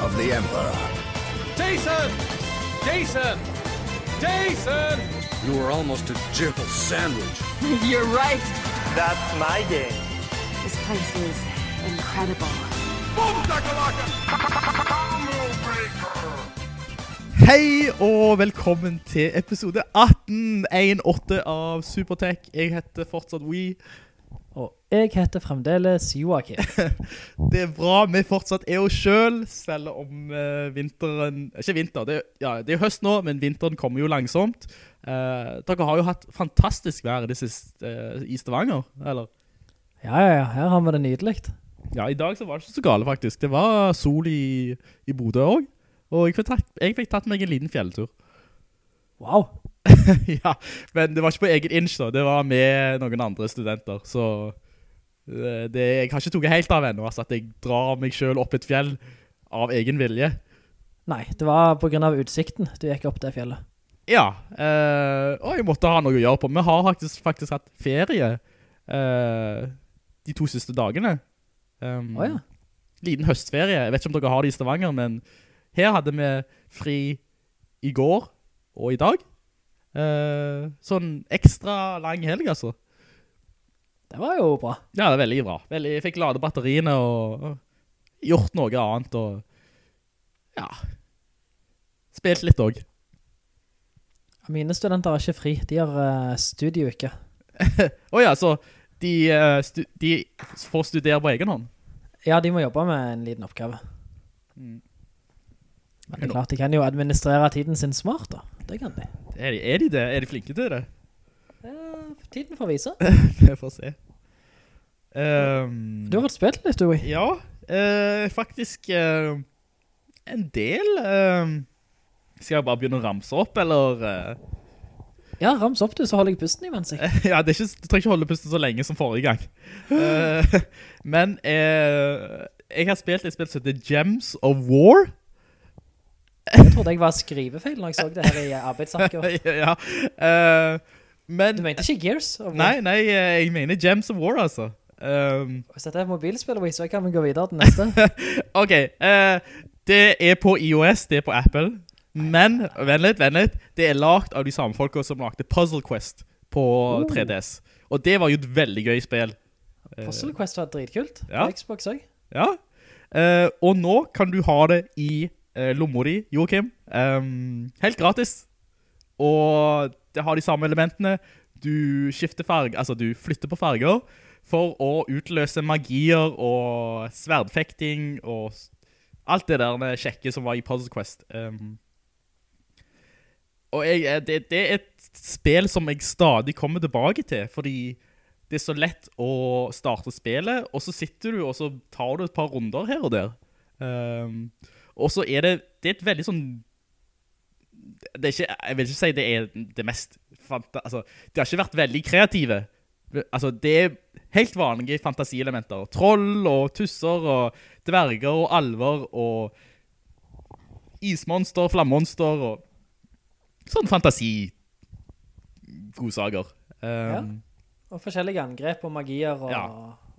of the Emperor. Jason! Jason! Jason! You were almost a gentle sandwich. You're right. That's my game. This place is incredible. Hei og velkommen til episode 1818 av Supertech. Jeg heter fortsatt We. Og jeg heter fremdeles Joakim. Det er bra vi fortsatt er oss selv, selv om uh, vinteren... Ikke vinter, det, er- ja, det er høst nå, men vinteren kommer jo langsomt. Uh, dere har jo hatt fantastisk vær det siste uh, i Stavanger, eller? Ja, ja, ja, her har vi det nydelig. Ja, i dag så var det ikke så gale faktisk. Det var sol i, i Bodø også. Og jeg fikk, tatt, jeg fikk tatt meg en liten fjelltur. Wow. ja, men det var ikke på egen inch da, det var med noen andre studenter, så det, det, jeg har ikke tog helt av ennå, altså at jeg drar meg selv opp et fjell av egen vilje. Nei, det var på grunn av utsikten du gikk opp det fjellet. Ja, eh, og jeg måtte ha noe å gjøre på. Vi har faktisk, faktisk hatt ferie eh, de to siste dagene. Um, Åja. Liten høstferie, jeg vet ikke om dere har det i Stavanger, men her hadde vi fri i går og i dag. Eh, sånn ekstra lang helg, altså. Det var jo bra. Ja, det er veldig bra. Veldig, jeg fikk lade batteriene og, og gjort noe annet og ja, spilt litt også. Mine studenter har ikke fri. De har uh, studieuke. Åja, så de, uh, stu, de får studere på egen hånd? Ja, de må jobbe med en liten oppgave. Mm. Men det er klart, de kan jo administrere tiden sin smart da. De. Er de, er de det? Er de flinke til det? Eh, tiden får vise. Vi får se. Um, Du har fått spilt litt, du. Ja, uh, faktisk uh, en del. eh, skal jeg bare begynne å ramse opp, eller... eh? Ja, rams opp du, så holder jeg pusten imens jeg. ja, det ikke, du trenger ikke holde pusten så lenge som forrige gang. Men jeg har spilt et spill som heter Gems of War. Jeg trodde jeg var skrivefeil når jeg så det her i arbeidssaker. ja, uh, men... Du mente ikke Gears? of War? Nei, nei, eh, jeg mener Gems of War, altså. Um, Hvis dette er mobilspill, så kan vi gå videre til neste. ok, uh, det er på iOS, det er på Apple. Men, vent litt, vent litt, det er lagt av de samme folkene som lagde Puzzle Quest på 3DS. Og det var jo et veldig gøy spill. Puzzle Quest var dritkult. ja. På Xbox også. Ja. Og nå kan du ha det i uh, lomma di, Joachim. Um, helt gratis. Og det har de samme elementene. Du skifter farge, altså du flytter på farger for å utløse magier og sverdfekting og alt det der kjekke som var i Puzzle Quest. Um, og jeg, eh, det, det er et spill som jeg stadig kommer tilbake til, fordi det er så lett å starte spillet, og så sitter du, og så tar du et par runder her og der. Um, og så er det, det er et veldig sånn, det er ikke, jeg vil ikke si det er det mest, fanta, altså, det har ikke vært veldig kreative. Altså, det er helt vanlige fantasielementer. Troll og tusser og dverger og alver og ismonster, flammonster og sånn fantasi godsager. Um, Og forskjellige angrep og magier og, Ja.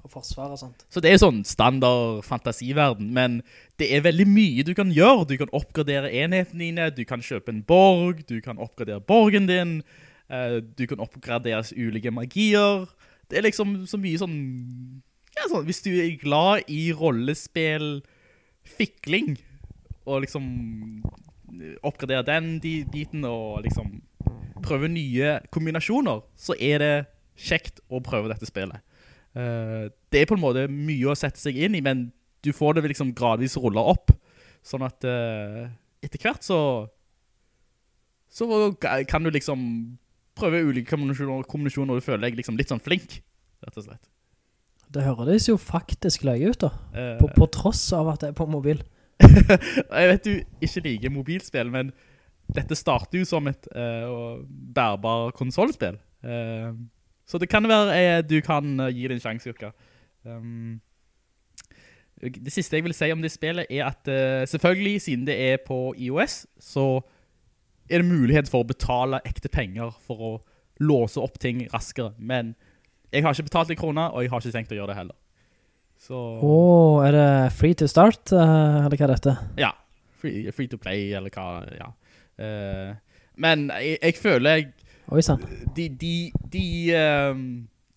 Og forsvar og sånt. Så det er sånn standard fantasiverden, men det er veldig mye du kan gjøre. Du kan oppgradere enheten dine, du kan kjøpe en borg, du kan oppgradere borgen din, eh, du kan oppgradere ulike magier. Det er liksom så mye sånn, ja sånn, hvis du er glad i rollespill, fikling, og liksom oppgradere den biten, og liksom prøve nye kombinasjoner, så er det kjekt å prøve dette spillet. Eh, det er på en måte mye å sette seg inn i, men du får det liksom gradvis rullet opp, sånn at eh, etter hvert så så kan du liksom prøve ulike kombinasjoner, kombinasjoner og du føler deg liksom litt sånn flink, rett og slett. Det høres jo faktisk løye ut da. Eh, På, på tross av at det er på mobil. jeg vet du ikke liker mobilspill, men dette starter jo som et uh, bærbar konsolspill. Uh, så det kan være eh, du kan gi det en sjanse, Jukka. Um, det siste jeg vil si om det spillet er at selvfølgelig, siden det er på iOS, så er det mulighet for å betale ekte penger for å låse opp ting raskere. Men jeg har ikke betalt en krone, og jeg har ikke tenkt å gjøre det heller. Så... Åh, er det free to start, eller hva er dette? Ja, free, free to play, eller hva, ja. Uh, men jeg, jeg føler jeg, Oi, sant. De, de, de, um,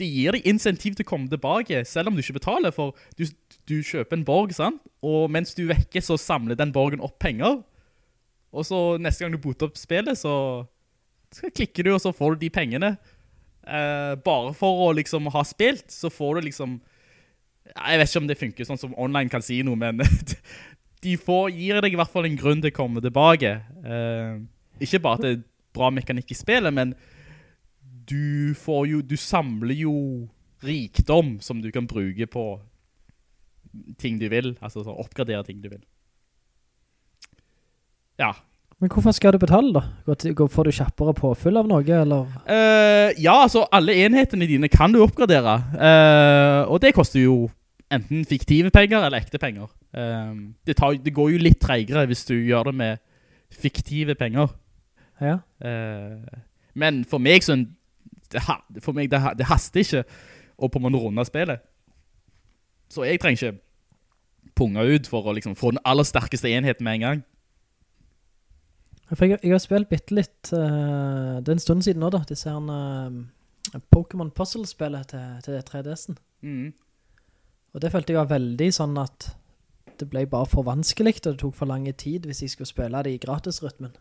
de, gir deg insentiv til å komme tilbake, selv om du ikke betaler, for du, du kjøper en borg, sant? Og mens du vekker, så samler den borgen opp penger. Og så neste gang du boter opp spillet, så, så klikker du, og så får du de pengene. Uh, bare for å liksom ha spilt, så får du liksom... Jeg vet ikke om det funker sånn som online kasino, men de får, gir deg i hvert fall en grunn til å komme tilbake. Uh, ikke bare at det bra mekanikk i spillet, men du får jo, du samler jo rikdom som du kan bruke på ting du vil, altså så oppgradere ting du vil. Ja. Men hvorfor skal du betale da? Får du kjappere påfyll av noe, eller? Uh, ja, altså alle enhetene dine kan du oppgradere, uh, og det koster jo enten fiktive penger eller ekte penger. Um, det, tar, det, går jo litt tregere hvis du gjør det med fiktive penger. Ja. Uh, men for meg, sånn, det, for meg det, det, haster ikke å på en runde spillet. Så jeg trenger ikke punga ut for å liksom få den aller sterkeste enheten med en gang. Jeg, jeg har spilt bitte litt, uh, det er en stund siden nå da, disse her uh, Pokémon Puzzle-spillet til, til 3DS-en. Mm. Og det følte jeg var veldig sånn at det ble bare for vanskelig, og det tok for lange tid hvis jeg skulle spille det i gratisrytmen.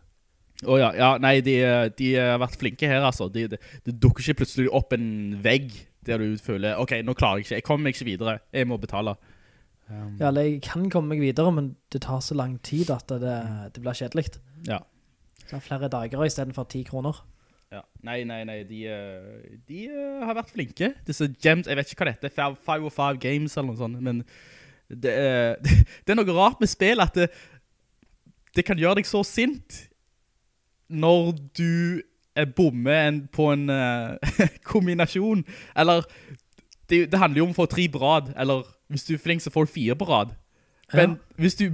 Oh, ja, ja, nei, de, de, har vært flinke her, altså. Det de, de dukker ikke plutselig opp en vegg der du føler, ok, nå klarer jeg ikke, jeg kommer meg ikke videre, jeg må betale. Um, ja, eller jeg kan komme meg videre, men det tar så lang tid at det, det blir kjedelig. Ja. Så flere dager i stedet for 10 kroner. Ja. Nei, nei, nei, de, eh, de uh, har vært flinke. Disse gems, jeg vet ikke hva det heter, 505 Games eller noe sånt, men det, det, er noe rart med spill at det, det, kan gjøre deg så sint når du er bomme på en uh, kombinasjon. Eller, det, det, handler jo om å få tre på rad, eller hvis du er flink så får du fire på rad. Men ja. hvis du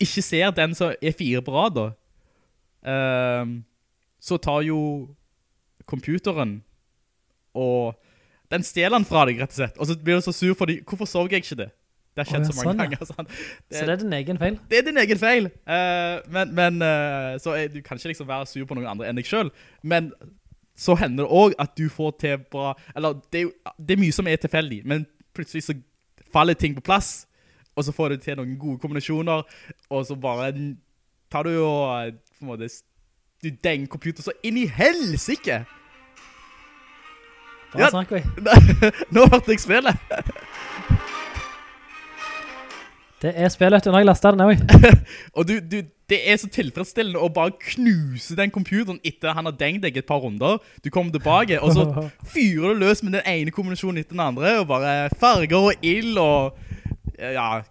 ikke ser den som er fire på rad da, så tar jo computeren, og den stjeler han fra deg, rett og slett. Og så blir du så sur for hvorfor så jeg ikke det? Det har skjedd oh, ja, så mange sånn, ganger. Sånn. Det, så det er din egen feil? Det er din egen feil. Uh, men, men uh, så er, du kan ikke liksom være sur på noen andre enn deg selv. Men så hender det også at du får til bra, eller det det er mye som er tilfeldig, men plutselig så faller ting på plass, og så får du til noen gode kombinasjoner, og så bare tar du jo, på en måte, du denger computer så inn i helsike! Hva ja, snakker vi. Nå hørte jeg spillet. Det er spillet når jeg laster den også. og du, du, det er så tilfredsstillende å bare knuse den computeren etter han har dengt deg et par runder. Du kommer tilbake, og så fyrer du løs med den ene kombinasjonen etter den andre, og bare farger og ild og ja,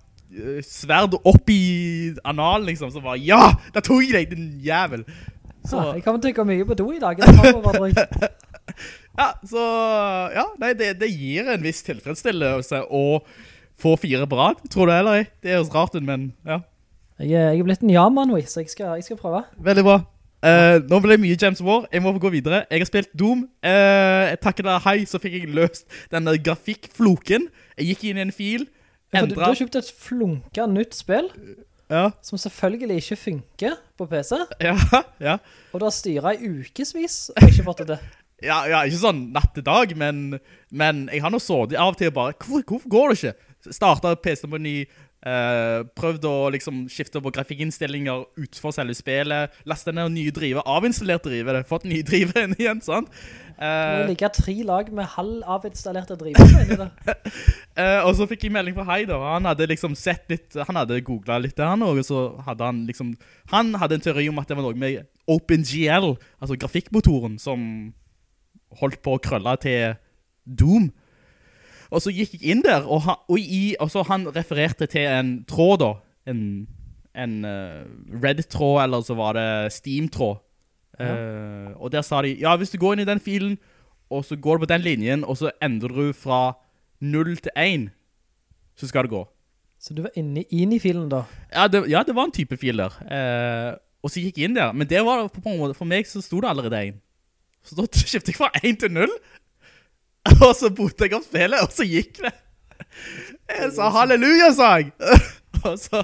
sverd opp i anal, liksom, så bare, ja, da tog jeg deg, din jævel. Så. Ja, jeg kommer til å gå mye på do i dag. ja, så ja, nei, det, det, gir en viss tilfredsstillelse å få fire på rad, tror du eller? Det er jo rart, men ja. Jeg, jeg er blitt en ja-mann, så jeg skal, jeg skal, prøve. Veldig bra. Uh, nå ble det mye James War. Jeg må få gå videre. Jeg har spilt Doom. Uh, takket være hei, så fikk jeg løst denne grafikkfloken. Jeg gikk inn i en fil. Ja, du, du, har kjøpt et flunka nytt spill? Ja. Som selvfølgelig ikke funker på PC. Ja, ja. Og du har styret i ukesvis, og ikke fått det. ja, ja, ikke sånn natt til dag, men, men jeg har nå så det av og til bare, hvorfor, hvorfor går det ikke? Startet PC-en på ny, uh, prøvd å liksom skifte på grafikkinnstillinger utenfor selve spillet, lastet ned nye driver, avinstallert driver, fått nye driver inn igjen, sant? Uh, det ligger tre lag med halv avinstallerte driver inni det. uh, og så fikk jeg melding fra Heider, han hadde liksom sett litt, han hadde googlet litt der og så hadde han liksom, han hadde en teori om at det var noe med OpenGL, altså grafikkmotoren, som holdt på å krølle til Doom. Og så gikk jeg inn der, og, han, og, i, og så han refererte til en tråd da, en, en uh, Red-tråd, eller så var det Steam-tråd. Eh, og der sa de, ja, hvis du går inn i den filen, og så går du på den linjen, og så endrer du fra 0 til 1, så skal det gå. Så du var inne inn i filen da? Ja, det, ja, det var en type fil der. Uh, og så gikk jeg inn der, men det var på, på en måte, for meg så stod det allerede 1. Så da skiftet jeg fra 1 til 0, og så botet jeg opp spillet, og så gikk det. Jeg sa halleluja, sa jeg. og, så,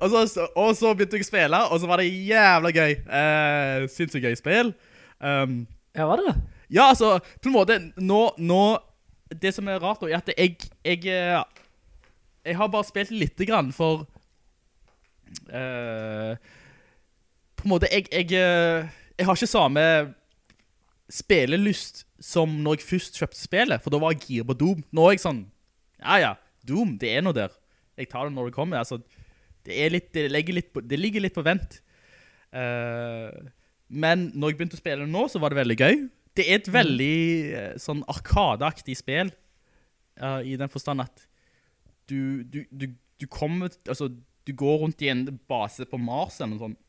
og, så, og så begynte jeg å spille, og så var det jævla gøy. Eh, sinnssykt gøy spill. Um, Ja, var det det? ja, altså, på en måte, nå, nå det som er rart nå, er at jeg, jeg, eh, jeg har bare spilt litt grann for, eh, på en måte, jeg, jeg, eh, jeg har ikke samme spillelyst som når jeg først kjøpte spillet, for da var jeg gir på Doom. Nå er jeg sånn, ja ja, Doom, det er noe der. Jeg tar det når det kommer, altså, det, litt, det, ligger, litt på, det ligger litt på vent. Uh, men når jeg begynte å spille nå, så var det veldig gøy. Det er et veldig eh, sånn arkadeaktig spill, uh, i den forstand at du, du, du, du kommer, altså, du går rundt i en base på Mars eller noe sånt.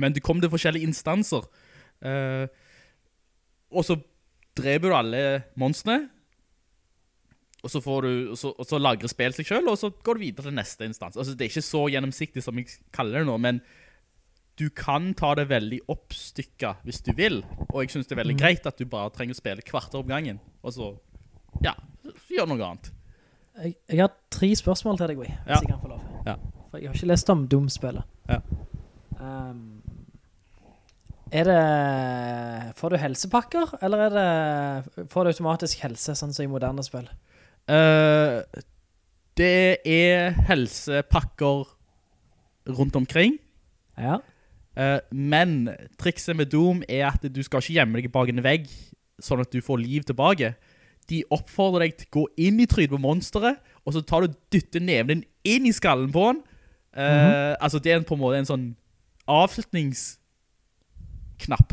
Men du kommer til forskjellige instanser. Eh, og så dreper du alle monstrene, og så, får du, og så, og så lagrer spillet seg selv, og så går du videre til neste instans. Altså, det er ikke så gjennomsiktig som jeg kaller det nå, men du kan ta det veldig oppstykket hvis du vil. Og jeg synes det er veldig greit at du bare trenger å spille kvarter om gangen. Og så, ja, gjør noe annet. Jeg, jeg har tre spørsmål til deg, Wii, hvis Ja. jeg kan få lov. Ja. For jeg har ikke lest om Doom-spillet. Ja. Um, er det, får du helsepakker, eller er det, får du automatisk helse, sånn som i moderne spill? Uh, det er helsepakker rundt omkring. Ja. Uh, men trikset med Doom er at du skal ikke gjemme deg bak en vegg, sånn at du får liv tilbake. De oppfordrer deg til å gå inn i trynet på monsteret, og så tar du dytte neven din inn i skallen på den. Eh, Altså, det er en- på en måte en sånn avslutningsknapp.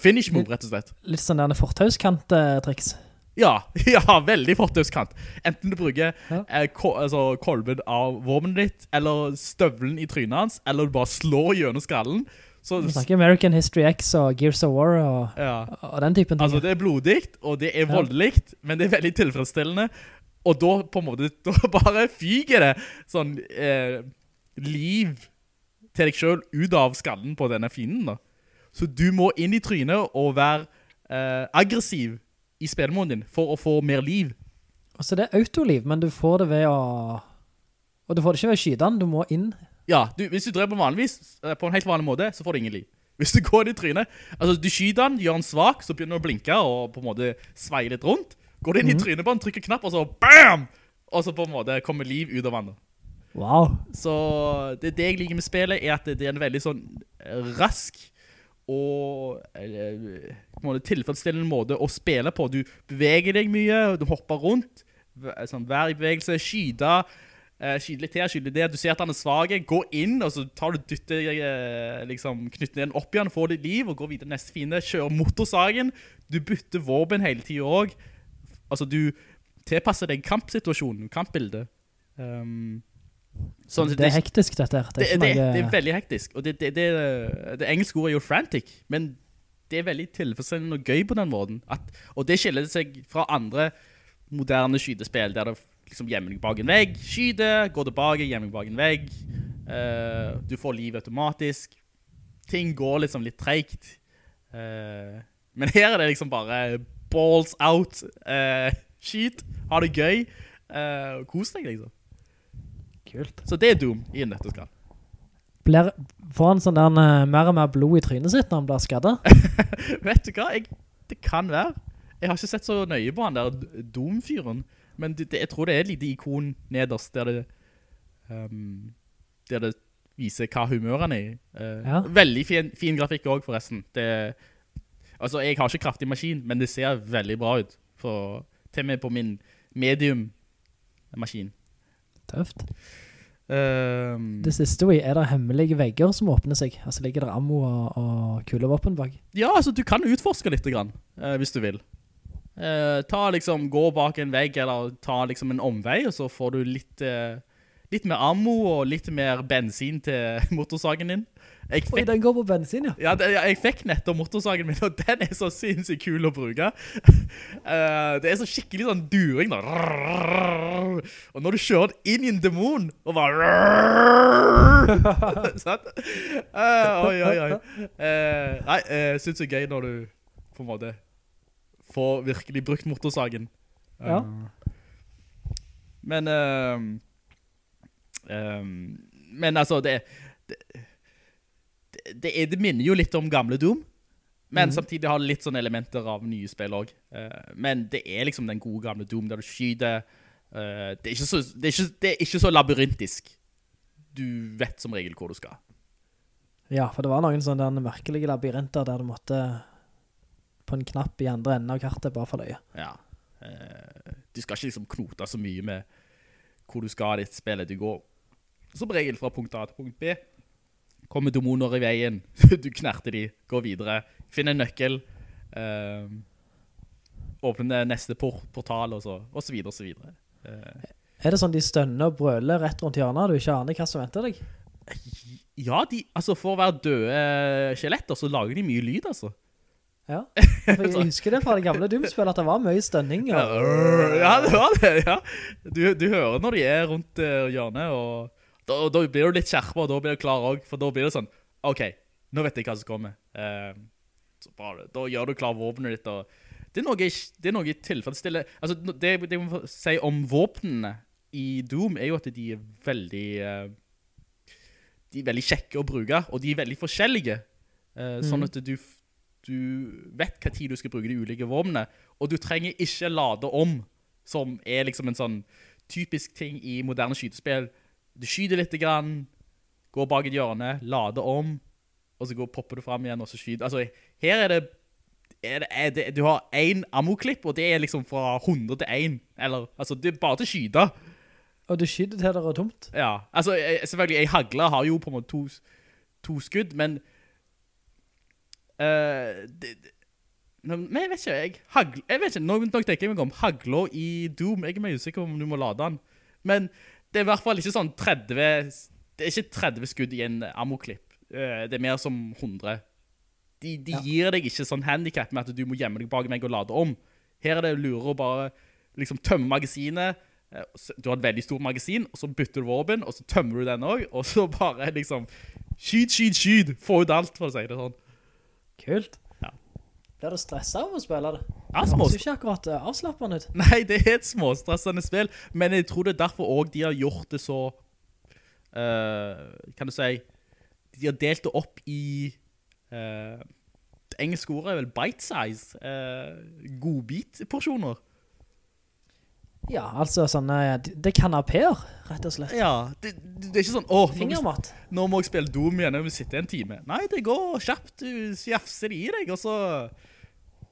Finish move, rett og slett. Litt sånn denne fortauskant-triks. Ja, ja, veldig fortauskant. Enten du bruker Ja. eh, ko altså, kolben av vormen ditt, eller støvlen i trynet hans, eller du bare slår gjennom skallen. Så, du snakker American History X og Gears of War og, ja. og den typen ting. Altså, det er blodigt, og det er voldelikt, men det er veldig tilfredsstillende. Og da, på en måte, da bare fyger det sånn eh, liv til deg selv ut av skallen på denne fienden da. Så du må inn i trynet og være eh, aggressiv i spillemåten din for å få mer liv. Altså det er autoliv, men du får det ved å... Og du får det ikke ved å den, du må inn. Ja, du, hvis du dreper vanligvis, eh, på en helt vanlig måte, så får du ingen liv. Hvis du går inn i trynet, altså du skyder den, gjør den svak, så begynner den å blinke og på en måte sveie litt rundt. Går du inn i trynet på den, trykker knapp, og så BAM! Og så på en måte kommer liv ut av vannet. Wow. Så det, det jeg liker med spillet er at det, det er en veldig sånn rask og eh, på en tilfredsstillende måte å spille på. Du beveger deg mye, du hopper rundt, sånn, vær i bevegelse, skyder, skyder litt her, skyder der. Du ser at han er svag, gå inn, og så tar du dytte, eh, liksom, knytter den opp igjen, får litt liv, og går videre neste fiende, kjører motorsagen. Du bytter våpen hele tiden også. Altså, du tilpasser deg kampsituasjonen, kampbildet. Um, sånn det, Det er hektisk dette her. det, Det det, er veldig hektisk, og det, engelske ordet er jo frantic, men det er veldig tilfredsstillende og gøy på den måten. At, og det skiller seg fra andre moderne skydespill, der det liksom gjemmer deg bak en vegg, skyder, går tilbake, gjemmer deg bak en vegg, uh, du får liv automatisk, ting går liksom litt tregt. Uh, men her er det liksom bare balls out, uh, skyt, ha det gøy, uh, kos deg liksom. Kult. Så det er Doom i en nøtteskall. Blir, får han sånn der eh, mer og mer blod i trynet sitt når han blir skadet? Vet du hva? Jeg, det kan være. Jeg har ikke sett så nøye på han der Doom-fyren. Men det, det, jeg tror det er et lite ikon nederst der det, um, der det viser hva humør han er i. Eh, Ja. Veldig fin, fin grafikk også forresten. Det, altså, jeg har ikke kraftig maskin, men det ser veldig bra ut. For, til og med på min medium-maskin. Tøft. Um, Det siste vi er det hemmelige vegger som åpner seg. Altså ligger det ammo og, og kulevåpen bak. Ja, altså du kan utforske litt grann, uh, hvis du vil. Uh, ta liksom, gå bak en vegg, eller ta liksom en omvei, og så får du litt, uh, litt mer ammo og litt mer bensin til motorsagen din. Jeg Oi, den går på bensin, ja. ja, det, jeg fikk nettopp motorsagen min, og den er så sinnssykt kul å bruke. Uh, det er så skikkelig sånn during da. Og når du kjører inn i en dæmon, og bare... sånn? Uh, oi, oi, oi. Uh, nei, jeg synes det er gøy når du, på en måte, får virkelig brukt motorsagen. Ja. Men, ehm, men altså, det, det, det, er, det minner jo litt om gamle Doom, men samtidig har det litt sånne elementer av nye spill også. Uh, men det er liksom den gode gamle Doom, der du skyder. Uh, det, er så, det, er ikke, det er ikke så labyrintisk. Du vet som regel hvor du skal. Ja, for det var noen sånne merkelige labyrinter der du måtte på en knapp i andre enden av kartet bare for løye. Ja. Uh, du skal ikke liksom knote så mye med hvor du skal i ditt spillet. Du går som regel fra punkt A til punkt B. Kommer demoner i veien, du knerter de, går videre, finner en nøkkel, eh, åpner neste por portal, og så, og så videre, og så videre. Eh, Er det sånn de stønner og brøler rett rundt hjørnet, og du ikke aner hva som venter deg? ja, de, altså for å være døde skjeletter, så lager de mye lyd, altså. Ja, for jeg husker det fra det gamle Doom-spillet, at det var mye stønning. Ja, Og, ja, det var det, ja. Du, du hører når de er rundt uh, hjørnet, og da, da blir du litt skjerpet, og da blir du klar også, for da blir det sånn, ok, nå vet jeg hva som kommer. Eh, så bare, da gjør du klar våpenet ditt, og det er noe, det er noe tilfredsstille. Altså, det, det jeg må si om våpnene i Doom er jo at de er veldig, eh, de er veldig kjekke å bruke, og de er veldig forskjellige. Eh, Sånn at du, du vet hva tid du skal bruke de ulike våpnene, og du trenger ikke lade om, som er liksom en sånn typisk ting i moderne skytespill. Du skyter litt grann, går bak et hjørne, lader om, og så går, popper du frem igjen, og så skyter. Altså, her er det, er det, er det du har en ammoklipp, og det er liksom fra 100 til 1. Eller, altså, det er bare til skyte. og du skyter til det er tomt. Ja, altså jeg, selvfølgelig, jeg hagler har jo på en måte to, to skudd, men Uh, det, men jeg vet ikke, jeg, hagl, jeg vet ikke, nå, nå tenker jeg meg om hagler i Doom, jeg er mye usikker om du må lade den, men det er i hvert fall ikke sånn 30, det er ikke 30 skudd i en ammoklipp, Eh, det er mer som 100. De, de gir deg ikke sånn handicap med at du må gjemme deg bak meg og lade om. Her er det lure å bare liksom tømme magasinet, Eh, Du har et veldig stort magasin, og så bytter du våpen, og så tømmer du den også, og så bare liksom Skyt, skyt, skyt! Få ut alt, for å si det sånn. Kult. Blir du stresset av å spille det? Ja, Det høres jo ikke akkurat eh, avslappende ut. Nei, det er et småstressende spill, men jeg tror det er derfor også de har gjort det så uh, Kan du si De har delt det opp i uh, Det engelske ordet er vel bite size. Uh, Godbitporsjoner. Ja, altså sånne, det det er kanapeer, rett og slett. Ja, det, det er ikke sånn Åh, nå, nå må jeg spille Doom igjen, jeg vil sitte en time. Nei, det går kjapt, du jafser i deg, og så,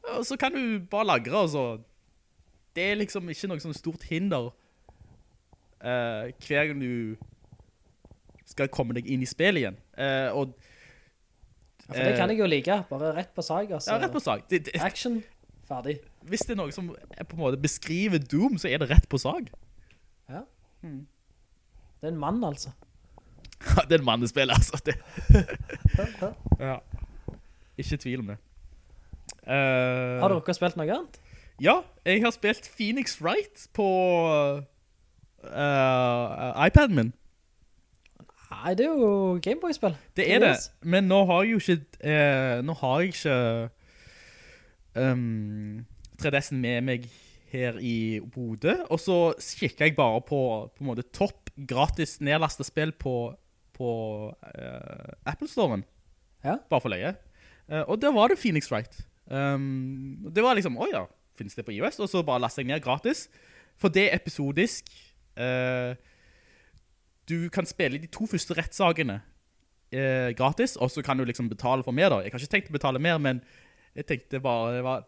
og så kan du bare lagre, altså. Det er liksom ikke noe sånn stort hinder uh, hver gang du skal komme deg inn i spillet igjen. Uh, og Ja, for det kan jeg jo like, bare rett på sag, altså. ja, rett på sag. Det, det, Action, ferdig. hvis det er noe som er på en måte beskriver Doom, så er det rett på sag. Ja. Det er en mann, altså. Ja, det er en mannespill, altså. Det. ja. Ikke tvil om det. Eh, Har dere spilt noe annet? Ja, jeg har spilt Phoenix Wright på uh, iPaden min. Nei, det er jo Gameboy-spill. Det er det, men nå har jeg jo ikke, eh, nå har jeg ikke um, 3DS'en med meg her i Bode, og så kikker jeg bare på, på en måte topp gratis nedlastet spill på, på eh, Apple Storen. Ja. Bare for leie. Eh, og der var det Phoenix Wright. Um, det var liksom, åja, ja, finnes det på iOS? Og så bare laste jeg ned gratis. For det er episodisk. Uh, du kan spille de to første rettssakene uh, gratis, og så kan du liksom betale for mer da. Jeg har ikke tenkt å betale mer, men jeg tenkte bare, det var,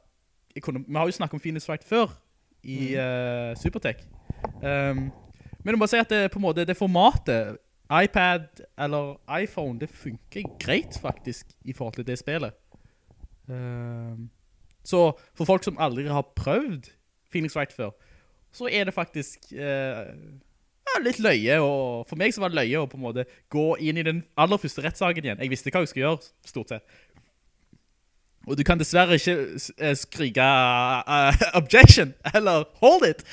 kunne, vi har jo snakket om Phoenix Wright før i uh, Supertech. Um, men jeg må si at det, på en måte, det formatet, iPad eller iPhone, det funker greit faktisk i forhold til det spillet. Um, så for folk som aldri har prøvd Phoenix Wright før, så er det faktisk eh, ja, litt løye, og for meg så var det løye å på en måte gå inn i den aller første rettssaken igjen. Jeg visste hva jeg skulle gjøre, stort sett. Og du kan dessverre ikke eh, skrike uh, objection, eller hold it.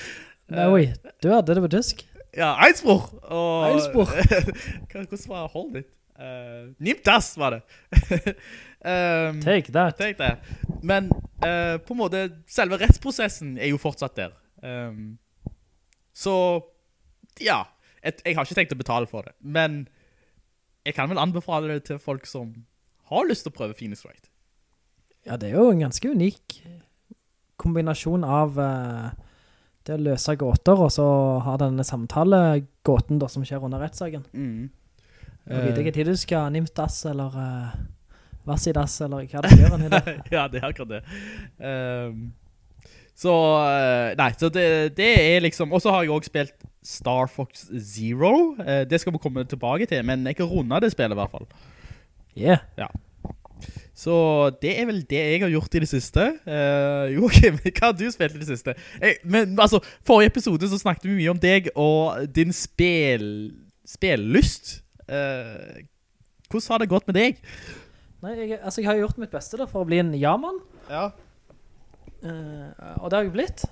Oi, du hadde det på tysk. Ja, Einsbruch. Og, Einspruch. Hvordan var hold it? Uh, Nimm das, var det. um, Take that. Take that. Men uh, på en måte, selve rettsprosessen er jo fortsatt der. Um, så, ja. Et, jeg har ikke tenkt å betale for det. Men jeg kan vel anbefale det til folk som har lyst til å prøve Phoenix Wright. Ja, det er jo en ganske unik kombinasjon av uh, det å løse gåter, og så ha denne samtalegåten da, som skjer under rettssaken. Mm. Og vite ikke tid du skal nimt eller uh, vassidas, eller hva det gjør han i det. ja, det er akkurat det. Um, så, eh, nei, så det, det er liksom, og så har jeg også spilt Star Fox Zero. Uh, det skal vi komme tilbake til, men jeg kan runde det spillet i hvert fall. Yeah. Ja. Så det er vel det jeg har gjort i det siste. Uh, men hva har du spilt i det siste? Jeg, men altså, forrige episode så snakket vi mye om deg og din spil, spillyst. Uh, hvordan har det gått med deg? Nei, jeg, altså, jeg har gjort mitt beste da, for å bli en ja-mann. Ja. Uh, og det har jeg blitt.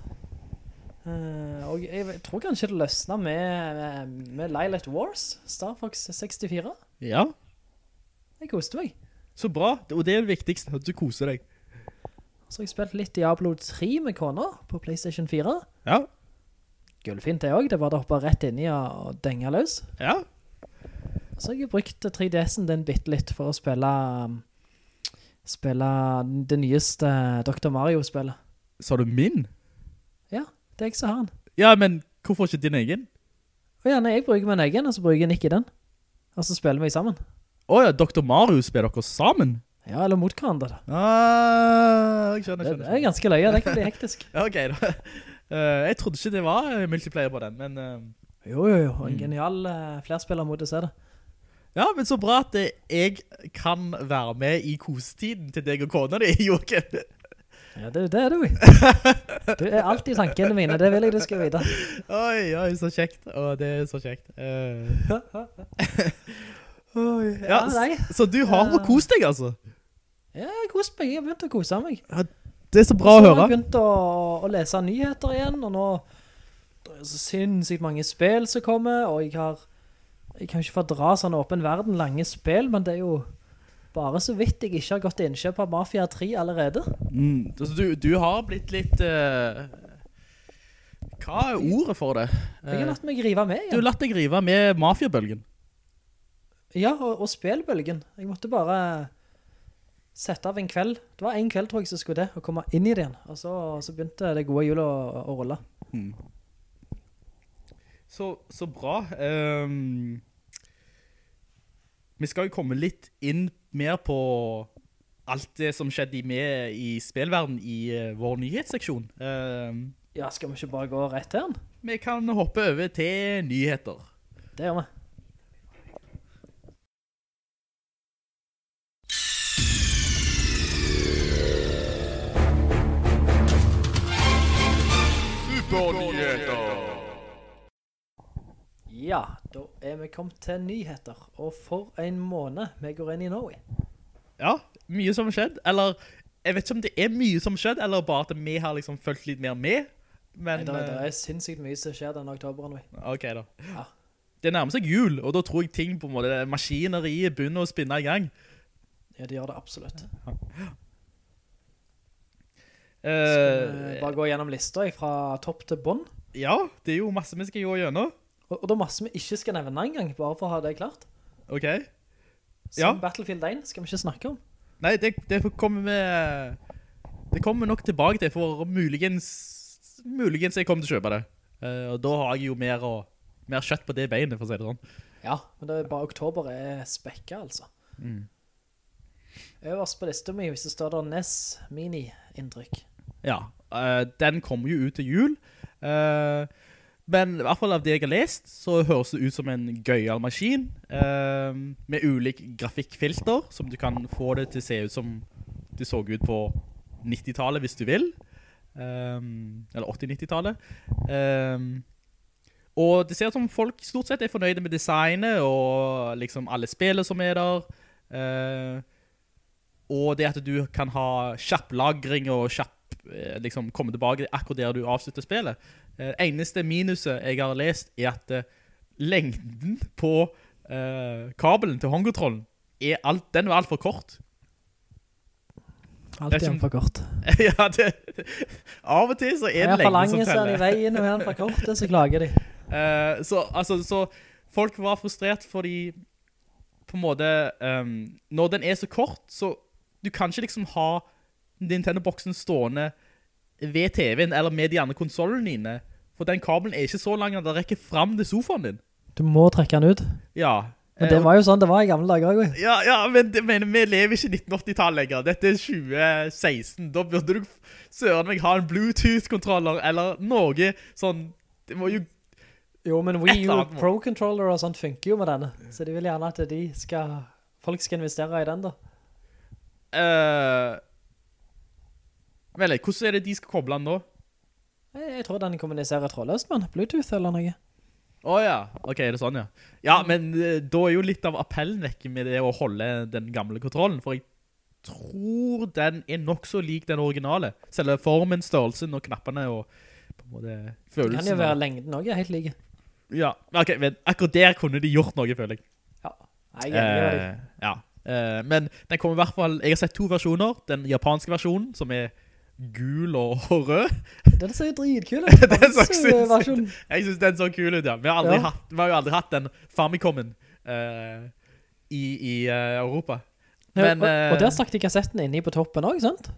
Uh, og jeg tror kanskje det løsnet med, med, med Lilith Wars, Star Fox 64. Ja, Jeg koste meg. så bra. Og det er det viktigste, at du koser deg. Så har jeg spilt litt Diablo 3 med kona på Playstation 4. Ja, Gullfint det også, det var det hoppet rett inn i og, og denge løs. ja. Så har jeg brukt 3DS'en den bitte litt for å spille, um, spille det nyeste Dr. Mario-spillet. Sa du min? Ja, det er jeg som har den. Ja, men hvorfor ikke din egen? Ja, nei, jeg bruker min egen, og så bruker jeg Nick i den. Og så spiller vi sammen. Åja, Dr. Mario spiller dere sammen? Ja, eller mot hverandre da. Ah, jeg skjønner, Det, skjønner. det er ganske løye, det kan bli hektisk. Ja, ok da. Uh, jeg trodde ikke det var eh, multiplayer på den, men... Uh, Jo, jo, jo. En genial uh, flerspillermodus se det. Ja, men så bra at jeg kan være med i kosetiden til deg og kona di, Joachim. Ja, det, det er du. Du er alltid i tankene mine, det vil jeg du skal vite. Oi, oi, så kjekt. Å, det er så kjekt. Uh. Oi, ja, Ja, nei. så du har fått kost deg, altså? Ja, jeg kost meg. Jeg har begynt å kose meg. Det er så bra å høre. så har jeg begynt å, å lese nyheter igjen, og nå det er så sinnssykt mange spill som kommer, og jeg har jeg kan ikke fordra sånn åpen verden lange spill, men det er jo bare så vidt jeg ikke har gått innkjøp av Mafia 3 allerede. Mm, altså, du, du har blitt litt... Uh, hva er ordet for det? Jeg har Eh, latt meg rive med du har latt deg rive med mafiabølgen. Ja, og, og spillbølgen. Jeg måtte bare sette av en kveld. Det var en kveld, tror jeg, som skulle det, å komme inn i det igjen. Og så, så begynte det gode hjulet å, å rulle. Så, så bra. Ehm, vi skal jo komme litt inn mer på alt det som skjedde med i spillverden i eh, vår nyhetsseksjon. Ehm, Ja, skal vi ikke bare gå rett til den? vi kan hoppe over til nyheter. Det gjør vi. Supernyheter. Ja, da er vi kommet til nyheter. Og for en måned vi går inn i Norway. Ja, mye som har skjedd. Eller, jeg vet ikke om det er mye som har skjedd, eller bare at vi har liksom følt litt mer med. Men, Nei, det, det eh, er sinnssykt mye som skjer denne oktoberen. vi. ok da. Ja. Det nærmer seg jul, og da tror jeg ting på en måte, maskineriet begynner å spinne i gang. Ja, det gjør det absolutt. Eh, Skal vi bare gå gjennom lister fra topp til bånd. ja, det er jo masse vi skal gå gjennom. Og, og det er masse vi ikke skal nevne en gang, bare for å ha det klart. Ok. Som Ja. Battlefield 1 skal vi ikke snakke om. Nei, det, det kommer vi... Det kommer nok tilbake til, for muligens... Muligens jeg kommer til å kjøpe det. Uh, og da har jeg jo mer, og, mer kjøtt på det beinet, for å si det sånn. Ja, men det er bare oktober er spekka, altså. Mm. Øverst på lista mi, hvis det står der NES Mini-inntrykk. Ja, uh, den kommer jo ut til jul. Eh, men i hvert fall av det jeg har lest, så høres det ut som en gøyal maskin, eh, med ulik grafikkfilter, som du kan få det til å se ut som det så ut på 90-tallet hvis du vil. Um, eller 80-90-tallet. Um, og det ser ut som folk stort sett er fornøyde med designet, og liksom alle spillene som er der. Eh, og det at du kan ha kjapp lagring og kjapp eh, liksom komme tilbake akkurat der du avslutter spillet. Eh, eneste minuset jeg har lest er at eh, lengden på eh, kabelen til håndkontrollen er alt, den var alt for kort. Alt er er for kort. ja, det, av og til så er Er det lengden som lange, så er de i veien, og er den for kort, så klager de. Eh, så, altså, så folk var frustrert fordi på en måte um, når den er så kort, så du kan ikke liksom ha Nintendo-boksen stående ved TV-en eller med de andre konsolene dine, for den kabelen er ikke så lang at det rekker frem til sofaen din. Du må trekke den ut. Ja. Men det Eh, var jo sånn det var i gamle dager også. ja, ja, men mener, vi lever ikke i 1980-tallet lenger. Dette er 2016. Da burde du søren meg ha en Bluetooth-kontroller eller noe sånn. Det må jo Jo, men Wii U Pro Controller og sånt funker jo med denne. Så de vil gjerne at de skal, folk skal investere i den da. Uh, Vel, hvordan er det de skal koble den da? Jeg, jeg tror den kommuniserer trådløst, men Bluetooth eller noe. Åja, ok, er det sånn, ja. Ja, men eh, da er jo litt av appellen vekk med det å holde den gamle kontrollen, for jeg tror den er nok så lik den originale. Selve formen, størrelsen og knappene og på en måte Det kan jo være lengden også, helt like. Ja, ok, men akkurat der kunne de gjort noe, føler jeg. Ja, jeg er enig med deg. Eh, ja, Eh, men den kommer i hvert fall, jeg har sett to versjoner, den japanske versjonen, som er gul og, og rød. Den ser jo dritkul ut. Den så sinnssykt. versjonen. Jeg synes den så kul ut, ja. Vi har, Ja. hatt, vi har jo aldri hatt den Famicomen uh, i, i uh, Europa. Men, og, og eh, der stakk de kassetten inni på toppen også, sant?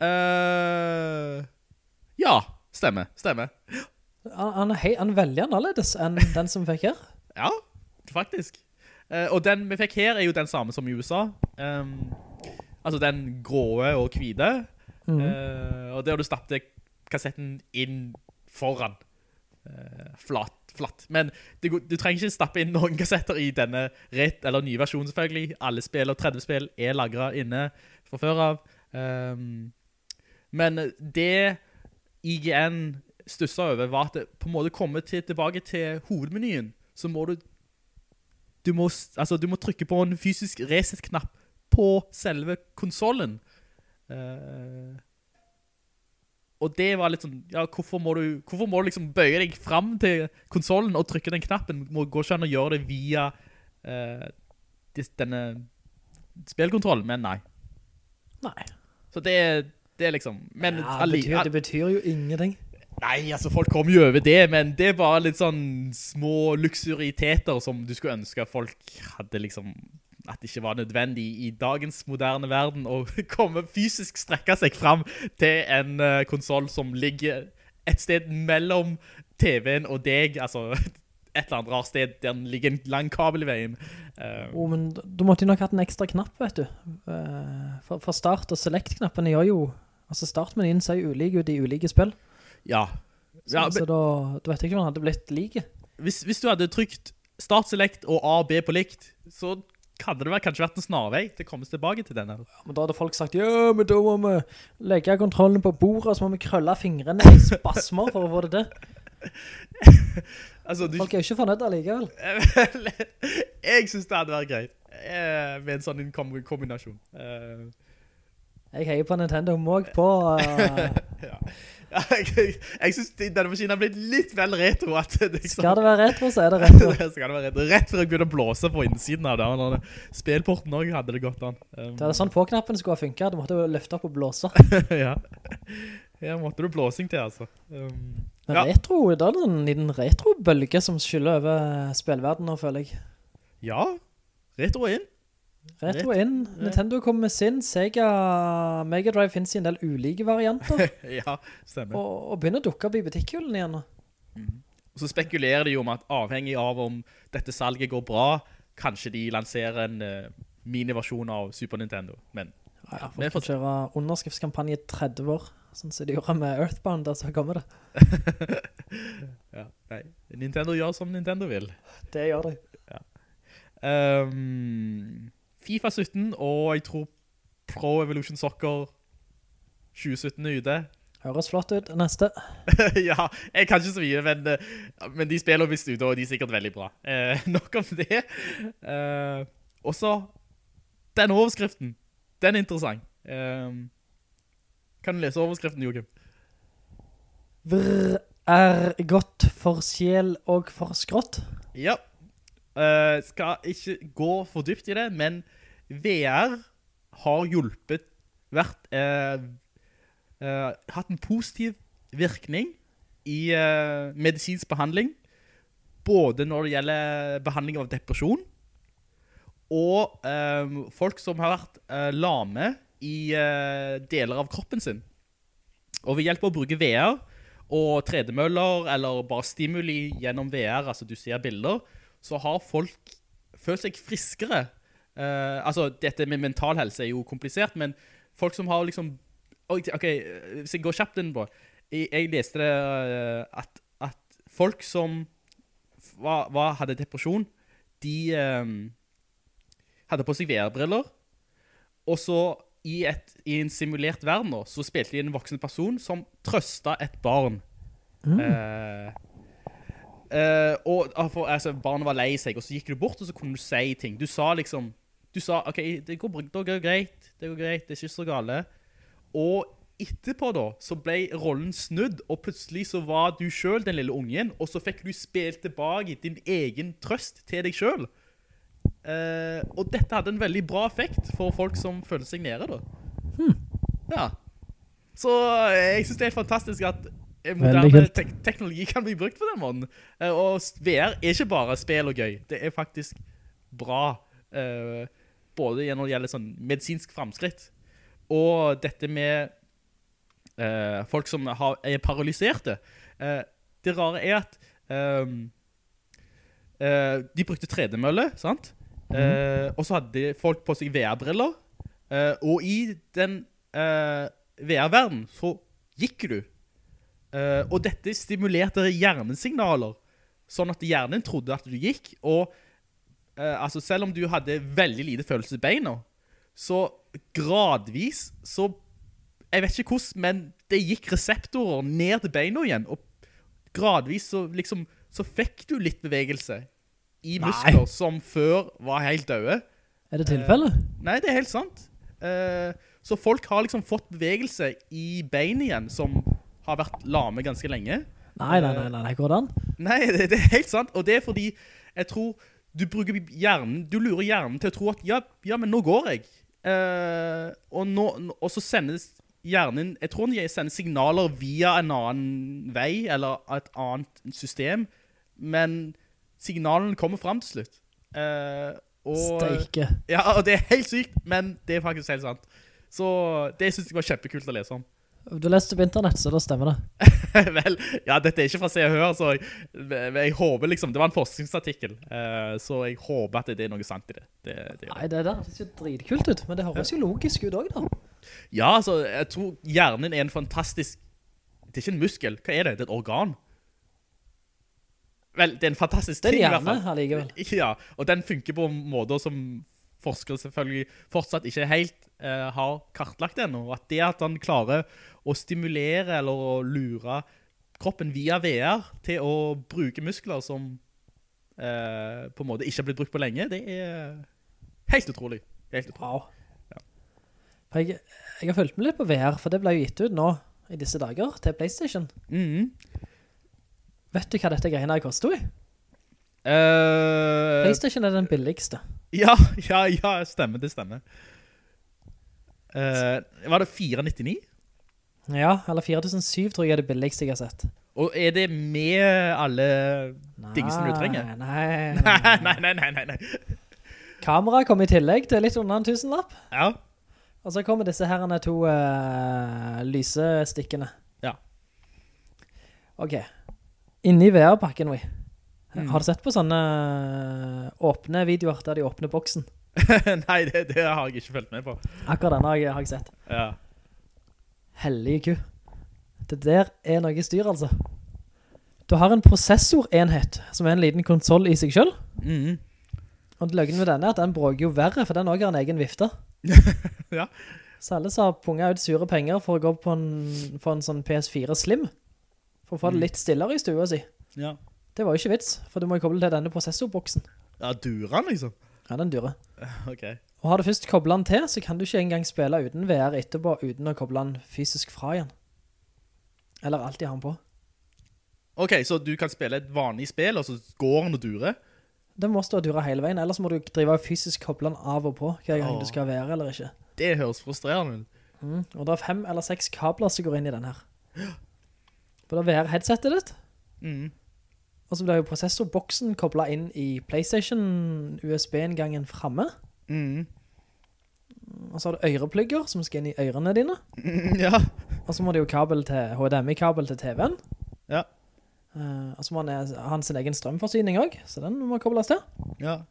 Uh, ja, stemmer, stemmer. Han, han, er, hei, han er veldig annerledes enn den som vi fikk her. Ja, faktisk. Eh, og den vi fikk her er jo den samme som i USA. Um, altså den gråe og hvite. Eh, og har du stappet kassetten inn foran. Uh, flat, flatt. Men du, du trenger ikke stappe inn noen kassetter i denne rett, eller nye versjonen selvfølgelig. Alle spill og 30 spill er lagret inne fra før av. Um, men det IGN stusset over var at det på en måte kommer til, tilbake til hovedmenyen, så må du du må, altså, du må trykke på en fysisk reset-knapp på selve konsolen. Eh, og det var litt sånn, ja, hvorfor må du, hvorfor må du liksom bøye deg frem til konsolen og trykke den knappen? Må gå ikke an å gjøre det via uh, dis- denne spillkontrollen, men nei. Nei. Så det, det er liksom, men Ja, det, betyr, det betyr jo ingenting. Nei, altså folk kommer jo over det, men det er bare litt sånn små luxuriteter som du skulle ønske folk hadde liksom, at det ikke var nødvendig i dagens moderne verden å komme fysisk strekke seg frem til en uh, konsol som ligger et sted mellom TV-en og deg, altså et eller annet rart sted der den ligger en lang kabel i veien. Eh, Oh, men du måtte jo nok hatt en ekstra knapp, vet du. Eh, For, for start- og select-knappene gjør jo... Altså startmenyen ser jo ulike ut i ulike spill. ja. Så, ja så men, da, da vet jeg ikke om den hadde blitt like. hvis, hvis du hadde trykt Start Select og A og B på likt, så hadde det vel kanskje vært en snarvei til å komme tilbake til den. Eller? Men da hadde folk sagt, ja, men da må vi legge kontrollen på bordet, så må vi krølle fingrene i spasmer for å få det til. Altså, du, Folk er jo ikke fornøyd allikevel. jeg synes det hadde vært greit eh, med en sånn kombinasjon. Eh, Jeg heier på Nintendo Måg på... Uh... ja. Ja, jeg, jeg synes denne maskinen har blitt litt vel retro. At liksom, skal det være retro, så er det retro. skal det være retro. Rett før jeg begynner å blåse på innsiden av det. Spillporten også hadde det gått an. Um, Det er sånn på-knappen skulle ha funket. Du måtte jo løfte opp og blåse. ja. Her måtte du blåsing til, altså. Um, Men ja. retro, det er en liten retro-bølge som skyller over spillverdenen, føler jeg. ja, retro inn. Retro inn. Nintendo kommer med sin. Sega Mega Drive finnes i en del ulike varianter. ja, stemmer. og, og begynner å dukke opp i butikkhjulen igjen Mm. Og så spekulerer de jo om at avhengig av om dette salget går bra, kanskje de lanserer en uh, miniversjon av Super Nintendo. Men Ja, for folk kan kjøre underskriftskampanje i 30 år, sånn som de gjorde med Earthbound, der så kommer det. ja, nei. Nintendo gjør som Nintendo vil. Det gjør de. Um, FIFA 17 og jeg tror Pro Evolution Soccer 2017 er ute. Høres flott ut. Neste. ja, jeg kan ikke så mye, men, eh, men de spiller visst ute, og de er sikkert veldig bra. Eh, nok om det. Eh, også, den overskriften, den er interessant. Eh, kan du lese overskriften, Joachim? Vrr er godt for sjel og for skrått. Ja. Eh, skal ikke gå for dypt i det, men VR har hjulpet, vært, eh, eh, hatt en positiv virkning i eh, medisinsk behandling, både når det gjelder behandling av depresjon, og eh, folk som har vært eh, lame i eh, deler av kroppen sin. Og ved hjelp av å bruke VR og tredemøller eller bare stimuli gjennom VR, altså du ser bilder, så har folk følt seg friskere. Eh, altså, dette med mental helse er jo komplisert, men folk som har liksom... Ok, hvis jeg går kjapt inn på, jeg, jeg leste det eh, at, at folk som var, var, hadde depresjon, de um, hadde på seg VR-briller, og så i, et, i en simulert verden nå, så spilte de en voksen person som trøsta et barn. Eh, eh, og altså, barnet var lei seg, og så gikk du bort, og så kunne du si ting. Du sa liksom, du sa, ok, det går, det går greit, det går greit, det er ikke så gale. Og etterpå da, så ble rollen snudd, og plutselig så var du selv den lille ungen, og så fikk du spilt tilbake din egen trøst til deg selv. Uh, og dette hadde en veldig bra effekt for folk som føler seg nede da. Ja. Så eh, jeg synes det er fantastisk at eh, moderne te teknologi kan bli brukt på den måten. Uh, og VR er ikke bare spill og gøy. Det er faktisk bra, eh, både når det gjelder sånn medisinsk fremskritt, og dette med eh, folk som har, er paralyserte. Eh, det rare er at ehm, eh, de brukte tredemølle, sant? Eh, og så hadde folk på seg VR-briller, eh, og i den eh, VR-verden så gikk du. Eh, og dette stimulerte hjernesignaler, sånn at hjernen trodde at du gikk, og eh, altså selv om du hadde veldig lite følelse i beina, så gradvis så jeg vet ikke hvordan, men det gikk reseptorer ned til beina igjen, og gradvis så liksom, så fikk du litt bevegelse i Nei. muskler som før var helt døde. Er det tilfelle? Nei, det er helt sant. Eh, så folk har liksom fått bevegelse i beina igjen, som har vært lame ganske lenge. Nei, nei, nei, nei, nei, hvordan? Nei, det, det er helt sant, og det er fordi jeg tror du bruker hjernen, du lurer hjernen til å tro at ja, ja men nå går jeg. Eh, og, nå, og så sendes hjernen, jeg tror den sender signaler via en annen vei, eller et annet system, men signalen kommer frem til slutt. Eh, og, Steike. ja, og det er helt sykt, men det er faktisk helt sant. Så det synes jeg var kjempekult å lese om. Du leste på internett, så da stemmer det. Vel, ja, dette er ikke fra Se og Hør, så jeg, men jeg håper liksom, det var en forskningsartikkel, eh, så jeg håper at det er noe sant i det. det, det Nei, det der ser jo dritkult ut, men det høres jo logisk ut også da. Ja, altså, jeg tror hjernen er en fantastisk, det er ikke en muskel, hva er det? Det er et organ. Vel, det er en fantastisk Det er en ting i hvert hjerne allikevel. Ja, og den funker på måter som forskere selvfølgelig fortsatt ikke helt uh, har kartlagt ennå. Og at det at han klarer å stimulere eller å lure kroppen via VR til å bruke muskler som eh, på en måte ikke har blitt brukt på lenge, det er helt utrolig. Helt utrolig. Wow. Ja. jeg, jeg har følt meg litt på VR, for det ble jo gitt ut nå i disse dager til Playstation. Mhm. Vet du hva dette greiene her koster i? Uh, Playstation er den billigste. ja, ja, ja, stemmer, det stemmer. Uh, var det 499? Ja, eller 4007 tror jeg er det billigste jeg har sett. Og er det med alle dingsene du trenger? Nei, nei, Nei, nei, nei, nei, nei, nei. Kamera kom i tillegg til litt under en tusenlapp. Ja, Og så kommer disse herrene to uh, lysestikkene. ja. Ok. Inni VR-pakken, vi. Mm. Har du sett på sånne eh, åpne videoer der de åpner boksen? Nei, det, det har jeg ikke følt med på. Akkurat denne har jeg, har jeg sett. Ja. Hellige ku. Det der er noe styr, altså. Du har en prosessorenhet, som er en liten konsol i seg selv. Mm. Og løgnen med denne er at den bråker jo verre, for den også har en egen vifte. Ja. Så alle som har punget ut sure penger for å gå på en, en sånn PS4 Slim, for å få det litt stillere i stua si. Ja. Det var jo ikke vits, for du må jo koble til denne prosessorboksen. Ja, durer den liksom. Ja, den durer. Ok. Og har du først koblet den til, så kan du ikke engang spille uten VR etterpå, uten å koble den fysisk fra igjen. Eller alltid ha den på. Ok, så du kan spille et vanlig spill, og så går den og durer? Den må stå og dure hele veien, ellers må du drive fysisk koble den av og på hver gang Åh. du skal være eller ikke. Det høres frustrerende ut. Mm. Og det er fem eller seks kabler som går inn i den her. For det er VR-headsetet ditt, Mm. og så blir jo prosessorboksen koblet inn i Playstation USB-inngangen fremme, Mm. Og så har du øreplugger som skal inn i ørene dine, ja. og så må det jo kabel til, HDMI-kabel til TV-en, Ja. Uh, og så må han ha sin egen strømforsyning også, så den må kobles til. Ja.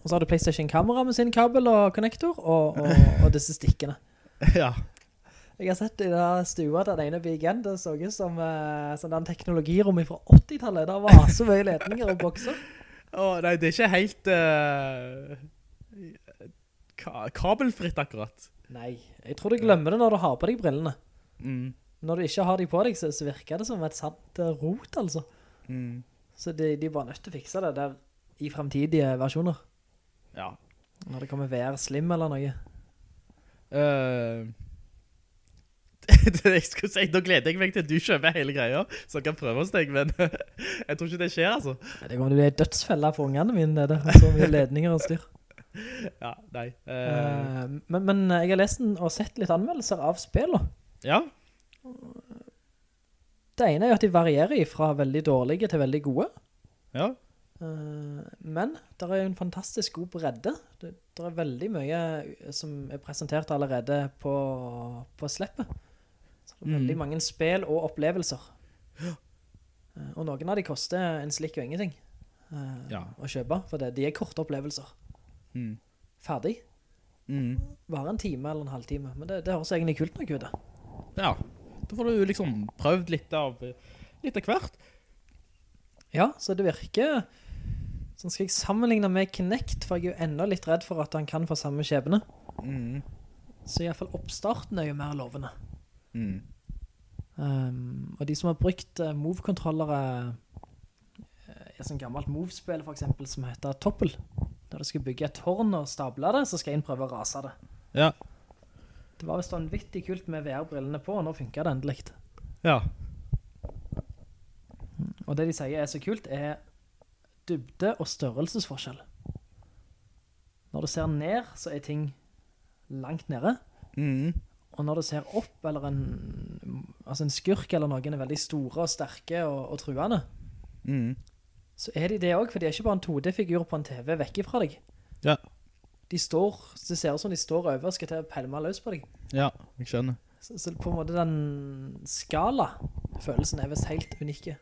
Og så har du PlayStation-kamera med sin kabel og konnektor, og, og, og disse stikkene. Ja. Jeg har sett i den stua den ene byggen, det så ut som uh, sånn den teknologirommet fra 80-tallet, der var så mye ledninger og bokser. Åh, nei, det er ikke helt eh, ka kabelfritt akkurat. Nei, jeg tror du glemmer det når du har på deg brillene. Mm. Når du ikke har de på deg, så, så virker det som et sant eh, rot, altså. Mm. Så de, de er bare nødt til å fikse det der i fremtidige versjoner. Ja. Når det kommer VR Slim eller noe. Uh, jeg skulle si, nå gleder jeg meg til at du kjøper hele greia, så jeg kan prøve hos deg, men jeg tror ikke det skjer, altså. Det kommer til å bli dødsfeller dødsfelle for ungene mine, det. Så mye ledninger og styr. Ja, nei. eh, Eh, men, men jeg har lest og sett litt anmeldelser av spillet. ja, Det ene er jo at de varierer fra veldig dårlige til veldig gode. ja. Uh, men det er jo en fantastisk god bredde. Det, det er veldig mye som er presentert allerede på, på sleppet. Så det er veldig Mm. mange spill og opplevelser. Uh, og noen av de koster en slikk og ingenting eh, Ja. å kjøpe, for det, de er korte opplevelser. Mm. Ferdig. Mm. Bare en time eller en halvtime. Men det, det høres egentlig kult nok ut det. Ja, da får du liksom prøvd litt av, litt av hvert. Ja, så det virker Sånn skal jeg sammenligne med Kinect, for jeg er jo enda litt redd for at han kan få samme skjebne. Mm. Så i hvert fall oppstarten er jo mer lovende. Mm. Um, og de som har brukt uh, Move-kontrollere er i et sånt gammelt Move-spill for eksempel, som heter Toppel, der du skal bygge et tårn og stable det, så skal en prøve å rase det. Ja. Det var vist vanvittig kult med VR-brillene på, og nå funker det endelig. Ja. Og det de sier er så kult er dybde og størrelsesforskjell. Når du ser ned, så er ting langt nede. Mm. Og når du ser opp, eller en, altså en skurk eller noen er veldig store og sterke og, og truende, Mm. Så er de det også, for de er ikke bare en 2D-figur på en TV vekk fra deg. Ja. De står, det ser ut som de står over og skal til å pelme løs på deg. Ja, jeg skjønner. Så, så på en måte den skala-følelsen er vist helt unike.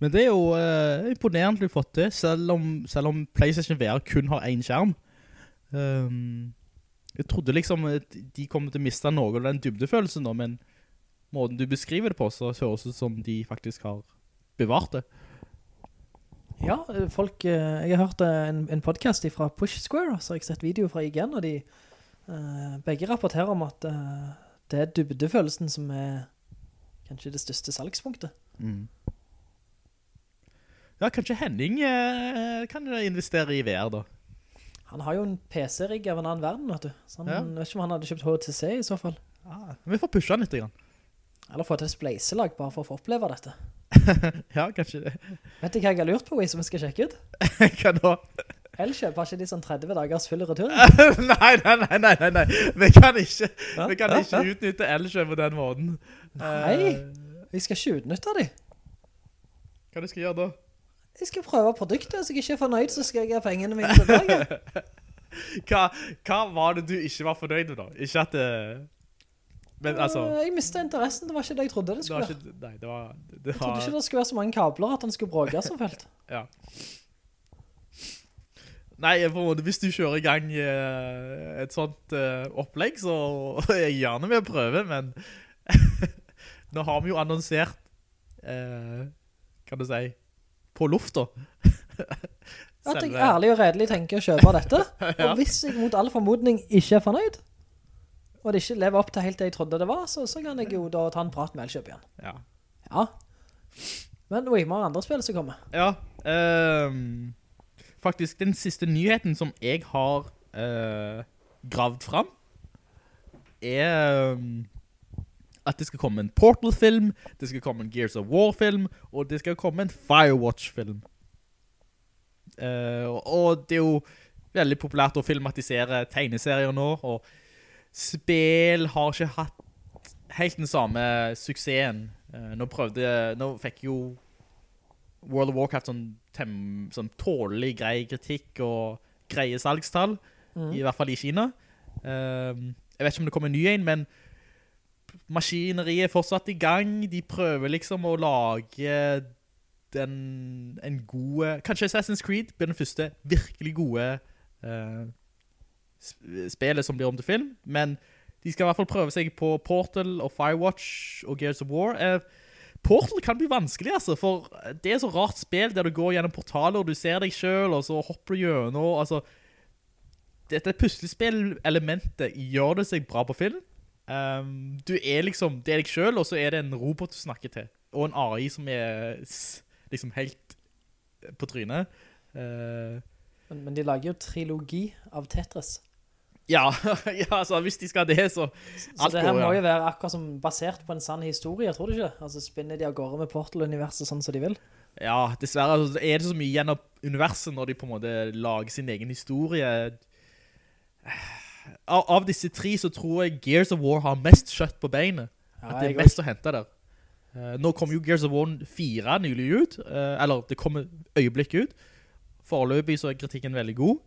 Men det er jo eh, imponerende du har fått det, selv om, selv om PlayStation VR kun har en skjerm. Um, jeg trodde liksom at de kommer til å miste noe av den dybdefølelsen da, men måten du beskriver det på, så høres det ut som de faktisk har bevart det. Ja, folk, eh, jeg har hørt eh, en, en podcast fra Push Square, så har jeg sett video fra IGN, og de uh, begge rapporterer om at uh, det er dybdefølelsen som er kanskje det største salgspunktet. Ja, kanskje Henning uh, kan investere i VR da. Han har jo en PC-rigg av en annen verden, vet du. Så han Ja. vet ikke om han hadde kjøpt HTC i så fall. Ah, vi får pushe han litt. Grann. Eller få til et spleiselag bare for å få oppleve dette. Ja, kanskje det. Vet du hva jeg har lurt på, Wee, som vi skal sjekke ut? Hva da? Elkjøp, har ikke de sånn 30 dagers full retur? nei, nei, nei, nei, nei, nei. Vi kan ikke, Ja, vi kan ja, ikke ja. utnytte Elkjøp på den måten. Nei, Eh, vi skal ikke utnytte de. hva du skal gjøre da? Jeg skal prøve produktet, hvis jeg ikke er fornøyd, så skal jeg gjøre pengene mine tilbake. Hva, hva var det du ikke var fornøyd med da? Ikke at det... Men altså... Eh, Jeg mistet interessen, det var ikke det jeg trodde det Det skulle ikke... Nei, det var... Det Jeg trodde var ikke det skulle være så mange kabler at han skulle bråke så felt. ja. Nei, på en måte, hvis du kjører i gang eh, et sånt eh, opplegg, så er jeg gjerne med å prøve, men nå har vi jo annonsert, kan du si, på lufta, At jeg ærlig og redelig tenker å kjøpe dette. Og hvis jeg mot all formodning ikke er fornøyd, og det ikke lever opp til helt det jeg trodde det var, så, så kan jeg jo da ta en prat med Elkjøp igjen. Ja. Ja. Men vi må ha andre spill som kommer. Ja, um, faktisk den siste nyheten som jeg har uh, gravd fram, er um, at det skal komme en Portal-film, det skal komme en Gears of War-film, og det skal komme en Firewatch-film. Uh, og- det er jo veldig populært å filmatisere tegneserier nå, og spill har ikke hatt helt den samme suksessen. Eh, nå prøvde, nå fikk jo World of Warcraft sånn, tem, sånn tålig grei kritikk og greie salgstall, i hvert fall i Kina. Ehm, jeg vet ikke om det kommer en ny en, men maskineriet er fortsatt i gang. De prøver liksom å lage den, en gode, kanskje Assassin's Creed blir den første virkelig gode sp- spillet som blir om til film, men de skal i hvert fall prøve seg på Portal og Firewatch og Gears of War. Eh, Portal kan bli vanskelig, altså, for det er så rart spill der du går gjennom portaler, og du ser deg selv, og så hopper du gjennom, altså, dette puslespillelementet gjør det seg bra på film. Um, du er liksom, det er deg selv, og så er det en robot du snakker til, og en AI som er liksom helt på trynet. Uh, Men, men de lager jo trilogi av Tetris. ja, ja, altså, hvis de skal det, så Så det her går, må jo være akkurat som basert på en sann historie, tror du ikke? Altså spinner de av gårde med Portal-universet sånn som de vil. Ja, dessverre altså, er det så mye igjen av universet når de på en måte lager sin egen historie. Av, av disse tre så tror jeg Gears of War har mest kjøtt på beinet. Ja, at det er mest å hente der. Uh, nå kom jo Gears of War 4 nylig ut, uh, eller det kommer øyeblikk ut. Foreløpig så er kritikken veldig god.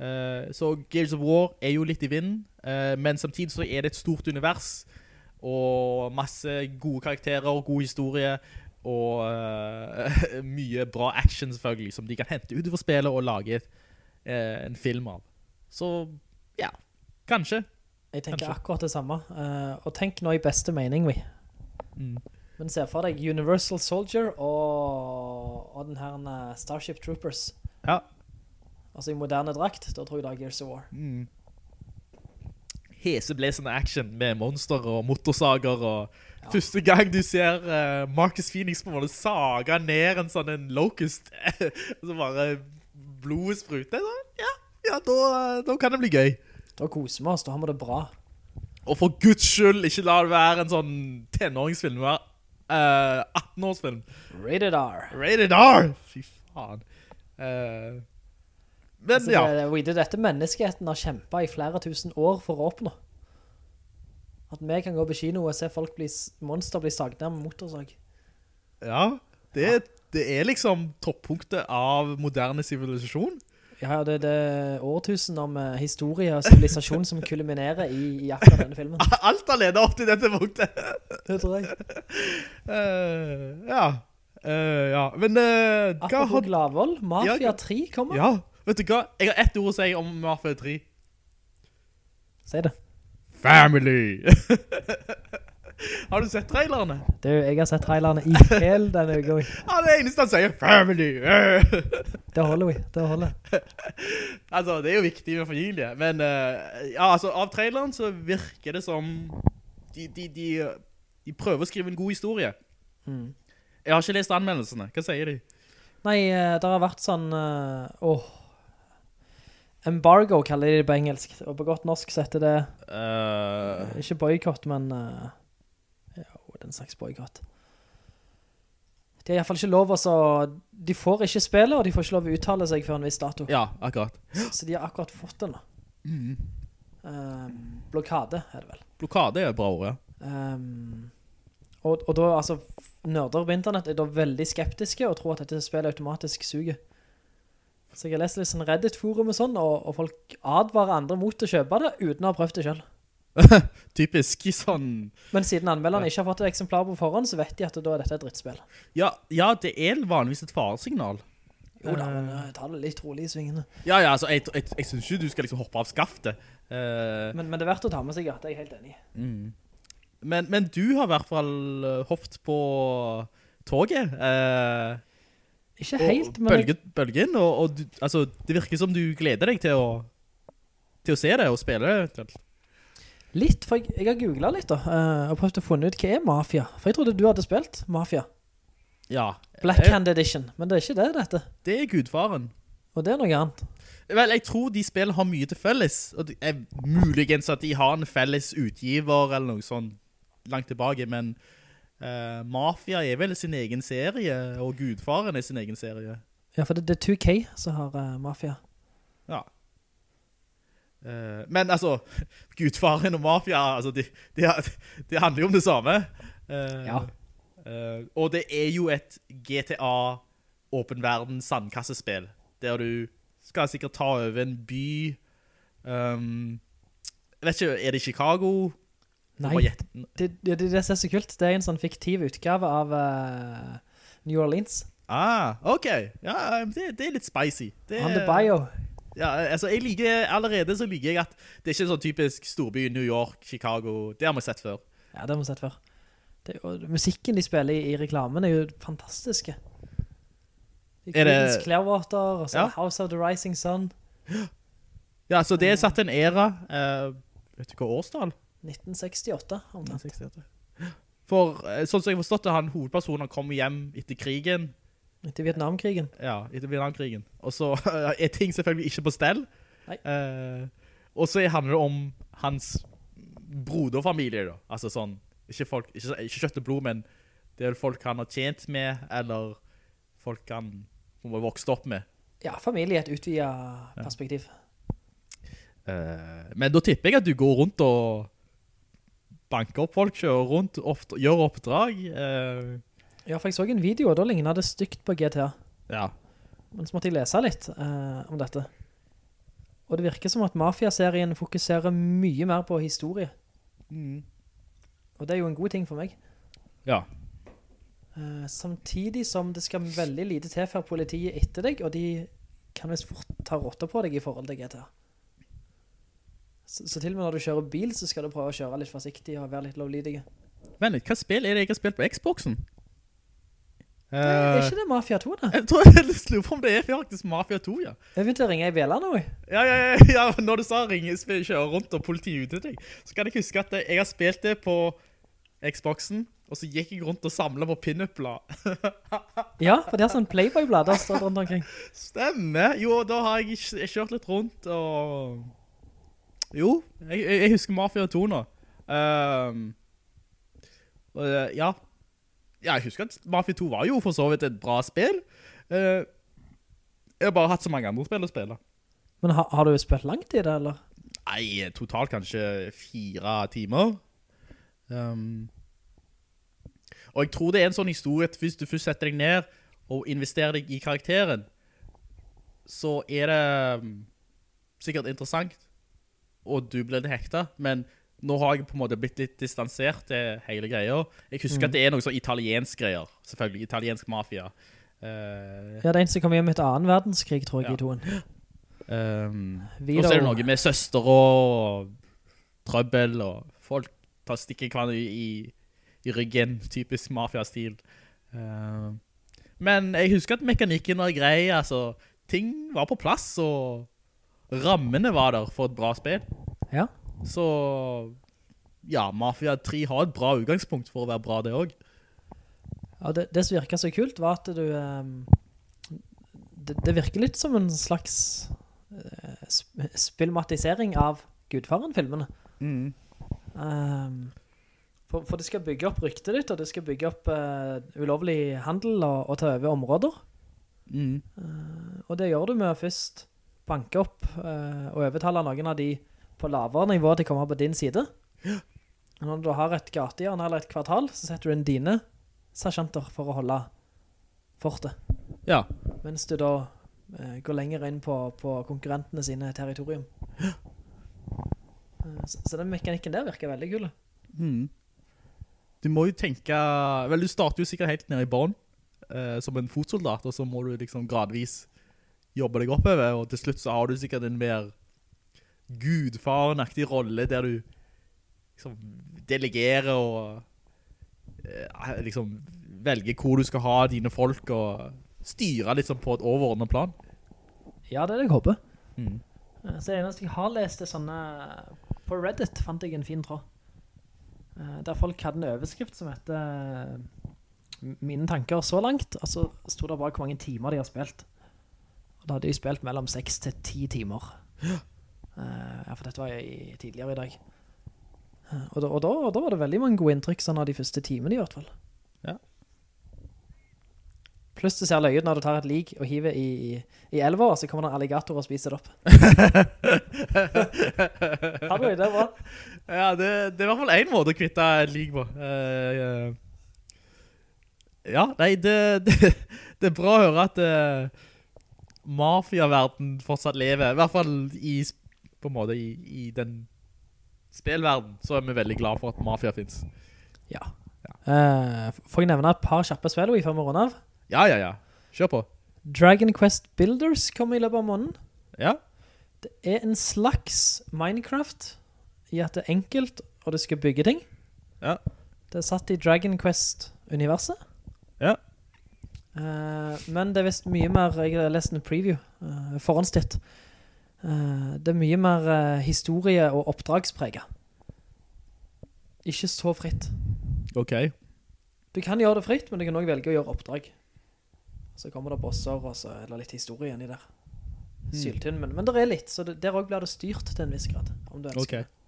Eh, så Gears of War er jo litt i vinden, eh, men samtidig så er det et stort univers, og masse gode karakterer, god historie, og uh, mye bra action selvfølgelig, som de kan hente ut for spillet og lage et, eh, en film av. Så, ja, kanskje. Jeg tenker Kanskje. akkurat det samme. uh, og tenk nå i beste mening, vi. Mm. Men se for deg Universal Soldier og, og den her Starship Troopers. Ja. Altså i moderne drakt, da tror jeg det er Gears of War. Mm. Heseblesende action med monster og motorsager og første gang du ser uh, Marcus Phoenix på en måte saga ned en sånn en locust så bare blodet spruter ja, ja da, da kan det bli gøy Da koser vi oss, da har vi det bra. og for guds skyld ikke la det være en sånn tenåringsfilm det eh, 18-årsfilm Rated R. Rated R fy faen Eh, men Altså, ja det, det, dette menneskeheten har kjempet i flere tusen år for å oppnå. At vi kan gå på kino og se folk bli, monster bli sagt ned med motorsag. Ja, det, det er liksom toppunktet av moderne sivilisasjon. Ja, det, det er årtusener med historie og sivilisasjon som kulminerer i, i akkurat denne filmen. Alt har ledet opp til dette punktet. Det tror jeg. Uh, ja. Uh, ja, men uh, Apropos har... Gladvold, Mafia Ja, 3 kommer. Ja, vet du hva? Jeg har ett ord å si om Mafia 3. Si det. Family! har du sett trailerne? Du, jeg har sett trailerne i hele denne uka. Ja, det eneste han sier, family! Det holder vi, det holder. altså, det er jo viktig med familie, men eh, ja, altså, av traileren så virker det som de, de, de, de prøver å skrive en god historie. Mm. Jeg har ikke lest anmeldelsene. Hva sier de? Nei, eh, det har vært sånn, eh, åh, embargo kaller de det på engelsk, og på godt norsk setter det, uh, ikke boykott, men, uh, ja, det er en slags boykott. De har i hvert fall ikke lov å, så, de får ikke spille, og de får ikke lov å uttale seg før en viss dato. ja, akkurat. Så de har akkurat fått den da. Eh, blokade er det vel. Blokade er et bra ord, ja. Um, og, og da, altså, nerder på internett er da veldig skeptiske og tror at dette spillet automatisk suger. Så jeg har lest litt sånn Reddit-forum og sånn, og, og folk advarer andre mot å kjøpe det uten å ha prøvd det selv. Typisk sånn... Men siden anmelderne ikke har fått et eksemplar på forhånd, så vet de at da er dette et drittspill. Ja, ja, det er vanligvis et faresignal. Jo da, men jeg tar det litt rolig i svingene. Ja, ja, altså, jeg, jeg, jeg synes ikke du skal liksom hoppe av skaftet. Uh... Men, men det er verdt å ta med seg at jeg er helt enig. men, men du har i hvert fall eh, hoppet på toget. Eh, Ikke og men bølge, bølgen inn, og, og du, altså, det virker som du gleder deg til å, til å se det og spille det. litt, for jeg, jeg har googlet litt da, eh, og prøvd å finne ut hva er Mafia. For jeg trodde du hadde spilt Mafia. Ja. Black Jeg- Hand Edition, men det er ikke det dette. Det er gudfaren. Og det er noe annet. Vel, jeg tror de spillene har mye til felles, og det er muligens at de har en felles utgiver eller noe sånn langt tilbake, men eh, Mafia er vel sin egen serie, og Gudfaren er sin egen serie. Ja, for det, det er 2K som har uh, Mafia. Ja. Uh, men altså, Gudfaren og Mafia, altså, de, de, de handler jo om det samme. Ja. og det er jo et GTA åpen verden sandkassespill, der du skal sikkert ta over en by. Um, jeg vet ikke, er det Chicago? Nei, det, det, det, det som er så kult. Det er en sånn fiktiv utgave av uh, New Orleans. Ah, ok. Ja, det, er litt spicy. Det, On the bio. Ja, altså, jeg liker, allerede så liker jeg at det er ikke en sånn typisk storby, New York, Chicago, det har vi sett før. Ja, det har vi sett før. Det, er musikken de spiller i, i reklamen er jo fantastiske. De Er det- Clearwater, og så Ja. House of the Rising Sun, Ja, så det er satt en era. Uh, vet du hva årstall? 1968. omtrent. For eh, sånn som jeg forstått det, han hovedpersonen kom hjem etter krigen, Etter Vietnamkrigen. ja, etter Vietnamkrigen, og så er ting selvfølgelig ikke på stell. Eh, og så handler det om hans broderfamilie da, altså sånn, ikke, folk, ikke, ikke kjøtt og blod, men det er folk han har tjent med, eller folk han har vokst opp med. Ja, familie i et utvidet perspektiv. Eh, men da tipper jeg at du går rundt og banker opp folk, kjører rundt, opp, gjør oppdrag. eh, Ja, for jeg så en video, og da lignet det stygt på GTA. ja. Men så måtte jeg lese litt eh, om dette. Og det virker som at Mafia-serien fokuserer mye mer på historie. Og det er jo en god ting for meg. Ja. Eh, samtidig som det skal veldig lite til før politiet er etter deg, og de kan visst fort ta råtta på deg i forhold til GTA. Så, så til og med når du kjører bil, så skal du prøve å kjøre litt forsiktig og være litt lovlydige. litt, hva spill er det jeg har spilt på Xboxen? Det er Eh, ikke det Mafia 2 da? jeg tror jeg lurer på om det er faktisk Mafia 2, ja. Jeg begynte å ringe i Bela nå. Ja, ja, ja, ja, når du sa ringe, kjøre rundt og politiet ute deg, så kan jeg huske at jeg har spilt det på Xboxen, og så gikk jeg rundt og samlet på pinup-blad. Ja, for det er sånn Playboy-blad der står rundt omkring. Stemmer. Jo, da har jeg kjørt litt rundt, og... Jo, jeg, jeg husker Mafia 2 nå. Um, og, eh, ja. ja, jeg husker at Mafia 2 var jo for så vidt et bra spill. Uh, jeg har bare hatt så mange andre spill å spille. Men har, har du spilt langt i det, eller? Nei, totalt kanskje fire timer. Um, og jeg tror det er en sånn historie at hvis du først setter deg ned og investerer deg i karakteren, så er det um, sikkert interessant, og du blir hekta, men nå har jeg på en måte blitt litt distansert til hele greia. Jeg husker at det er noe sånn italiensk greier, selvfølgelig, italiensk mafia. Uh, Ja, det er en som kom hjem etter annen verdenskrig, tror jeg, Ja. i toen. Um, og så er det noe med søster og trøbbel, og folk tar stikker hverandre i, i, i ryggen, typisk mafia-stil. Uh, men jeg husker at mekanikken var grei, altså, ting var på plass, og rammene var der for et bra spill. Ja. Så, ja, Mafia 3 har et bra utgangspunkt for å være bra det også. Ja, det, det som virket så kult var at du... ehm, det, det virker litt som en slags eh, sp spilmatisering av Gudfaren-filmene. Ehm, for, for det skal bygge opp ryktet ditt, og det skal bygge opp uh, ulovlig handel og, og ta over områder. Eh, og det gjør du med først banke opp uh, og overtale noen av de på lavere nivå til å komme på din side. Når du har et gatehjørne eller et kvartal, så setter du inn dine sersjanter for å holde fortet. Ja, Mens du da uh, går lenger inn på, på konkurrentene sine territorium. Uh, så, så den mekanikken der virker veldig kul. Du må jo tenke, vel du starter jo sikkert helt nede i barn, som en fotsoldat, og så må du liksom gradvis jobbe deg oppover, og til slutt så har du sikkert en mer gudfarenaktig rolle, der du liksom delegerer og eh, liksom velger hvor du skal ha dine folk, og styre litt sånn på et overordnet plan. Ja, det er det jeg håper. Mm. Eh, Så det eneste jeg har lest er sånne På Reddit fant jeg en fin tråd Eh, Der folk hadde en overskrift som heter eh, Mine tanker så langt Og så stod det bare hvor mange timer de har spilt Og da hadde de spilt mellom 6 til 10 timer Eh, Ja, for dette var jeg tidligere i dag Eh, og da, og, da, og da var det veldig mange gode inntrykk Sånn av de første timene i hvert fall Ja. Pluss det ser løy ut når du tar et lig og hiver i, i, i elva, og så kommer det en alligator og spiser det opp. Har du det? Bra. Ja, det, det er i hvert fall en måte å kvitte et lig på. Uh, ja, nei, det, det, det er bra å høre at uh, mafiaverden fortsatt lever. I hvert fall i, på en måte i, i den spillverden, så er vi veldig glad for at mafia finnes. Ja. Eh, får jeg nevne et par kjappe spill i før vi runder av? Ja, ja, ja. Kjør på. Dragon Quest Builders kommer i løpet av måneden. Ja. Det er en slags Minecraft i at det er enkelt, og det skal bygge ting. Ja. Det er satt i Dragon Quest-universet. Ja. Eh, men det er vist mye mer, jeg har lest en preview, uh, forhåndstitt. Uh, det er mye mer uh, historie og oppdragspreget. Ikke så fritt. Ok. Du kan gjøre det fritt, men du kan også velge å gjøre oppdrag. Så kommer det bosser, og så er det litt historie igjen i der. Syltynn, men, men det er litt, så det, der også blir det styrt til en viss grad, om du ønsker Ok. det.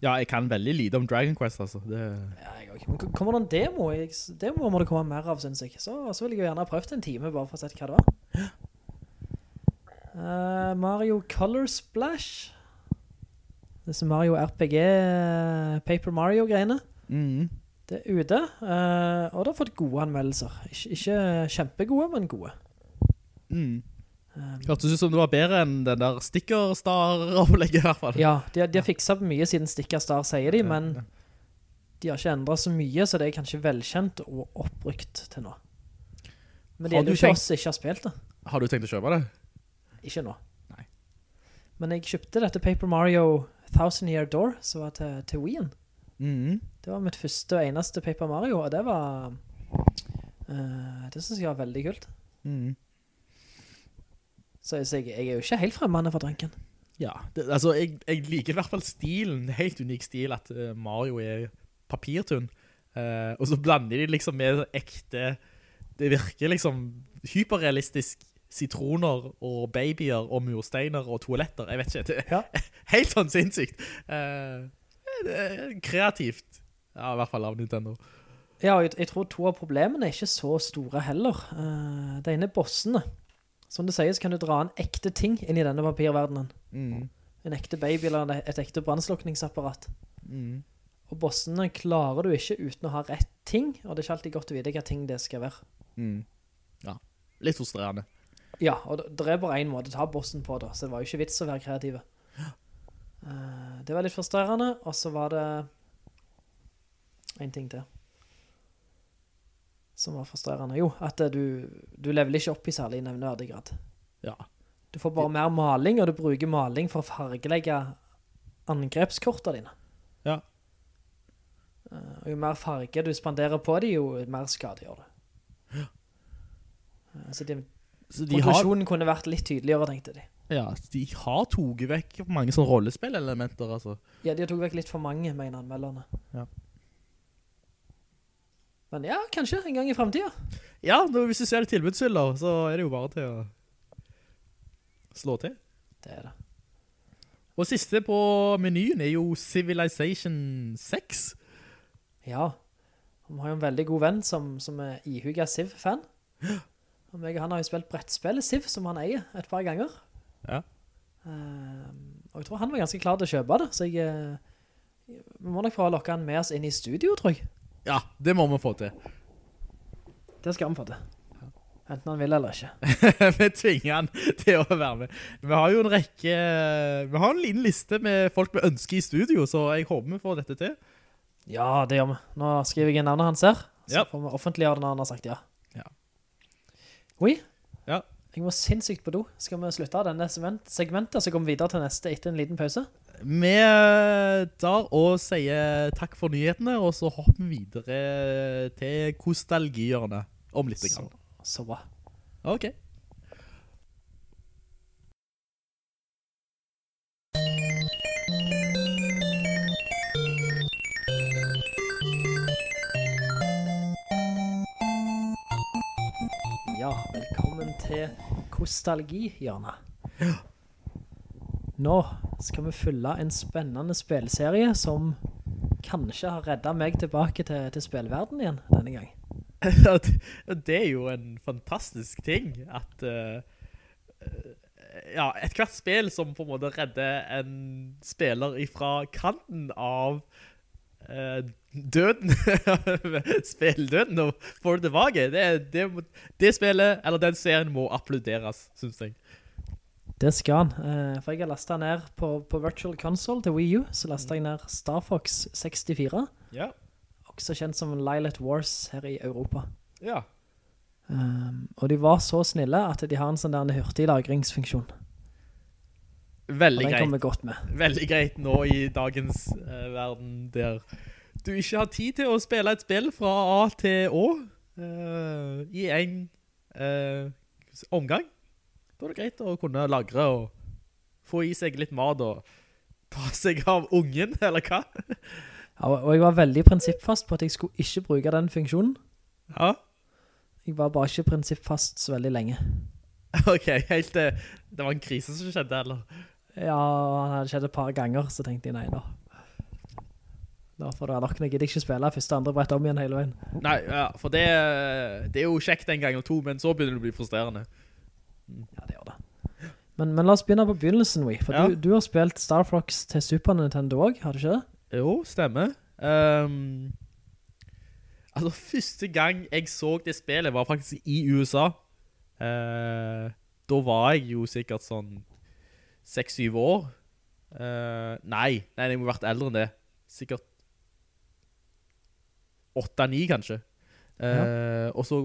Ja, jeg kan veldig lite om Dragon Quest, altså. Det... Ja, jeg også. Men kommer det en demo? Jeg, demo må det komme mer av, synes jeg. Så, så vil jeg jo gjerne ha prøvd en time, bare for å se hva det var. Uh, Mario Color Splash. Disse Mario RPG, Paper Mario-greiene. Mm. Det er ute, uh, og det har fått gode anmeldelser. Ikke, ikke kjempegode, men gode. Mm. Hørtes ut som det var bedre enn den der Sticker Star-opplegget i hvert fall. Ja, de, de har fikset mye siden Sticker Star, sier de, men de har ikke endret så mye, så det er kanskje velkjent og oppbrukt til nå. Men det gjelder er jo ikke oss som ikke har spilt det. Har du tenkt å kjøpe det? Ikke nå. Nei. Men jeg kjøpte dette Paper Mario Thousand Year Door, som var til, til Wii-en. Mm. Det var mitt første og eneste Paper Mario, og det var... Uh, det synes jeg var veldig kult. Mm. Så, jeg, jeg er jo ikke helt fremmende for drinken. Ja, det, altså jeg, jeg liker i hvert fall stilen, helt unik stil at eh, Mario er papirtunn. Uh, og så blander de liksom med ekte, det virker liksom hyperrealistisk sitroner og babyer og mursteiner og toaletter. Jeg vet ikke, det Ja. helt sånn sinnssykt. Uh, kreativt, ja, i hvert fall av Nintendo. Ja, jeg, jeg tror to av problemene er ikke så store heller. Uh, det ene er bossene. Som du sier, så kan du dra en ekte ting inn i denne papirverdenen. Mm. En ekte baby eller et ekte brannslokningsapparat. Mm. Og bossene klarer du ikke uten å ha rett ting, og det er ikke alltid godt å vite hva ting det skal være. Mm. Ja, litt frustrerende. Ja, og det, det er bare en måte å ta bossen på da, så det var jo ikke vits å være kreative. Eh, det var litt frustrerende, og så var det en ting til. Som var frustrerende. Jo, at eh, du, du leveler ikke opp i særlig nevneverdig grad. Ja. Du får bare mer maling, og du bruker maling for å fargelegge angrepskortene dine. Ja. Eh, og jo mer farge du spanderer på dem, jo mer skade gjør det. Ja. Så de, Så de har, konklusjonen kunne vært litt tydeligere, tenkte de. ja, de har toget vekk mange sånne rollespillelementer, altså. Ja, de har toget vekk litt for mange, mener anmelderne. Ja. Men ja, kanskje en gang i fremtiden. Ja, nå, hvis du ser det tilbudshyller, så er det jo bare til å slå til. Det er det. Og siste på menyen er jo Civilization 6. Ja, vi har jo en veldig god venn som, som er ihuga Civ-fan. Og meg og han har jo spilt brettspillet Civ, som han eier et par ganger. Ja. Ehm, og jeg tror han var ganske klar til å kjøpe det, så jeg... eh, Vi må nok prøve å lokke han med oss inn i studio, tror jeg. Ja, det må vi få til. Det skal vi få til. Enten han vil eller ikke. vi tvinger han til å være med. Vi har jo en rekke, vi har en liten liste med folk vi ønsker i studio, så jeg håper vi får dette til. Ja, det gjør vi. Nå skriver jeg navnet hans her, så Ja. får vi offentliggjøre det når han har sagt ja. Ja. Oi, Ja, jeg må sinnssykt på do. Skal vi slutte av denne segmentet, så kommer vi videre til neste etter en liten pause? Vi tar og sier takk for nyhetene, og så hopper vi videre til kostalgihjørnet om litt. Så. Så bra. Ok. Ja, velkommen til Kostalgi-hjørnet. Nå skal vi fylle en spennende spilserie som kanskje har reddet meg tilbake til, til spillverden igjen denne gang. Det- er jo en fantastisk ting at eh, ja, et hvert spill som på en måte redder en spiller ifra kanten av uh, døden, spildøden, og får det tilbake. Det, det, det spillet, eller den serien må applauderes, synes jeg. Det skal han. eh, For jeg har lastet ned på, på Virtual Console til Wii U, så lastet jeg ned Star Fox 64, Ja, også kjent som Lilith Wars her i Europa. ja. Um, og de var så snille at de har en sånn der hurtig lagringsfunksjon. Veldig greit. Og den kommer godt med. veldig greit nå i dagens uh, verden der du ikke har tid til å spille et spill fra A til Å uh, i en uh, omgang. Da er det greit å kunne lagre og få i seg litt mat og ta seg av ungen, eller hva? Ja, og jeg var veldig prinsippfast på at jeg skulle ikke bruke den funksjonen. Ja, Jeg var bare ikke prinsippfast så veldig lenge. ok, helt det. det var en krise som skjedde, eller? Ja, det hadde skjedd et par ganger, så tenkte jeg nei da. Da får det være nok, jeg gidder ikke spille første andre brett om igjen hele veien. Nei, ja, for det, det er jo kjekt en gang og to, men så begynner det å bli frustrerende. Ja, det gjør det. Men, men la oss begynne på begynnelsen, Wii. For Ja. du, du har spilt Star Fox til Super Nintendo også, har du ikke det? Jo, stemmer. Um, altså, første gang jeg så det spillet var faktisk i USA. Uh, da var jeg jo sikkert sånn 6-7 år. Uh, nei, nei, jeg må ha vært eldre enn det. Sikkert 8-9 kanskje. Eh, Og så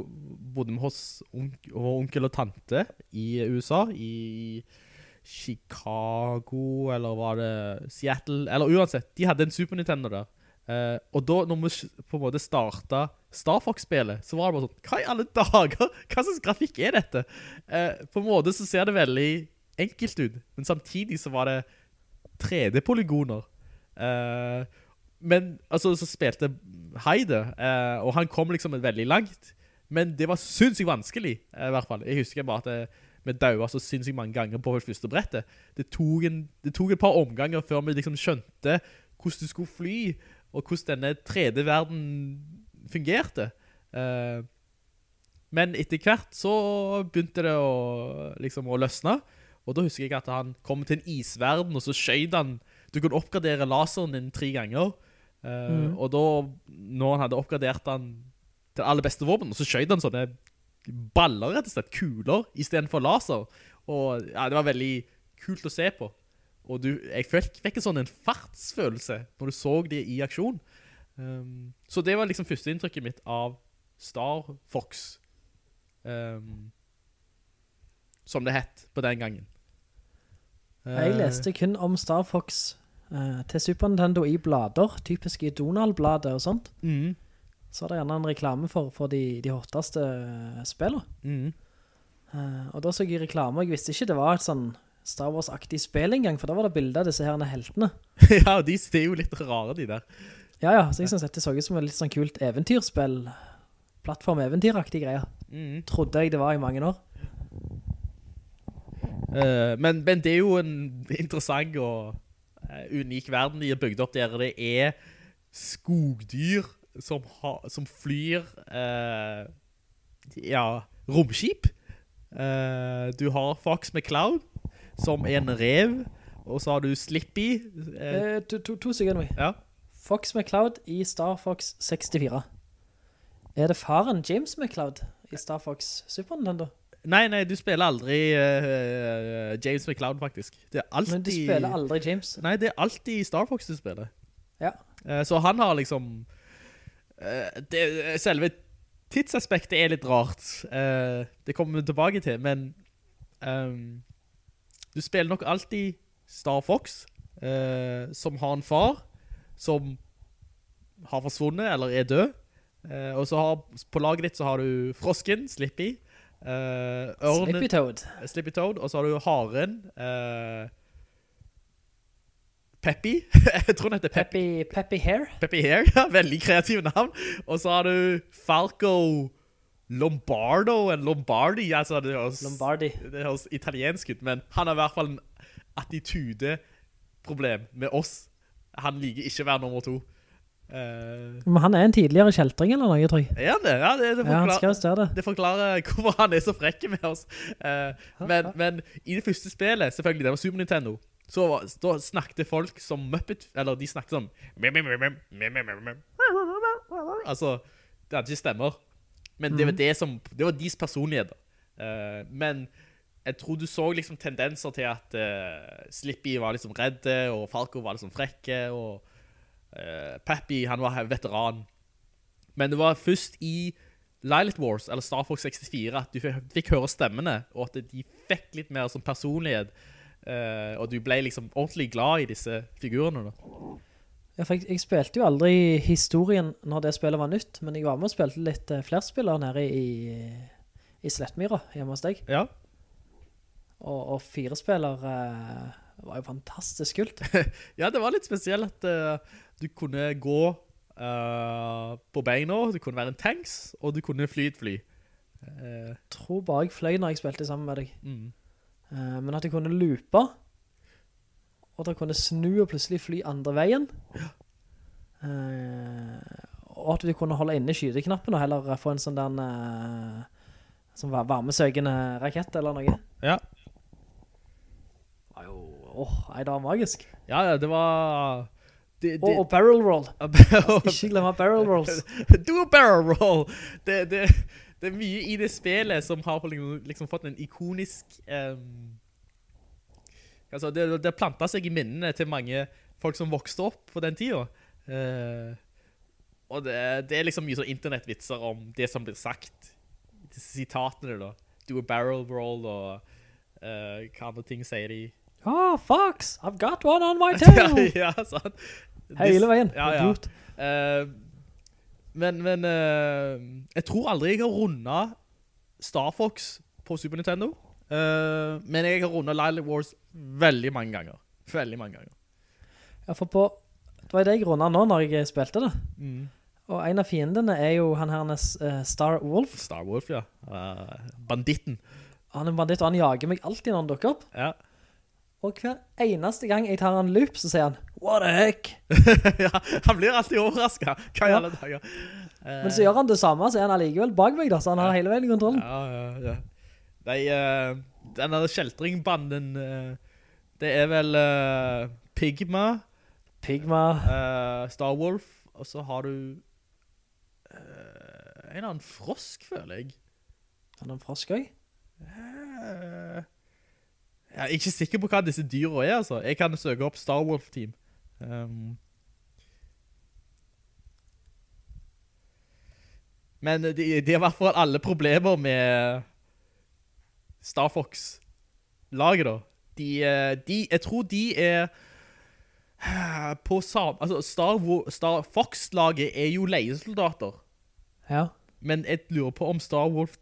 bodde vi hos onk onkel og tante i USA, i Chicago, eller var det Seattle, eller uansett, de hadde en Super Nintendo der. Eh, og da, når vi på en måte startet Star Fox-spillet, så var det bare sånn, hva i alle dager? Hva slags grafikk er dette? Eh, på en måte så ser det veldig enkelt ut, men samtidig så var det 3D-polygoner. Eh, men, altså, så spilte Heide, eh, og han kom liksom veldig langt, men det var sinnssykt vanskelig, eh, i hvert fall. Jeg husker bare at det, vi daua så sinnssykt mange ganger på første brettet. Det tok, en, det tok et par omganger før vi liksom skjønte hvordan du skulle fly, og hvordan denne 3D-verden fungerte. Eh, men etter hvert så begynte det å, liksom, å løsne, og da husker jeg at han kom til en isverden, og så skjøyde han, du kunne oppgradere laseren din tre ganger, eh, og da, når han hadde oppgradert han til det aller beste våpen, så skjøyde han sånne baller, rett og slett, kuler, i stedet for laser. Og ja, det var veldig kult å se på. Og du, jeg fikk, fikk en sånn en fartsfølelse når du så det i aksjon. Um, så det var liksom første inntrykket mitt av Star Fox. Um, som det hett på den gangen. Jeg Eh, leste kun om Star Fox eh, til Super Nintendo i blader, typisk i Donald-blader og sånt. mm. Så var det gjerne en reklame for, for de, de hotteste eh, spillene. Mm. Eh, og da så jeg reklame, og jeg visste ikke det var et sånn Star Wars-aktig spill engang, for da var det bilder av disse herne heltene. ja, de, de er jo litt rare, de der. Ja, ja, så jeg synes dette så ut som et litt sånn kult eventyrspill, plattform-eventyraktig greier. Mm. Trodde jeg det var i mange år. Uh, men, men det er jo en interessant og unik verden de har bygd opp der det er skogdyr som, ha, som flyr eh, ja, romskip. Eh, du har Fox McCloud som er en rev, og så har du Slippy. eh, Eh, to, to, to sekunder, ja. Fox McCloud i Star Fox 64. Er det faren James McCloud i Star Fox Super Nintendo? Nei, nei, du spiller aldri uh, James McCloud faktisk. Det alltid... Men du spiller aldri James. Nei, det er alltid Star Fox du spiller. Ja. Uh, Så han har liksom Uh, det, Selve tidsaspektet er litt rart. Det kommer vi tilbake til, men Um, du spiller nok alltid Star Fox, som har en far som har forsvunnet eller er død. Og så har, på laget ditt så har du Frosken, Slippy, eh, ørnen, Slippy Toad. Slippy Toad, og så har du haren, Uh, Peppy, jeg tror den heter Peppy, Peppy, Peppy Hair. Peppy Hair, ja, veldig kreativ navn, og så har du Falco Lombardo, en Lombardi, altså det høres, Lombardi. det høres italiensk ut, men han har i hvert fall en attitude-problem med oss. Han liker ikke å være nummer to. Eh, Men han er en tidligere kjeltring eller noe, tror jeg. er han det? Ja, det, det, Ja, forklarer, skal det. forklarer hvorfor han er så frekke med oss. Uh, men, men i det første spillet, selvfølgelig, det var Super Nintendo, så var- da snakket folk som Muppet, eller de snakket som Altså, det hadde ikke stemmer. Men det var det som, det var deres personligheter. Uh, men jeg tror du så liksom tendenser til at eh, Slippy var liksom redde, og Falco var liksom frekke, og eh, Peppy, han var veteran. Men det var først i Lilith Wars, eller Star Fox 64, at du fikk, høre stemmene, og at de fikk litt mer som personlighet, eh, og du ble liksom ordentlig glad i disse figurene. Da. Jeg, jeg spilte jo aldri historien når det spillet var nytt, men jeg var med og spilte litt flerspillere flerspiller nede i, i Slettmyra, hjemme hos deg. Ja, Og, og fire spiller eh, var jo fantastisk kult. ja det var litt spesielt at eh, du kunne gå uh, på beina, du kunne være en tanks, og du kunne fly et fly. Jeg tror bare jeg fløy når jeg spilte sammen med deg. mm. Uh, men at jeg kunne loope, og at jeg kunne snu og plutselig fly andre veien. Eh, og at du kunne holde inne skyteknappen og heller få en sånn den eh, som var varmesøkende rakett eller noe. Ja. Det var jo, åh, nei, det var magisk. ja, det var... Det, Og, og barrel roll. Ikke glemme barrel rolls. Do a barrel roll! Det, det, det er mye i det spillet som har liksom, liksom fått en ikonisk... Um, altså, det, det plantet seg i minnene til mange folk som vokste opp på den tiden. Uh, og det, det er liksom mye sånn internettvitser om det som blir sagt. Sitatene da. Do a barrel roll, og uh, hva andre ting sier de? Ah, Fox, I've got one on my tail. ja, ja, sant. Hele veien. Ja, ja. Eh, men men uh, jeg tror aldri jeg har rundet Star Fox på Super Nintendo. Uh, men jeg har rundet Lilith Wars veldig mange ganger. Veldig mange ganger. Ja, for på, det var det jeg rundet nå når jeg spilte det. Mm. Og en av fiendene er jo han her uh, Star Wolf. Star Wolf, ja. Banditten. Han er banditt, og han jager meg alltid når han dukker opp. Ja. Og hver eneste gang jeg tar en loop, så sier han, what the heck? ja. Han blir alltid overrasket. Hva i Ja. alle dager? Eh, Men så gjør han det samme, så er han allikevel bak meg da, så han har hele veien kontrollen. Ja, ja, ja. Nei, uh, denne kjeltringbanden, uh, det er vel uh, Pigma, Pigma. Uh, Star Wolf, og så har du eh, en annen frosk, føler jeg. En annen en frosk også. Jeg er ikke sikker på hva disse dyra er, altså. Jeg kan søke opp Star Wolf Team. Um, men de, de har i hvert fall alle problemer med Star Fox-laget da. De, eh, de, jeg tror de er eh, på samme... Altså, Star, Star Fox-laget er jo leiesoldater. Ja. Men jeg lurer på om Star Wolf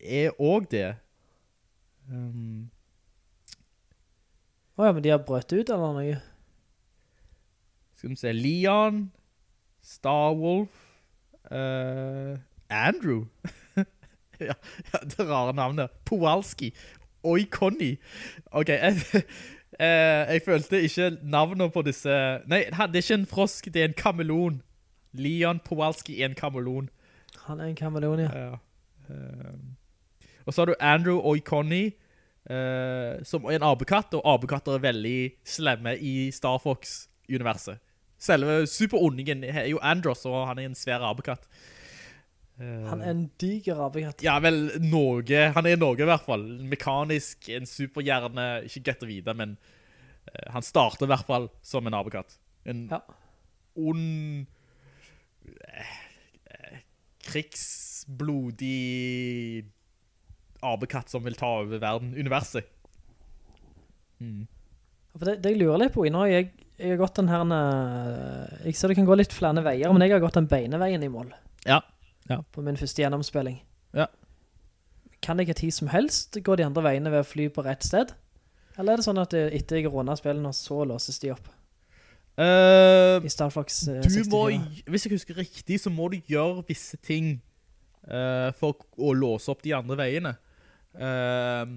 er også det. Um, Åja, men de har brøtt ut eller noe. skal vi se, Leon, Star Wolf, eh, Andrew. ja, ja, det rare navnet. Powalski. Oi, Conny. Ok, jeg, eh, jeg følte ikke navnet på disse... Nei, det er ikke en frosk, det er en kamelon. Leon Powalski er en kamelon. Han er en kamelon, ja. Ja. Ehm, og så har du Andrew Oikoni, uh, som en apekatt, og apekatter er veldig slemme i Star Fox-universet. Selve superondingen er jo Andros, og han er en svær apekatt. Eh, Han er en diger apekatt. Ja, vel, noe. Han er noe i hvert fall. Mekanisk, en superhjerne, ikke gett å vite, men uh, han starter i hvert fall som en apekatt. En Ja. ond, krigsblodig apekatt som vil ta over verden, universet. Mm. det, det jeg lurer litt på, nå jeg, jeg har gått den her, eh, jeg ser det kan gå litt flere veier, men jeg har gått den beineveien i mål Ja. på min første gjennomspilling. Ja. kan jeg ikke tid som helst gå de andre veiene ved å fly på rett sted? Eller er det sånn at det, etter jeg runder spillene, så låses de opp Uh, i Star Fox du 64? må, hvis jeg husker riktig, så må du gjøre visse ting uh, for å låse opp de andre veiene. Eh,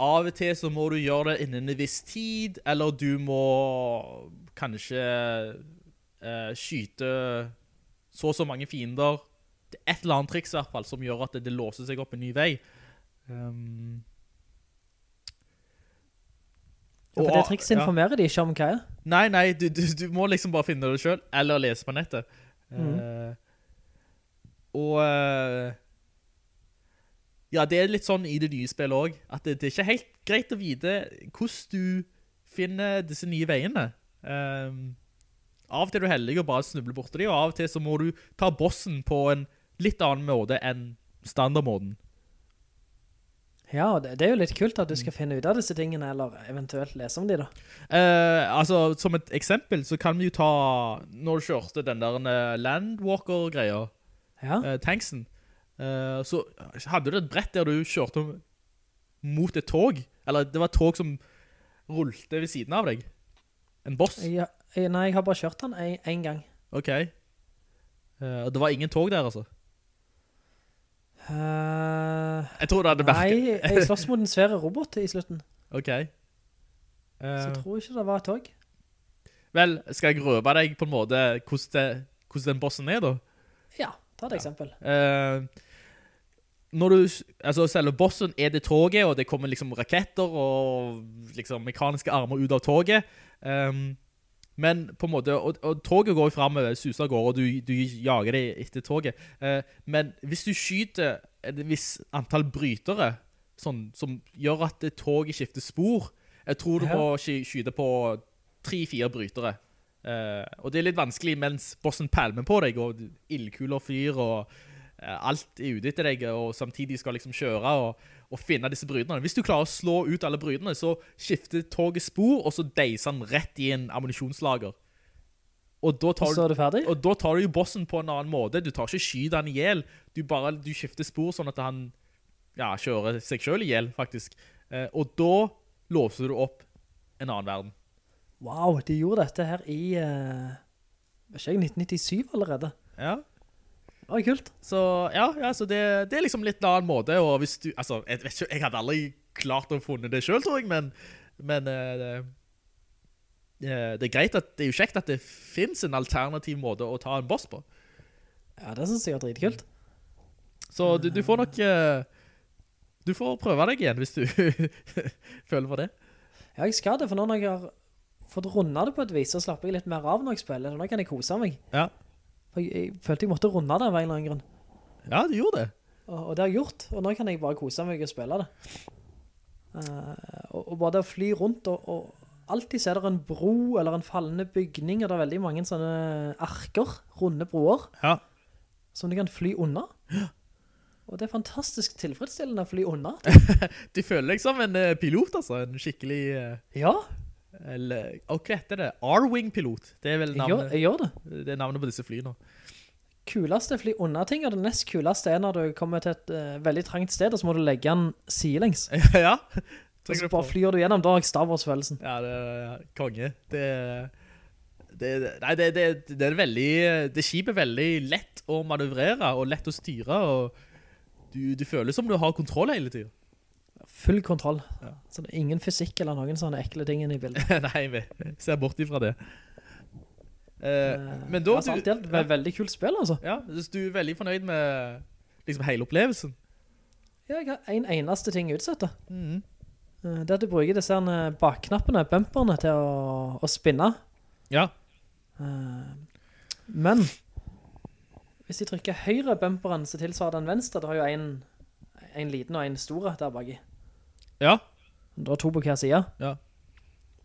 av og til så må du gjøre det innen en viss tid, eller du må kanskje uh, skyte så og så mange fiender. Det er et eller annet triks i hvert fall, som gjør at det, det låser seg opp en ny vei. Um, Ja, for det trikset ja. informerer de ikke om hva er. Nei, nei, du, du, du må liksom bare finne det selv, eller lese på nettet. Mm. Uh, og eh, ja, det er litt sånn i det nye spillet også, at det, det er ikke helt greit å vite hvordan du finner disse nye veiene. Um, av og til er du heldig og bare snubler bort de, og av og til så må du ta bossen på en litt annen måte enn standardmåten. Ja, det, det er jo litt kult at du skal finne ut av disse tingene, eller eventuelt lese om de da. Uh, altså, som et eksempel så kan vi jo ta, når du kjørte den der eh, Landwalker-greia, Ja, uh, tanksen, eh, så hadde du et brett der du kjørte mot et tog, eller det var et tog som rullte ved siden av deg. En boss. ja nei, jeg har bare kjørt den en, en gang. Ok. Uh, det var ingen tog der, altså. Uh, Jeg tror det hadde nei, jeg slåss mot en svære robot i slutten, Ok. så Eh, jeg tror ikke det var et tog. vel, skal jeg røpe deg på en måte hvordan, det, hvordan den bossen er da? Ja, ta et eksempel. Eh, når du, altså selve bossen er det toget, og det kommer liksom raketter og liksom mekaniske armer ut av toget. um, men på en måte, og, og toget går jo frem, suser går, og du, du jager det etter toget. uh, men hvis du skyter et visst antall brytere, sånn, som gjør at toget skifter spor, jeg tror du Ja. må skyte på tre-fire brytere. uh, og det er litt vanskelig mens bossen palmer på deg, og ildkuler fyr, og alt er ute etter deg, og samtidig skal liksom kjøre og, og finne disse brydene. Hvis du klarer å slå ut alle brydene, så skifter toget spor, og så deiser han rett i en ammunisjonslager. Og da tar så er du ferdig? og da tar du jo bossen på en annen måte. Du tar ikke skyt han ihjel. Du bare du skifter spor sånn at han ja, kjører seg selv ihjel, faktisk. Eh, og da låser du opp en annen verden. Wow, de gjorde dette her i, uh, ikke jeg, 1997 allerede. Ja. Var kult. Så ja, ja så det, det er liksom litt en annen måte, og hvis du, altså, jeg vet ikke, jeg hadde aldri klart å funne det selv, tror jeg, men, men eh, det, eh, det er greit at, det er jo kjekt at det finnes en alternativ måte å ta en boss på. Ja, det synes jeg er dritkult. Så du, du får nok, eh, du får prøve deg igjen hvis du føler for det. Ja, jeg skal det, for nå når jeg har fått rundet det på et vis, så slapper jeg litt mer av når jeg spiller. Nå kan jeg kose meg. Ja, For jeg, jeg følte jeg måtte runde det av en eller annen grunn. ja du gjorde det. Og, og det har jeg gjort, og nå kan jeg bare kose meg og spille det. Uh, og, og bare det å fly rundt, og, og alltid ser det en bro eller en fallende bygning, og det er veldig mange sånne arker, runde broer, Ja. som du kan fly unna. Og det er fantastisk tilfredsstillende å fly unna. Du føler deg som en eh, pilot, altså. En skikkelig, Ja, Ja, eller, og hva heter det? R-Wing-pilot. Det er vel navnet, gjør det. det er navnet på disse flyene. kuleste fly unna ting, og det nest kuleste er når du kommer til et uh, veldig trangt sted, og så må du legge den sidelengs. ja. Og så bare flyr du gjennom, da har jeg Star Wars-følelsen. Ja, det er konge. Det, det, nei, det, det, det er veldig, det skipet er veldig lett å manøvrere, og lett å styre, og du, du føler som du har kontroll hele tiden. Full kontroll. Ja. Så det er ingen fysikk eller noen sånne ekle ting i bildet. nei, vi ser bort ifra det. Eh, men da, altså, alt det du, et veldig kult spill, altså. ja, så du er veldig fornøyd med liksom hele opplevelsen. Ja, jeg har en eneste ting utsatt da. Mm. Eh, Det at du bruker disse bakknappene, bumperne, til å, å spinne. Ja, Men, hvis jeg trykker høyre bumperen, så tilsvarer den venstre. Det har jo en, en liten og en store der baki. Ja, Det er to på hver side. ja.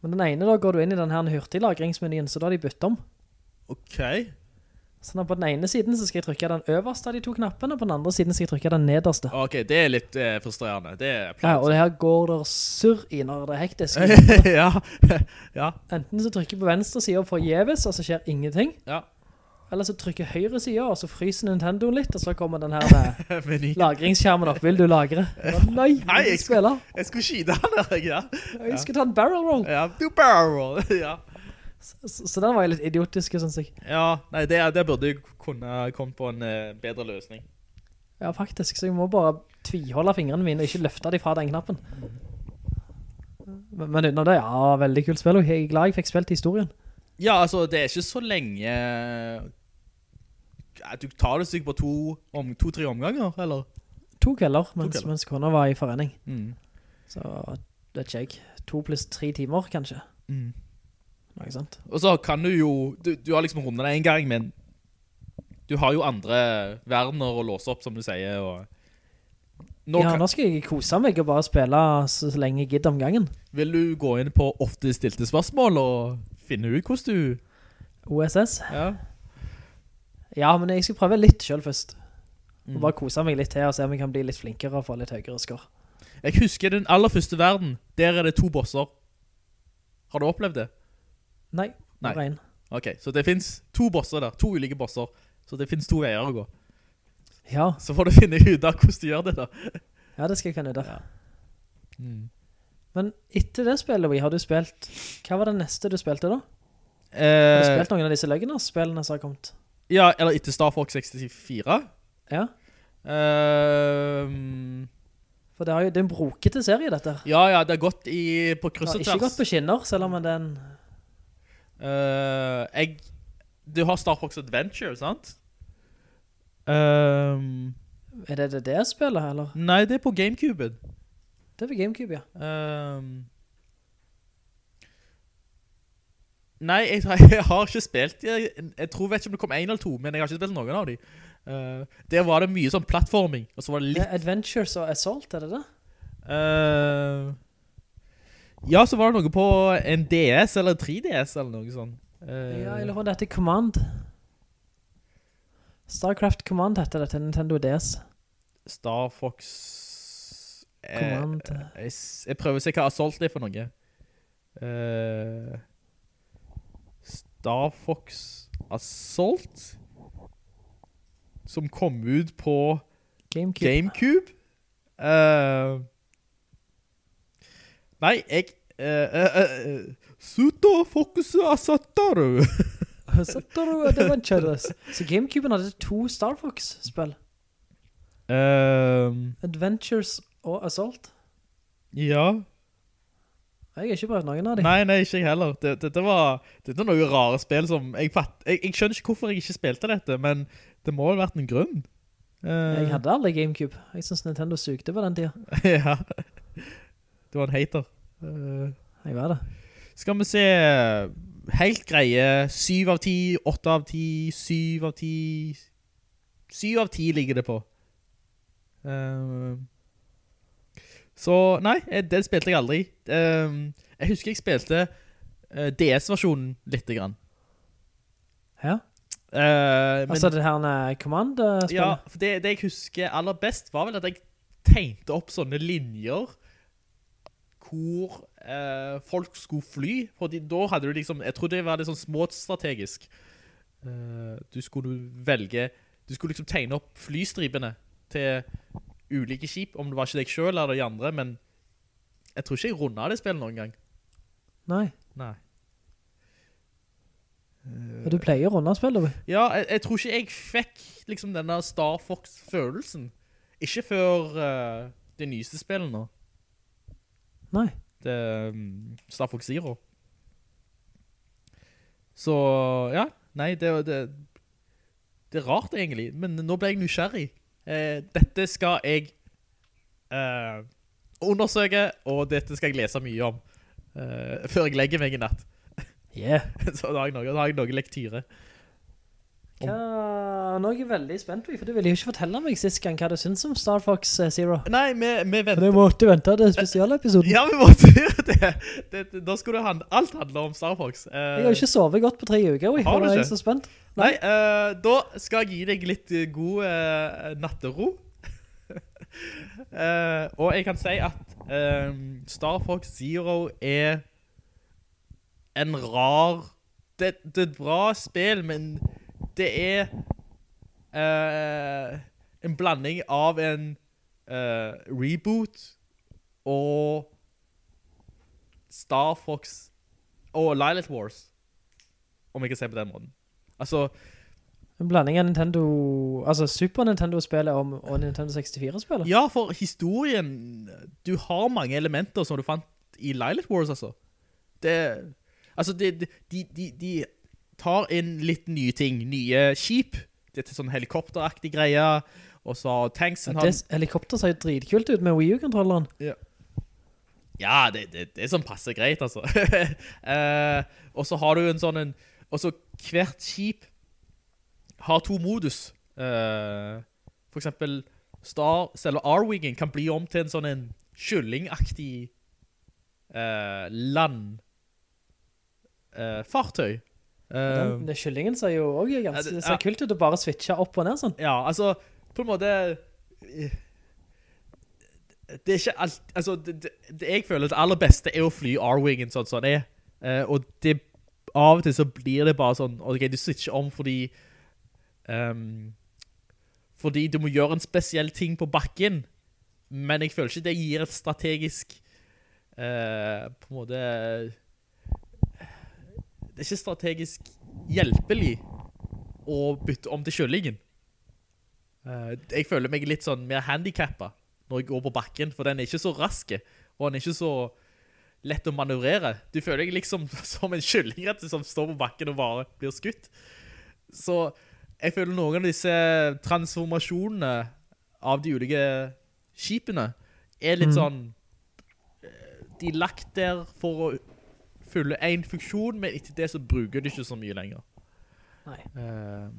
Men den ene da går du inn i den her hurtiglagringsmenyen, så da har de byttet om. Ok. Sånn at på den ene siden så skal jeg trykke den øverste av de to knappene, og på den andre siden skal jeg trykke den nederste. Ok, det er litt eh, frustrerende. Det er Ja, og det her går der surr i når det er hektisk. ja, ja, Enten så trykker jeg på venstre side for gjeves, og så skjer ingenting. ja. Eller så trykker høyre siden, og så fryser Nintendo litt, og så kommer den her eh, lagringsskjermen opp. Vil du lagre? Bare, Nei, Nei, jeg spille. Jeg skulle skyte han der, ja. Jeg skal ta en barrel roll. Ja, du barrel, roll, ja. Så, så den var litt idiotisk, synes jeg. Ja, nei, det, det burde jo kunne komme på en uh, bedre løsning. Ja, faktisk. Så jeg må bare tviholde fingrene mine og ikke løfte dem fra den knappen. Men, men utenom det, ja, veldig kult spill. Og jeg er glad jeg fikk spilt historien. Ja, altså, det er ikke så lenge... Du tar det sikkert på to, om, to-tre omganger, eller? To kvelder, mens, kvelder. mens kona var i forening. Mm. Så det er ikke jeg. To pluss tre timer, kanskje. Mm. ikke sant? Og så kan du jo, du, du har liksom rundet deg en gang, men du har jo andre verner å låse opp, som du sier, og... Nå ja, nå skal jeg kose meg og bare spille så lenge jeg gidder om gangen. vil du gå inn på ofte stilte spørsmål og finne ut hvordan du... OSS. Ja. Ja, men jeg skal prøve litt selv først. Mm. Og bare kose meg litt her og se om jeg kan bli litt flinkere og få litt høyere skår. Jeg husker den aller første verden, der er det to bosser. Har du opplevd det? Nei, Nei. bare en. Ok, så det finnes to bosser der, to ulike bosser. Så det finnes to veier å gå. Ja, Så får du finne ut av hvordan du gjør det da. ja, det skal jeg finne ut av. Ja. Mm. Men etter det spillet, Wii, har du spilt... Hva var det neste du spilte da? Har du Eh, spilt noen av disse Løgners-spillene som har kommet? Ja, eller etter Star Fox 64. Ja, Um, for det, er jo, det er en brokete serie, dette. ja, ja, det har gått i, på Det kryss har ikke gått på skinner, selv om det er en... Uh, jeg, du har Star Fox Adventure, sant? Um, Er det det, det spillet, eller? nei, det er på Gamecuben. Det er på Gamecube, ja. Ehm, nei, jeg, jeg har ikke spilt jeg, jeg tror vet ikke om det kom en eller to, men jeg har ikke spilt noen av de. Uh, der var det mye sånn plattforming, og så var det litt... Adventures og Assault, er det det? Uh, ja, så var det noe på en DS eller 3DS eller noe sånt. Uh, Ja, eller hva det heter Command. Starcraft Command heter det til Nintendo DS. Star Fox... Command. jeg, jeg prøver å se hva Assault er for noe. Eh, Star Fox Assault som kom ut på Gamecube. Gamecube. Uh, nei, jeg uh, uh, Suto Fox Asataru. Assataru. det Adventures. Så Gamecuben hadde to Star Fox-spill. Um, Adventures og Assault. ja. Jeg har ikke prøvd noen av dem. Nei, nei, ikke jeg heller. Dette, dette var dette er noe rare spill som jeg, fatt, jeg, jeg skjønner ikke hvorfor jeg ikke spilte dette, men det må ha vært en grunn. Uh, Jeg hadde aldri Gamecube. Jeg synes Nintendo sugde på den tiden. ja. Du var en hater. Uh, Jeg var det. skal vi se helt greie 7 av 10, 8 av 10, 7 av 10 7 av 10 ligger det på Eh, Så nei, eh, det spilte jeg aldri Eh, Jeg husker jeg spilte eh, DS-versjonen litt grann Ja. Uh, men, Altså det her med Command-spillet. ja, for det, det jeg husker aller best var vel at jeg tegnte opp sånne linjer hvor uh, folk skulle fly. Fordi da hadde du liksom, jeg tror det var litt sånn smått strategisk. Eh, du skulle velge, du skulle liksom tegne opp flystribene til ulike skip, om det var ikke deg selv eller de andre, men jeg tror ikke jeg rundet det spillet noen gang. Nei. Nei. Og du pleier å runde spillet, du. Ja, jeg, jeg tror ikke jeg fikk liksom denne Star Fox-følelsen. Ikke før uh, det nyeste spillet nå. Nei. Det, um, Star Fox Zero. Så, ja. Nei, det, det, det er rart egentlig, men nå ble jeg nysgjerrig. Eh, dette skal jeg eh, undersøke, og dette skal jeg lese mye om eh, før jeg legger meg i natt. Yeah. Så da har jeg noe, da har jeg noe lektyre. Hva... Nå er jeg veldig spent, for du ville jo ikke fortelle meg sist gang hva du synes om Star Fox eh, Zero. Nei, vi, vi venter. Du måtte vente til spesialepisoden. Ja, vi måtte gjøre det. det, det da skulle handle, alt handle om Star Fox. Uh, Jeg har ikke sovet godt på tre uker, og Har for er jeg så spent. Nei, eh, da skal jeg gi deg litt god uh, nattero. Og jeg kan si at Star Fox Zero er en rar... Det, det er et bra spill, men det er eh, en blanding av en eh, reboot og Star Fox og Lilith Wars, om jeg kan si på den måten. Altså, En blanding av Nintendo, altså Super Nintendo-spillet og, Nintendo 64-spillet. ja, for historien, du har mange elementer som du fant i Lilith Wars, altså. Det, altså, det- de, de, de tar inn litt nye ting, nye skip, til sånn helikopteraktig greie, og så tanksen har... Det helikopter ser jo dritkult ut med Wii U-kontrolleren. Ja, det, det, det er sånn passe greit, altså. eh, og så har du en sånn en, Og så hvert skip har to modus. Eh, for eksempel Star, selve R-Wingen kan bli om til en sånn en kyllingaktig eh, land eh, fartøy. Eh, Den, det kyllingen ser jo også ganske det- ser kult ut å bare switche opp og ned sånn. Ja, altså, på en måte eh, Det er ikke alt Altså, det, det, det jeg føler det aller beste er å fly R-Wingen sånn som det er. Eh, og det Av og til så blir det bare sånn Ok, du switcher om fordi Um, Fordi du må gjøre en spesiell ting på bakken. Men jeg føler ikke det gir et strategisk Uh, På en måte Det er ikke strategisk hjelpelig å bytte om til kjøligen. Eh, jeg føler meg litt sånn mer handicappet når jeg går på bakken, for den er ikke så raske, og den er ikke så lett å manøvrere. Du føler deg liksom som en kylling rett, som står på bakken og bare blir skutt. Så jeg føler noen av disse transformasjonene av de ulike skipene er litt sånn eh, De er lagt der for å fylle en funksjon, men etter det så bruker de ikke så mye lenger. Nei. Uh,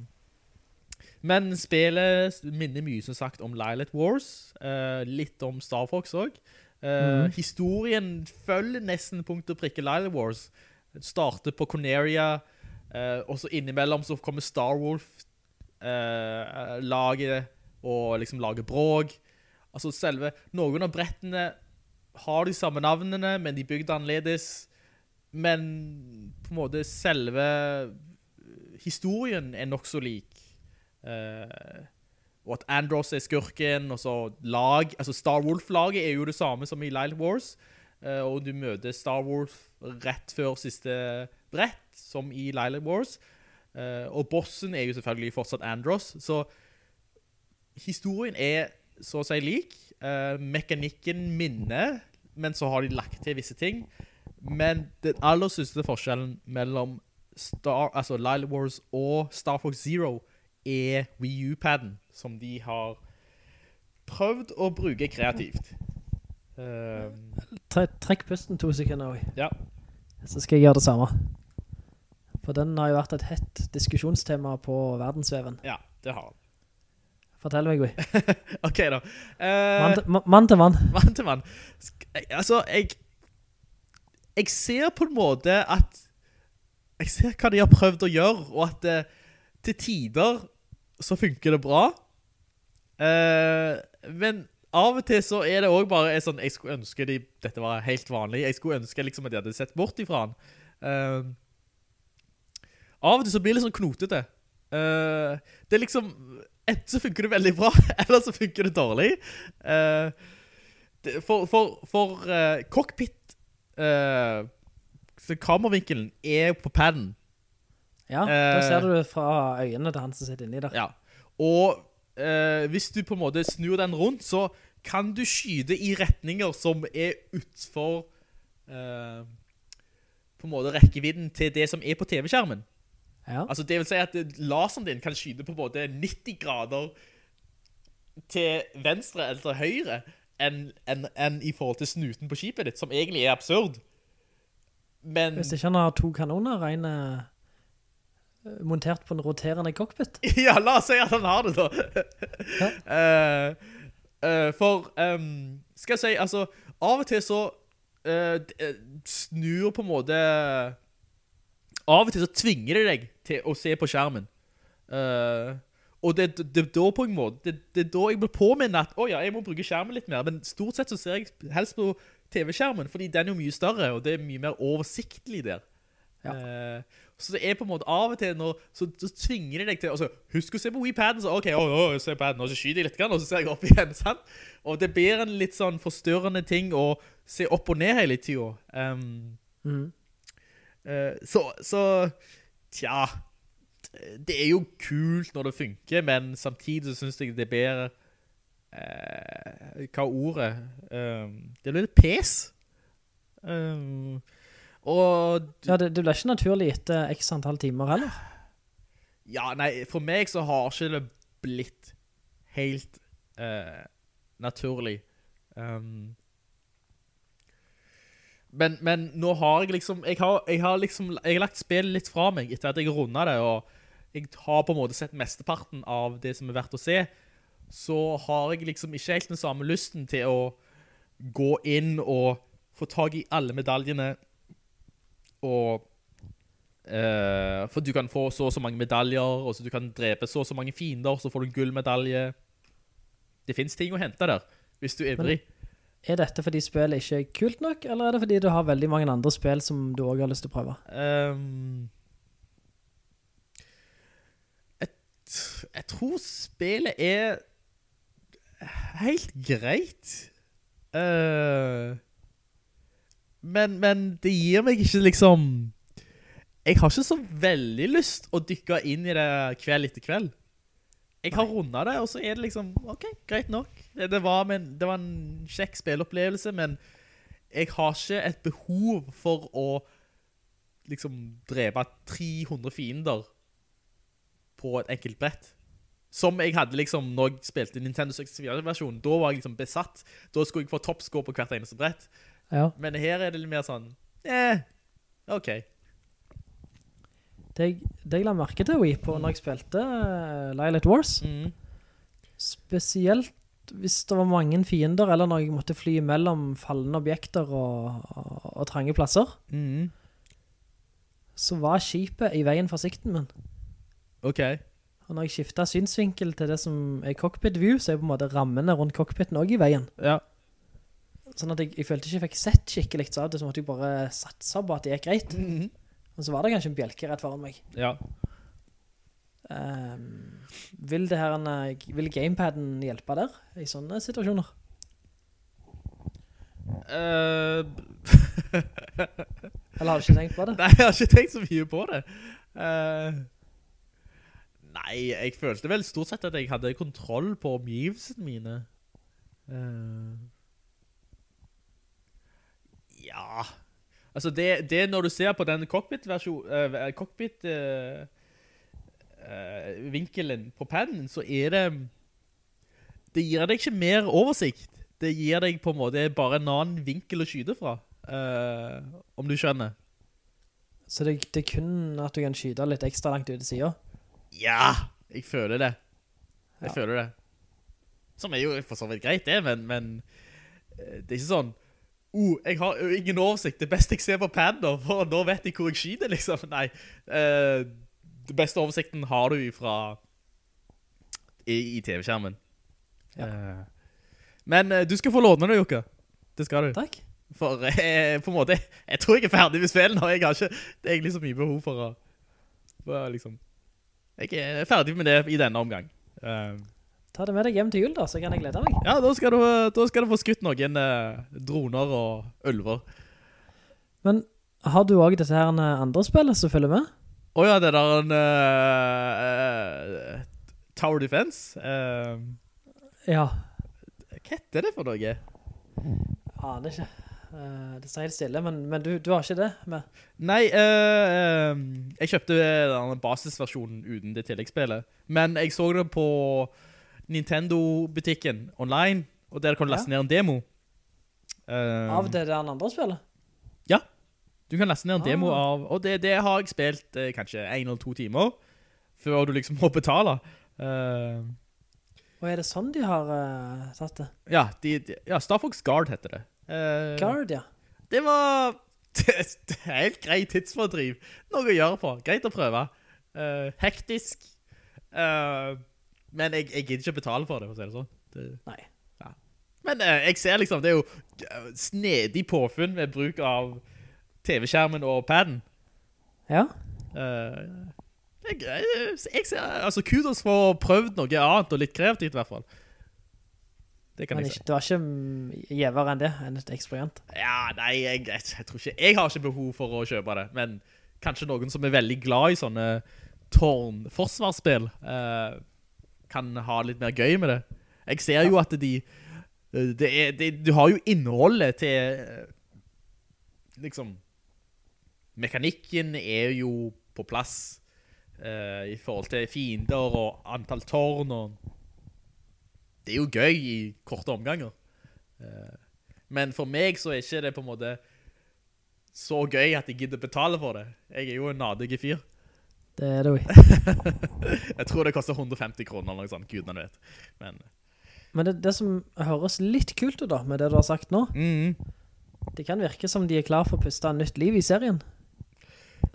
men spillet minner mye som sagt om Lilith Wars, uh, litt om Star Fox også. Eh, Historien følger nesten punkt og prikke Lilith Wars. Starter på Corneria, og så innimellom så kommer Star Wolf eh, laget og liksom lager bråg. Altså selve, noen av brettene har de samme navnene, men de bygde bygd annerledes. Men på en måte selve historien er nok så lik. Uh, og at Andros er skurken, og så lag, altså Star Wolf-laget er jo det samme som i Lilith Wars, uh, og du møter Star Wolf rett før siste brett, som i Lilith Wars, uh, og bossen er jo selvfølgelig fortsatt Andros, så historien er så å si lik, Eh, mekanikken minner, men så har de lagt til visse ting, men den aller største forskjellen mellom Star, altså Lyle Wars og Star Fox Zero er Wii U-padden, som de har prøvd å bruke kreativt. Um, Tre, trekk pusten to sekunder også. ja. Så skal jeg gjøre det samme. For den har jo vært et hett diskusjonstema på verdensveven. ja, det har den. Fortell meg, Gui. Ok da. Uh, Mann til- Mann til mann. Mann til mann. Jeg- Altså, jeg Jeg ser på en måte at Jeg ser hva de har prøvd å gjøre, og at det, til tider så funker det bra. Uh, men av og til så er det også bare sånn Jeg skulle ønske de, dette var helt vanlig. Jeg skulle ønske liksom at de hadde sett bort ifra han. Uh, av og til så blir det sånn knotete. Uh, det er liksom Enten så funker det veldig bra, eller så funker det dårlig. Uh, for for, for eh, eh, så Kameravinkelen er på padden. Ja, da Eh. ser du fra øynene til han som sitter inni der. Ja. Og uh, hvis du på en måte snur den rundt, så kan du skyde i retninger som er utenfor uh, på en måte rekkevidden til det som er på TV-skjermen. Ja. Altså det vil si at laseren din kan skyde på både 90 grader til venstre eller til høyre enn en, en i forhold til snuten på skipet ditt, som egentlig er absurd. Men Hvis ikke han har to kanoner regner montert på en roterende cockpit. Ja, la oss si at han har det da. uh, uh, for, um, skal jeg si, altså, av og til så uh, eh, snur på en måte, av og til så tvinger det deg til å se på skjermen. Og det, det, det da på en måte, det, det da jeg blir påminnet at, åja, jeg må bruke skjermen litt mer, men stort sett så ser jeg helst på TV-skjermen, fordi den er jo mye større, og det er mye mer oversiktlig der. Ja. Eh, Så det er på en måte av og til når, så, så tvinger de deg til, altså, husk å se på Wii-paden, så ok, å, å, se på den, og så skyter jeg litt, og så ser jeg opp igjen, sant? Og det blir en litt sånn forstørrende ting å se opp og ned hele tiden. Um, mm. eh, så, så, tja, det er jo kult når det funker, men samtidig så synes jeg det er bedre, eh, hva ordet? Um, det blir litt pes. Um, og Ja, det, det blir ikke naturlig etter x antall timer heller. Ja, nei, for meg så har ikke det blitt helt eh, naturlig. Um, men, men nå har jeg liksom, jeg har, jeg har liksom, jeg har lagt spillet litt fra meg etter at jeg rundet det, og jeg har på en måte sett mesteparten av det som er verdt å se, så har jeg liksom ikke helt den samme lysten til å gå inn og få tag i alle medaljene, og uh, for du kan få så og så mange medaljer, og så du kan drepe så og så mange fiender, så får du en gullmedalje. Det finnes ting å hente der, hvis du er ivrig. Er dette fordi spillet ikke er kult nok, eller er det fordi du har veldig mange andre spill som du også har lyst til å prøve? Ehm, jeg, tror spillet er helt greit. Uh, men, men det gir meg ikke liksom Jeg har ikke så veldig lyst å dykke inn i det kveld etter kveld. Jeg har rundet det, og så er det liksom Ok, greit nok. Det, det, var, men, det var en kjekk spillopplevelse, men jeg har ikke et behov for å liksom drepe 300 fiender på et enkelt brett. Som jeg hadde liksom når jeg spilte Nintendo 64-versjonen. Da var jeg liksom besatt. Da skulle jeg få toppscore på hvert eneste brett. Ja. Men her er det litt mer sånn, eh, ok. Det, jeg- det jeg la merke til Wii på når jeg spilte uh, Lilith Wars, Mm. spesielt hvis det var mange fiender, eller når jeg måtte fly mellom fallende objekter og, og, og trange plasser, Mm. så var skipet i veien for sikten min. Ok. Og når jeg skiftet synsvinkel til det som er cockpit view, så er på en måte rammene rundt cockpiten også i veien. Ja. Sånn at jeg, jeg følte ikke jeg fikk sett skikkelig så av det, så måtte jeg bare satse på at det gikk greit. Mhm. Og så var det kanskje en bjelke rett foran meg. Ja. Um, vil det her, eh, vil gamepaden hjelpe der i sånne situasjoner? Uh, Eller har du ikke tenkt på det? Nei, jeg har ikke tenkt så mye på det. Eh, nei, jeg følte vel stort sett at jeg hadde kontroll på omgivelsene mine. Uh, ja. Altså, det, det når du ser på den cockpit-versjonen, uh, cockpit, uh, på pennen, så er det, det gir deg ikke mer oversikt. Det gir deg på en måte bare en annen vinkel å skyte fra, om du skjønner. Så det, det er kun at du kan skyte litt ekstra langt ut i siden. Ja, jeg føler det. Jeg Ja. føler det. Som er jo for så vidt greit det, men, men eh, det er ikke sånn, oh, jeg har ingen oversikt, det beste jeg ser på Panda, for nå vet jeg hvor jeg skyter, liksom. Nei, uh, det beste oversikten har du fra i, i TV-skjermen. Ja. Uh, men uh, du skal få låne det, Jokka. Det skal du. Takk. For eh, på en måte, jeg tror jeg er ferdig med spillet nå. Jeg har ikke det er egentlig så mye behov for å, for liksom, jeg er ferdig med det i denne omgang. Uh, Ta det med deg hjem til jul da, så kan jeg glede meg. ja, da skal, du, da skal du få skutt noen eh, droner og ulver. Men har du også dette her eh, andre spillene som følger med? Åja, det der en uh, Tower Defense. Uh, Ja, hva heter det for noe? aner ikke. Eh, det står helt stille, men, men du, du har ikke det med? Nei, eh, jeg kjøpte denne basisversjonen uten det tilleggsspillet. Men jeg så det på Nintendo-butikken online, og der kan du laste Ja. ned en demo. Uh, Av det der andre spillet? Ja, du kan laste ned en demo Ah. av, og det, det har jeg spilt eh, kanskje en eller to timer, før du liksom må betale. Uh, Og er det sånn de har uh, tatt det? ja, de, de, ja, Star Fox Guard heter det. Eh, Guard, ja. Det var helt greit tidsfordriv. Noe å gjøre på. Greit å prøve. Uh, hektisk. Uh, men jeg, jeg gidder ikke betale for det, for å si det sånn. Det, Nei. ja. Men jeg ser liksom, det er jo snedig påfunn med bruk av TV-skjermen og padden. Ja, jeg, jeg, jeg ser, altså kudos for å prøve prøvd noe annet og litt kreativt i hvert fall. Det kan jeg si. Du var ikke mm, gjevere enn det, enn et eksperiment. Ja, nei, jeg, jeg, jeg tror ikke, jeg har ikke behov for å kjøpe det, men kanskje noen som er veldig glad i sånne tårn-forsvarsspill, eh, kan ha litt mer gøy med det. Jeg ser jo at de, eh, det er, det, du har jo innholdet til, eh, liksom, mekanikken er jo på plass eh, i forhold til fiender og antall tårn, og det er jo gøy i korte omganger. Eh, men for meg så er ikke det på en måte så gøy at jeg gidder betale for det. Jeg er jo en nadige fyr. Det er det jo. Jeg tror det koster 150 kroner eller noe sånt, gudene vet. Men, Men det, det som høres litt kult ut da, med det du har sagt nå, mm, det kan virke som de er klar for å puste nytt liv i serien.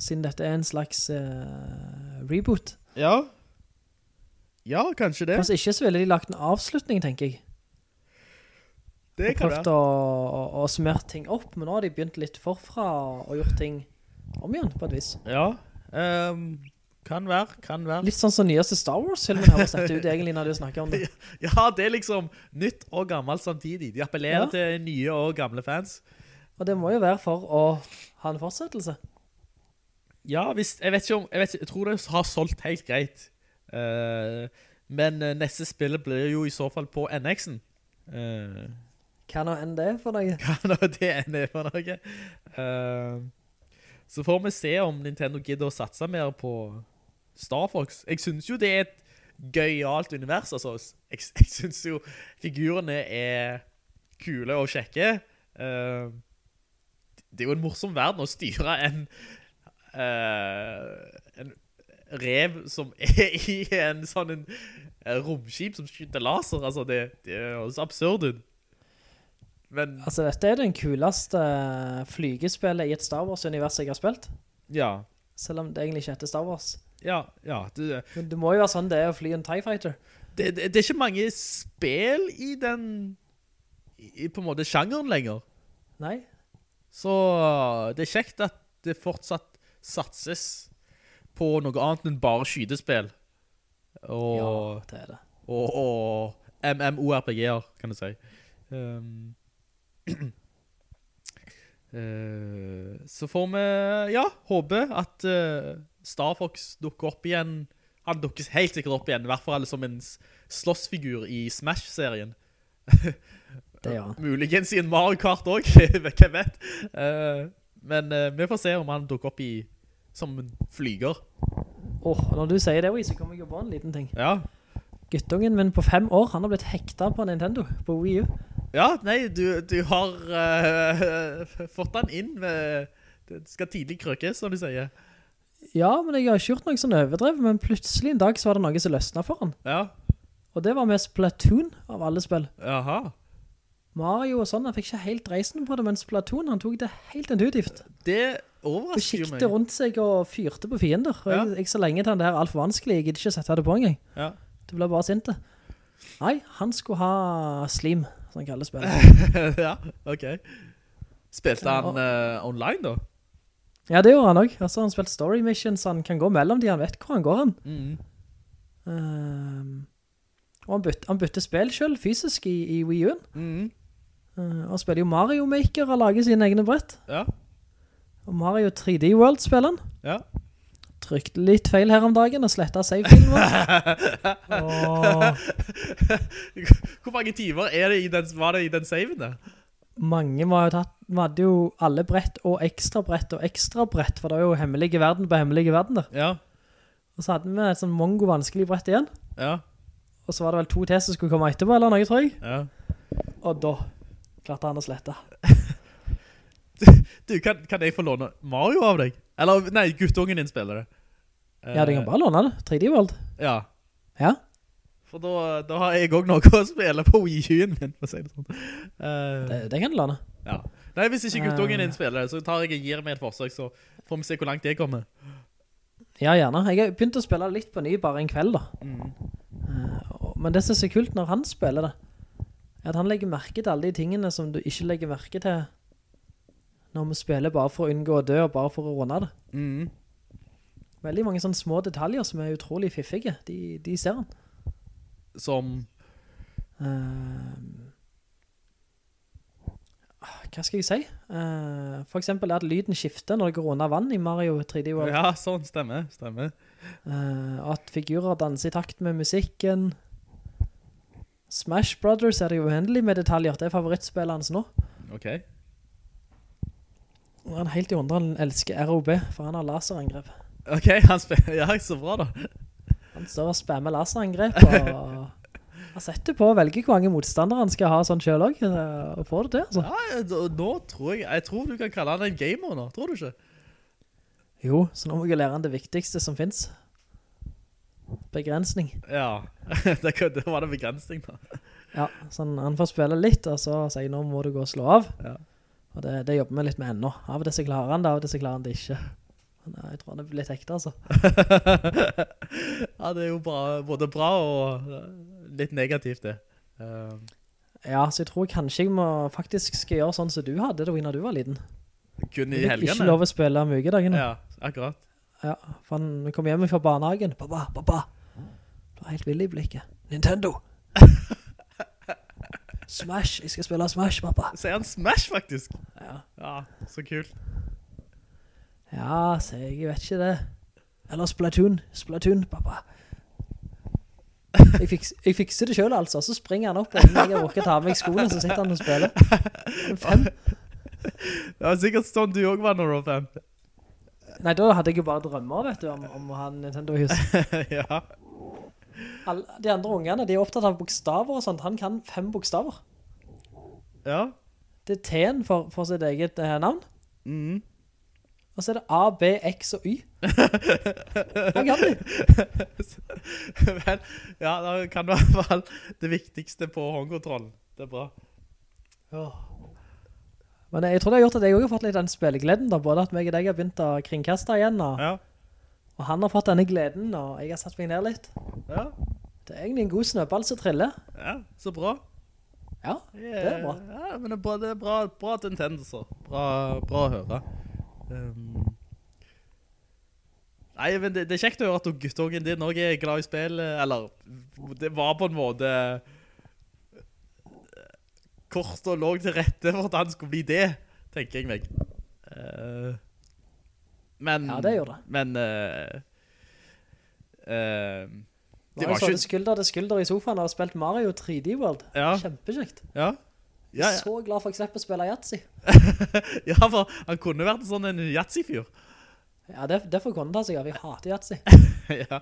Siden dette er en slags uh, reboot. ja. Ja, kanskje det. Kanskje ikke så ville de lagt en avslutning, tenker jeg. Det Og kan prøvd være. å, å, å summere ting opp, men nå har de begynt litt forfra og gjort ting om igjen, på et vis. Ja, um, kan være, kan være. Litt sånn som nyeste Star Wars-filmen har sett ut egentlig når du snakker om det. Ja, det er liksom nytt og gammelt samtidig. De appellerer Ja. til nye og gamle fans. Og det må jo være for å ha en fortsettelse. Ja, hvis, jeg vet ikke om, jeg, vet jeg tror det har solgt helt greit. Eh, men eh, neste spill blir jo i så fall på NX-en. Uh, Hva nå enn det er for deg? hva nå det enn er for noe. Eh, så får vi se om Nintendo gidder å satse mer på Star Fox. Jeg synes jo det er et gøyalt univers, altså. Jeg, jeg synes jo figurene er kule og kjekke. Uh, det er jo en morsom verden å styre en, eh, en rev som er i en sånn en, eh, romskip som skyter laser. Altså, det, det høres absurd ut. Men, Altså, dette er den kuleste flygespillet i et Star Wars-univers jeg har spilt. ja, Selv om det egentlig ikke heter Star Wars. ja, ja. Det, Men det må jo være sånn det er å fly en TIE Fighter. det, det, det er ikke mange spill i den, i, på en måte, sjangeren lenger. Nei? Så det er kjekt at det fortsatt satses på noe annet enn bare skydespill. Og, Ja, det er det. og, og MMORPG-er, kan du si. Um, uh, så får vi, ja, håpe at uh, Star Fox dukker opp igjen. Han dukker helt sikkert opp igjen, i hvert fall som en slåssfigur i Smash-serien. Det han. Muligens i en Mario Kart også, hvem vet. Uh, men vi får se om han dukker opp i, som en flyger. Åh, oh, når du sier det, så kommer jeg jo på en liten ting. Ja, Guttungen min på fem år, han har blitt hekta på Nintendo, på Wii U. ja nei, du, du har uh, fått han inn med, det skal tidlig krøkes, som du sier. Ja, men jeg har ikke gjort noe sånn overdrevet, men plutselig en dag så var det noe som løsnet for han. Ja, Og det var med Splatoon av alle spill. jaha. Mario og sånn, han fikk ikke helt reisen på det, men Splatoon, han tok det helt intuitivt. Det overrasker meg. rundt seg og fyrte på fiender. Og jeg, jeg så lenge til det der alt for vanskelig, jeg gidder ikke sette det på engang. Ja. Det ble bare sinte. Nei, han skulle ha Slim, som han kaller spillet. ja, ok. Spilte han uh, online da? Ja, det gjorde han også. Altså, han spilte story missions, han kan gå mellom de, han vet hvor han går han. Mm. Ehm, og han bytte, han bytte spill selv, fysisk, i, i Wii U-en. Mhm. Uh, han spiller jo Mario Maker og lager sine egne brett. Ja, Og Mario 3D World-spilleren ja. Trykte litt feil her om dagen og slettet save-filmen. Hvor mange timer er det i den, var det i den saven der? mange var jo tatt, vi hadde jo alle brett og ekstra brett og ekstra brett, for det var jo hemmelige verden på hemmelige verden der. Ja, Og så hadde vi et sånn mongo vanskelig brett igjen. ja, Og så var det vel to til som skulle komme etterpå, eller noe, tror jeg. ja. Og da klarte han å slette. Du, kan, kan jeg få låne Mario av deg? Eller, nei, guttungen din spiller det. Ja, du kan bare låne det. 3D World. Ja, Ja. for da, da har jeg også noe å spille på Wii U-en min, for å si det sånn. Uh, Det, det kan du låne. ja. Nei, hvis ikke guttungen din Eh. spiller det, så tar jeg og gir meg et forsøk, så får vi se hvor langt jeg kommer. Ja, gjerne. Jeg har begynt å spille litt på ny bare en kveld da. Mm. Eh, men det som er så kult når han spiller det, er at han legger merke til alle de tingene som du ikke legger merke til når vi spiller bare for å unngå å dø og bare for å runde det. Mm. Veldig mange sånne små detaljer som er utrolig fiffige. De, de ser han. Som Uh, hva skal jeg si? Uh, for eksempel at lyden skifter når det går under vann i Mario 3D World. Ja, sånn, stemmer, stemmer. Uh, at figurer danser i takt med musikken. Smash Brothers er det jo uendelig med detaljer. Det er favorittspillene hans nå. Ok. Han er helt i hundre, han elsker ROB, for han har laserangrep. Ok, han spiller, ja, så bra da. Han står og spammer laserangrep, og han setter på å velge hvor mange motstandere han skal ha sånn selv også, eh, og får det til, altså. Ja, nå tror jeg, jeg tror du kan kalle han en gamer nå, tror du ikke? Jo, så nå må jeg lære han det viktigste som finnes. Begrensning. Ja, det, var det begrensning da. Ja, sånn, han får spille litt, og så sier jeg, nå må du gå og slå av. Ja. Og det, det jobber vi litt med ennå. Av det så klarer han det, av det så klarer han det ikke. Men eh, jeg tror han er litt ekte, altså. ja, det er jo bra, både bra og eh, litt negativt det. Um. Ja, så jeg tror kanskje jeg må faktisk skal gjøre sånn som du hadde det når du var liten. kun i helgene. ikke lov å spille om ukedagene. Ja, akkurat. Ja, for han kom hjem fra barnehagen. Pappa, pappa. Du var helt vild i blikket. Nintendo. Smash, jeg skal spille Smash, pappa. Sier han Smash faktisk? Ja. Ja, så kult. Ja, så jeg vet ikke det. Eller Splatoon. Splatoon, pappa. Jeg, fiks, jeg fikser det selv altså, så springer han opp, og jeg orker ta av meg skolen, så sitter han og spiller. Er Fem. Det var sikkert sånn du også var når du var fem. Nei, da hadde jeg jo bare drømmer, vet du, om, om å ha en Nintendo-hus. ja. All- De andre ungene, de er opptatt av bokstaver og sånt. Han kan fem bokstaver. Ja. Det er T-en for, for sitt eget eh, navn. Mhm. Og så er det A, B, X og Y. Han kan de? Men, ja, da kan du i hvert fall det viktigste på håndkontrollen. Det er bra. Men jeg tror det har gjort at jeg også har fått litt den spillegleden da, både at meg og deg har begynt å kringkaste igjen, og, Ja. Og han har fått denne gleden, og jeg har satt meg ned litt. Ja, Det er egentlig en god snøball som triller. ja så bra. Ja, det er bra. Ja, men det er bra, det er bra, bra tendenser. Bra, bra å høre. Um, nei, men det, det er kjekt å høre at guttungen din også er glad i spill, eller det var på en måte kort og låg til rette for at han skulle bli det, tenker jeg meg. Eh, men, Ja, det gjør det. Men, Uh, uh, det var, jeg stått skulder til skulder i sofaen og spilt Mario 3D World. Ja. Kjempekjekt. Ja. Ja, ja. Så glad for eksempel å spille Yatzy. ja, for han kunne vært sånn en Yatzy-fyr. Ja, det, det får kunne ta seg av. Jeg hater Yatzy. ja.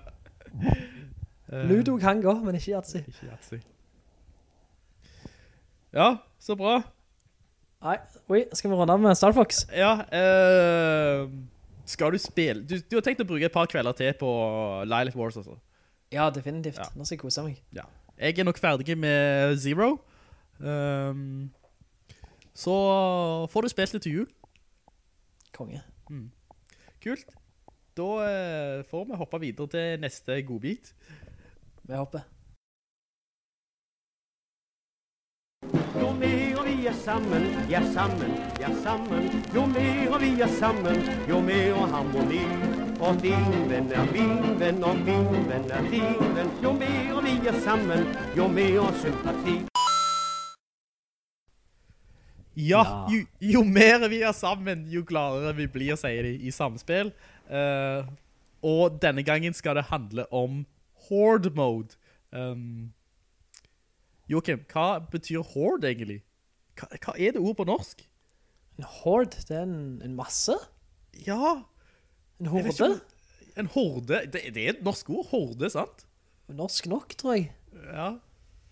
Eh, Ludo kan gå, men ikke Yatzy. Ikke Yatzy. Ja, så bra. Nei, oi, skal vi runde av med Star Fox? Ja, eh, skal du spille? Du, du har tenkt å bruke et par kvelder til på Lilith Wars, altså. Ja, definitivt. Ja. Nå skal jeg kose meg. Ja. Jeg er nok ferdig med Zero. Um, så får du spilt det til jul. Konge. Kult. Da eh, får vi hoppe videre til neste godbit. Vi hopper. Vi er sammen, ja sammen, ja sammen. Jo mer vi er sammen, jo mer harmoni. Og din venn er min venn, og min venn er din venn. Jo mer vi er sammen, jo mer sympati. Ja, Ja. Jo, jo mer vi er sammen, jo gladere vi blir, sier de i samspill. Uh, og denne gangen skal det handle om Horde Mode. Um, Joakim, hva betyr Horde egentlig? Hva, hva er det ord på norsk? En horde, det er en, en masse. Ja, En horde. ikke en horde. Det, det er et norsk ord, horde, sant? Norsk nok, tror jeg. Ja.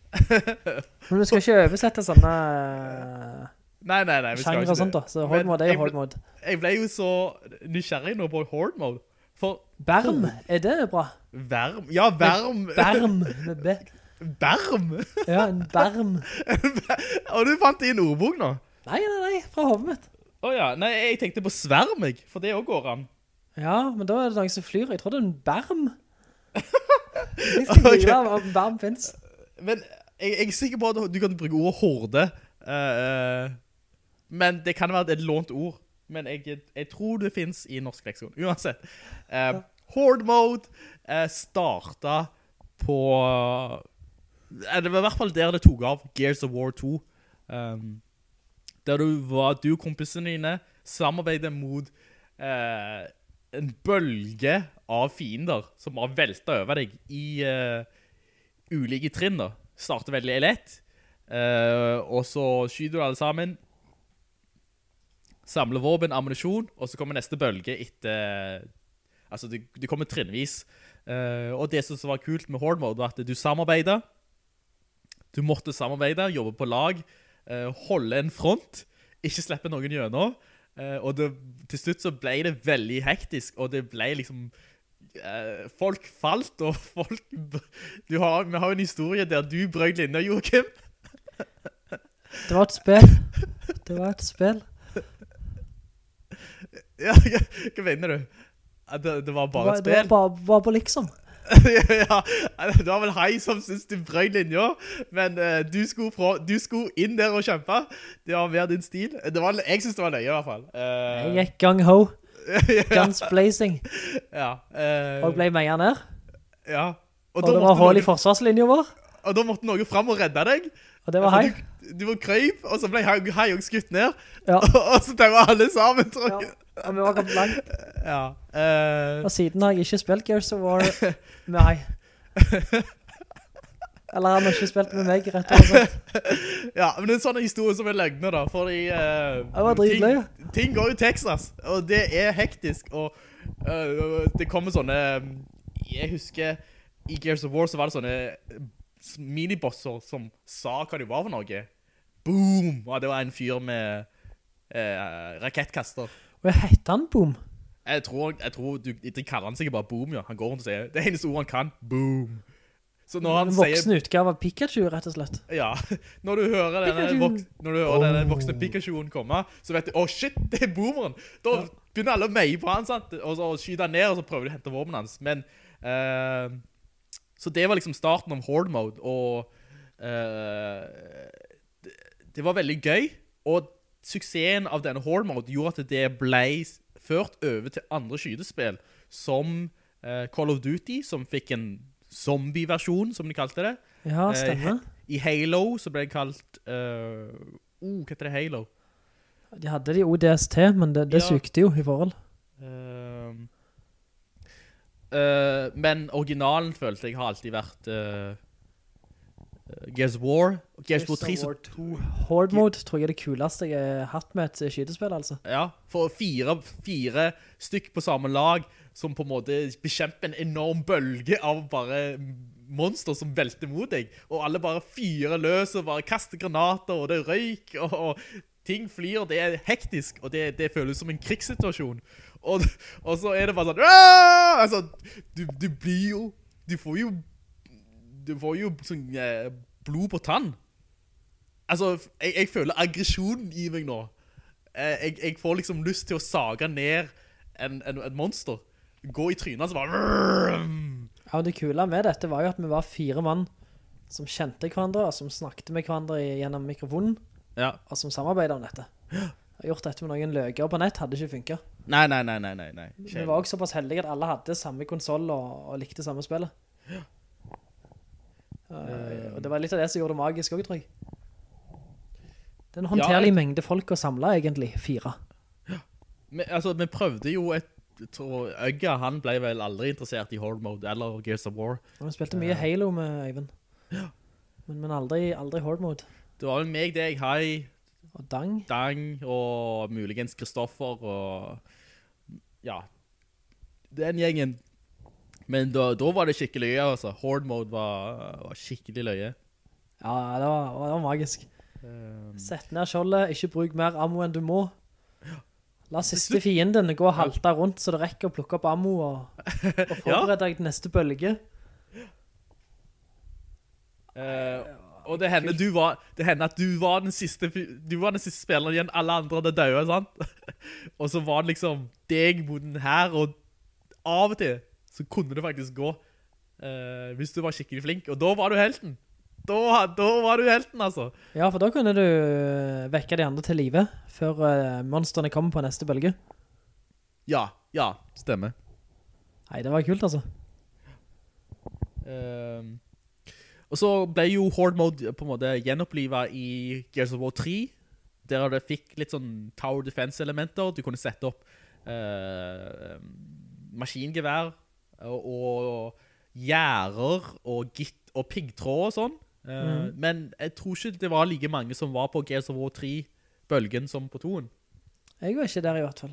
Men vi skal ikke oversette sånne Nei, nei, nei, genre ikke og sånt da. Så horde mode er horde mode. Jeg ble jo så nysgjerrig nå på Horde Mode. For Berm, er det bra? Verm, ja, Verm. Berm, med B. Berm. Ja, en berm. Og du fant det i en ordbok nå? Nei, nei, nei, fra hovedet mitt. Åja, nei, jeg tenkte på sverm, jeg, for det også går an. Ja, men da er det noen som flyr. Jeg tror det er en berm. Jeg skal ikke google om en berm finnes. Men jeg, jeg er sikker på at du kan bruke ordet horde. eh, men det kan være et lånt ord. Men jeg, jeg tror det finnes i norsk leksikon. Uansett. Eh, Horde Mode uh, startet på... det var i hvert fall der det tok av, Gears of War 2. Um, der du var, du og kompisene dine samarbeidet mot uh, en bølge av fiender som har veltet over deg i uh, ulike trinn da. Starter veldig lett, uh, og så skyter du alle sammen, samler våpen, ammunisjon, og så kommer neste bølge etter... Altså, det, det kommer trinnvis. Og det som var kult med Horde Mode var at du samarbeidet, du måtte samarbeide, jobbe på lag, eh, holde en front, ikke slippe noen gjennom, eh, og det, til slutt så ble det veldig hektisk, og det ble liksom eh, folk falt, og folk... Du har, vi har jo en historie der du brøy linja, Joachim. Det var et spill. Det var et spill. Ja, hva, mener du? Det, det var Det bare var, et det var spill? bare, bare på liksom. ja, det var vel hei som synes du brøy linja, men uh, du, skulle fra, du skulle inn der og kjempe. Det var mer din stil. Det var, jeg synes det var løye i hvert fall. Uh, Jeg gikk gang-ho. Guns blazing. ja, uh, Og ble meia ned. ja. Og, og det var hull i forsvarslinjen vår. Og da måtte noen frem og redde deg. Og det var hei. Du, du var krøyp, og så ble hei, hei og skutt ned. Ja. og så det var alle sammen, tror Ja. Og vi var kommet langt. Ja. Uh, Og siden har jeg ikke spilt Gears of War med hei. Eller han har ikke spilt med meg, rett og slett. ja, men det er en sånn historie som er løgner da, fordi uh, ting, ting går i Texas, og det er hektisk, og uh, det kommer sånne, jeg husker, i Gears of War så var det sånne eh, minibosser som sa hva de var for noe. Boom! Og det var en fyr med eh, rakettkaster. Og jeg heter han Boom. Jeg tror, jeg tror du, de kaller han sikkert bare Boom, ja. Han går rundt og sier, det eneste ordet han kan, Boom. Så når han En sier... voksen utgave av Pikachu, rett og slett. Ja, når du hører denne, vok når du hører denne voksne Pikachuen komme, så vet du, åh shit, det er boomeren. Da begynner alle å meie på han, sant? Og så skyter han ned, og så prøver de å hente våpen hans. Men, uh, så det var liksom starten av Horde Mode, og uh, det, det var veldig gøy, og suksessen av denne Horde Mode gjorde at det ble ført over til andre skydespill, som uh, Call of Duty, som fikk en zombie-versjon, som de kalte det. Ja, Eh, stemmer. Uh, I Halo så ble det kalt uh, oh, Hva heter det Halo? De hadde det i ODST, men det, det Ja. sykte jo i forhold. Men originalen følte jeg har alltid vært Gears of War. Gears of War 3 så, Horde mode tror jeg er det kuleste jeg har hatt med et skytespill, altså. ja, for fire, fire stykk på samme lag som på en måte bekjemper en enorm bølge av bare monster som velter mot deg. Og alle bare fyrer løs og bare kaster granater, og det røyk, og, og ting flyr, det er hektisk, og det, det føles som en krigssituasjon. Og, og så er det bare sånn, altså, du, du blir jo, du får jo, du får jo sånn eh, blod på tann. Altså, jeg, jeg føler aggresjonen i meg nå. Eh, jeg, jeg får liksom lyst til å saga ned en, en, en monster. Gå i trynet, så bare... Ja, det kule med dette var jo at vi var fire mann som kjente hverandre, og som snakket med hverandre gjennom mikrofonen, Ja. og som samarbeidet om dette. Og gjort dette med noen løger på nett hadde ikke funket. Nei, nei, nei, nei, nei, nei. Vi var også såpass heldige at alle hadde samme konsol og, og likte samme spillet. Eh, og det var litt av det som gjorde det magisk også, tror jeg. Det er en håndterlig mengde folk å samle, egentlig, fire. Men, altså, vi prøvde jo et... Jeg tror Øgga, han ble vel aldri interessert i Horde Mode eller Gears of War. Vi spilte mye Halo med Øyvind. Men, men aldri, aldri Horde Mode. Det var vel meg, deg, Hai, Og Dang. Dang og muligens Kristoffer og... Ja, den gjengen. Men da, da var det skikkelig løye, altså. Horde Mode var, var skikkelig løye. Ja, det var, det var magisk. Um, Sett ned skjoldet, ikke bruk mer ammo enn du må. La siste fienden gå og halte rundt så det rekker å plukke opp ammo og, og forberede deg til neste bølge. Uh, og det hender, du var, det hender at du var den siste, var den siste spilleren igjen, alle andre hadde døde, sant? og så var det liksom deg mot den her, og av og til så kunne det faktisk gå, uh, hvis du var skikkelig flink, og da var du helten. Da, da var du helten, altså. Ja, for da kunne du øh, vekke de andre til live før uh, monsterne kommer på neste bølge. Ja, ja, stemmer. Nei, det var kult altså. Uh, og så ble jo Horde Mode på en måte gjenopplivet i Gears of War 3, der det fikk litt sånn Tower Defense-elementer. Du kunne sette opp uh, maskingevær og, gjerder og, gitt, og piggtråd og sånn. Mm. Men jeg tror ikke det var like mange som var på Gears of War 3-bølgen som på 2-en. Jeg var ikke der i hvert fall.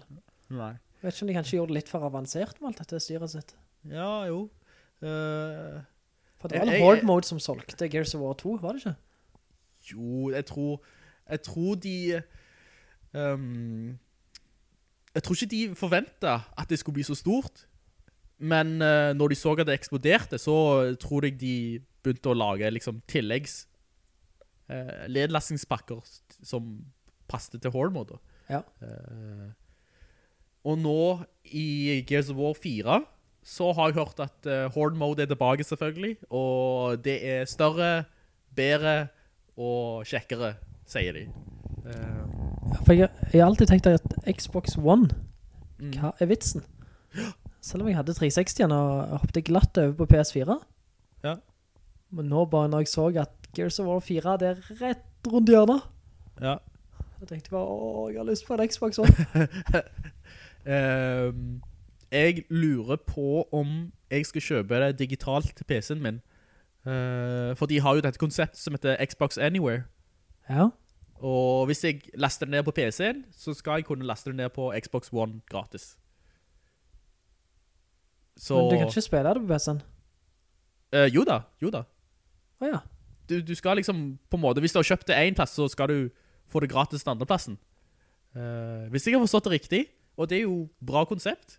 Nei. Jeg vet ikke om de kanskje gjorde det litt for avansert med alt dette styret sitt. Ja, jo. Uh, For det var en jeg- mode som solgte Gears of War 2, var det ikke? Jo, jeg tror Jeg tror de Um, Jeg tror ikke de forventet at det skulle bli så stort Men uh, når de så at det eksploderte Så tror jeg de begynte å lage liksom, tilleggs uh, Ledlastingspakker Som passte til Horde mode Ja. Uh, Og nå i Gears of War 4 Så har jeg hørt at uh, Horde mode er tilbake selvfølgelig Og det er større Bedre og kjekkere, sier de. Uh. Ja, For jeg, jeg har alltid tenkt at Xbox One, Mm. hva er vitsen? Selv om jeg hadde 360 og hoppet glatt over på PS4. Ja. Men nå bare når jeg så at Gears of War 4 det er rett rundt hjørnet, ja. Jeg tenkte bare, åh, jeg har lyst på en Xbox One. um, jeg lurer på om jeg skal kjøpe det digitalt til PC-en min. Uh, for de har jo dette konseptet som heter Xbox Anywhere. ja. Og hvis jeg laster det ned på PC-en, så skal jeg kunne laste det ned på Xbox One gratis. Så... Men du kan ikke spille det på PC-en. Uh, jo da, jo da. Åja. Du, du skal liksom, på en måte, hvis du har kjøpt det en plass, så skal du få det gratis den andre plassen. Uh, hvis jeg har forstått det riktig, og det er jo bra konsept,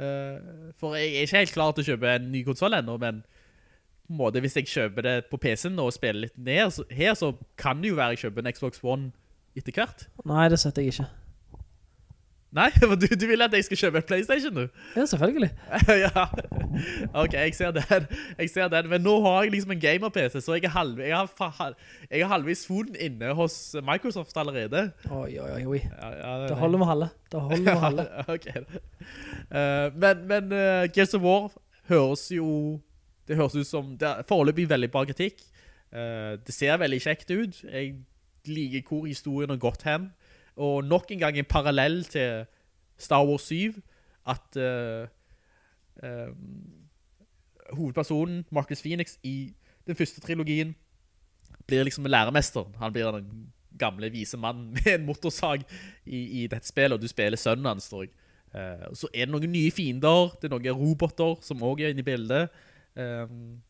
uh, for jeg er ikke helt klar til å kjøpe en ny konsol ennå, men på en måte, hvis jeg kjøper det på PC-en og spiller litt ned så, her, så kan det jo være jeg kjøper en Xbox One etter hvert. Nei, det setter jeg ikke. Nei, du, du vil at jeg skal kjøpe en Playstation du? Ja, selvfølgelig. ja. Ok, jeg ser den. Jeg ser den. Men nå har jeg liksom en gamer-PC, så jeg halv, jeg, har, jeg har halvvis foten inne hos Microsoft allerede. Oi, oi, oi. Ja, ja, Det holder med halve. Det holder med halve. ok. Uh, men men uh, Gears of War høres jo Det høres ut som Det er foreløpig veldig bra kritikk. Uh, det ser veldig kjekt ut. Jeg liker hvor historien har gått hen. Og nok en gang en parallell til Star Wars 7 at uh, eh, hovedpersonen Marcus Phoenix i den første trilogien blir liksom læremesteren. Han blir den gamle vise mannen med en motorsag i, i dette spillet, og du spiller sønnen hans, tror jeg. Uh, så er det noen nye fiender, det er noen roboter som også er inne i bildet. Um,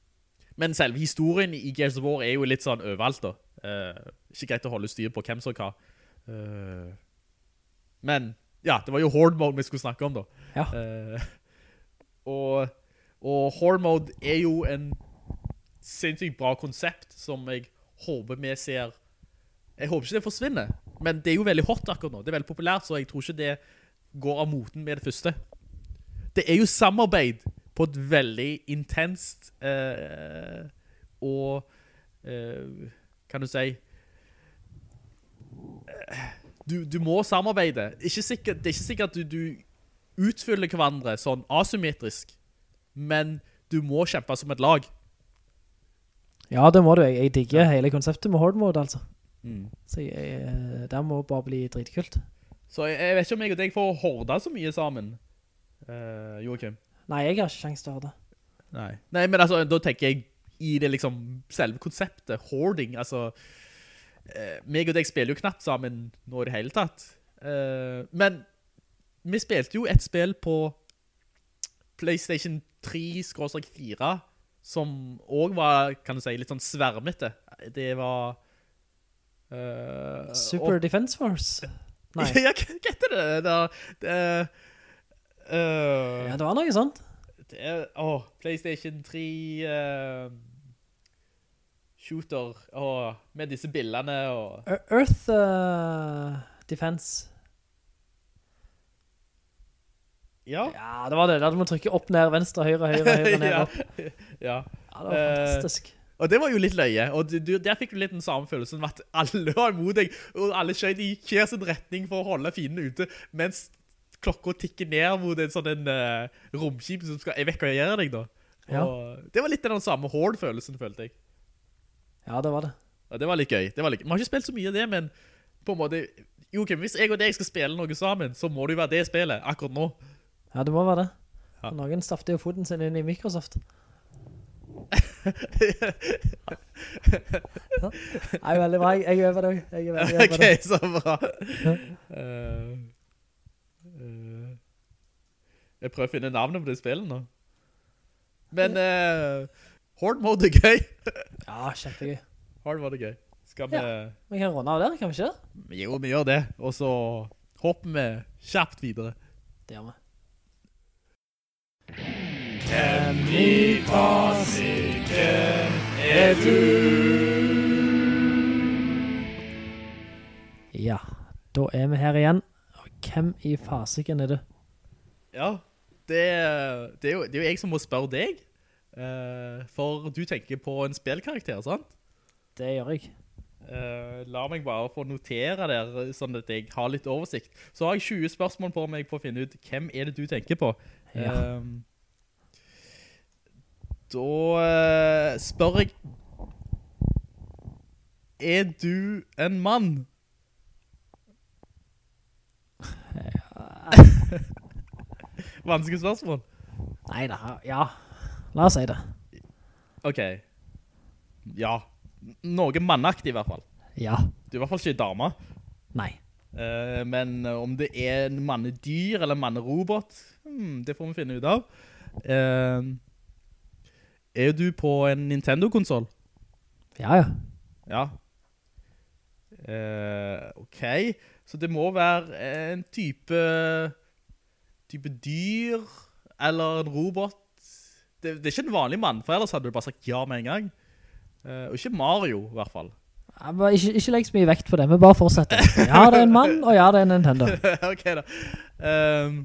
men selve historien i Gears of War er jo litt sånn overalt da. Eh, ikke greit å holde styr på hvem som hva. Eh, men, ja, det var jo Horde Mode vi skulle snakke om da. Ja. Uh, og, og Horde Mode er jo en sinnssykt bra konsept som jeg håper vi ser jeg håper ikke det forsvinner, men det er jo veldig hot akkurat nå. Det er veldig populært, så jeg tror ikke det går av moten med det første. Det er jo samarbeid på et veldig intenst eh, og eh, kan du si du, du må samarbeide. Ikke sikkert, det er ikke sikkert at du, du utfyller hverandre sånn asymmetrisk, men du må kjempe som et lag. Ja, det må du. Jeg, jeg digger hele konseptet med hard mode, altså. Mm. Så jeg, jeg, det må bare bli dritkult. Så jeg, jeg vet ikke om jeg og deg får horda så mye sammen, uh, Joachim. Nei, jeg har ikke sjans til å horde. Nei. Nei, men altså, da tenker jeg i det liksom selve konseptet, hoarding, altså, eh, meg og deg spiller jo knapt sammen nå i det hele tatt. Eh, men vi spilte jo et spill på PlayStation 3-4, som også var, kan du si, litt sånn svermete. Det var... Uh, Super og- Defense Force? Nei. ja, hva heter det? Det, det, uh, Ja, det var noe sånt. det oh, PlayStation 3 eh, shooter, og med disse bildene og... Earth uh, Defense. Ja. Ja, det var det. Da hadde man trykket opp, ned, venstre, høyre, høyre, høyre, ned, ja. opp. ja. Ja, det var Eh, fantastisk. Og det var jo litt løye, og du, du, der fikk du litt den samme følelsen med at alle var imot deg, og alle skjøt i hver sin retning for å holde fienden ute, mens klokka tikker ned mot en sånn en, uh, romskip som skal evakuere deg da. Ja. Det var litt den samme hård-følelsen, følte jeg. Ja, det var det. Ja, det var litt gøy. Det var litt... Vi har ikke spilt så mye av det, men på en måte... Jo, okay, hvis jeg og deg skal spille noe sammen, så må det jo være det spillet, akkurat nå. Ja, det må være det. Ja. Noen staffte jo foten sin inn i Microsoft. Nei, veldig bra. Jeg, jeg øver det. også. Jeg er øver ok, så bra. uh, uh, jeg prøver å finne navnet på det spillet nå. Men uh, Horde mode er gøy. Ja, kjempegøy. Hard mode er gøy. Skal vi... Ja. Vi kan runde av der, kan vi ikke det? Jo, vi gjør det. Og så hopper vi kjapt videre. Det gjør vi. Ja, da er vi her igjen. Og hvem i fasiken er du? Ja, det, det, er jo, det er jo jeg som må spørre deg. Eh, for du tenker på en spillkarakter, sant? Det gjør jeg. Eh, la meg bare få notere der, sånn at jeg har litt oversikt. Så har jeg 20 spørsmål på meg på å finne ut hvem er det du tenker på. Ja. Eh, da eh, spør jeg Er du en mann? Vanskelig spørsmål. Nei da, ja. La oss si det. Ok. Ja. Noe mannaktig i hvert fall. Ja. Du er i hvert fall ikke dame. Nei. Eh, men om det er en mannedyr eller en mannerobot, hmm, det får vi finne ut av. Eh, er du på en Nintendo-konsol? Ja, ja. Ja. Eh, ok. Så det må være en type, type dyr, eller en robot. Det, det er ikke en vanlig mann, for ellers hadde du bare sagt ja med en gang. Uh, og ikke Mario, i hvert fall. Ja, ikke, ikke legg så mye vekt på det, men bare fortsetter. Ja, det er en mann, og ja, det er en Nintendo. ok da. Um,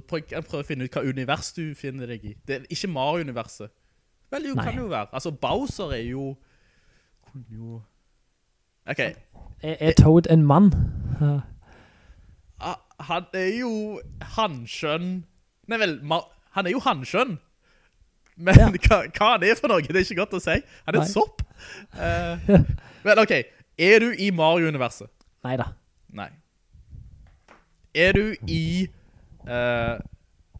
prøv, jeg prøver å finne ut hva univers du finner deg i. Det er ikke Mario-universet. Vel, jo, Nei. kan det jo være. Altså, Bowser er jo... Jo... Ok, Er, er Toad en mann? Ja. Han er jo hanskjønn. Nei vel, han er jo hanskjønn. Men Ja. hva, hva han er for noe, det er ikke godt å si. Han er en sopp. Uh, men ok. Er du i Mario-universet? Neida. Nei. Er du i uh,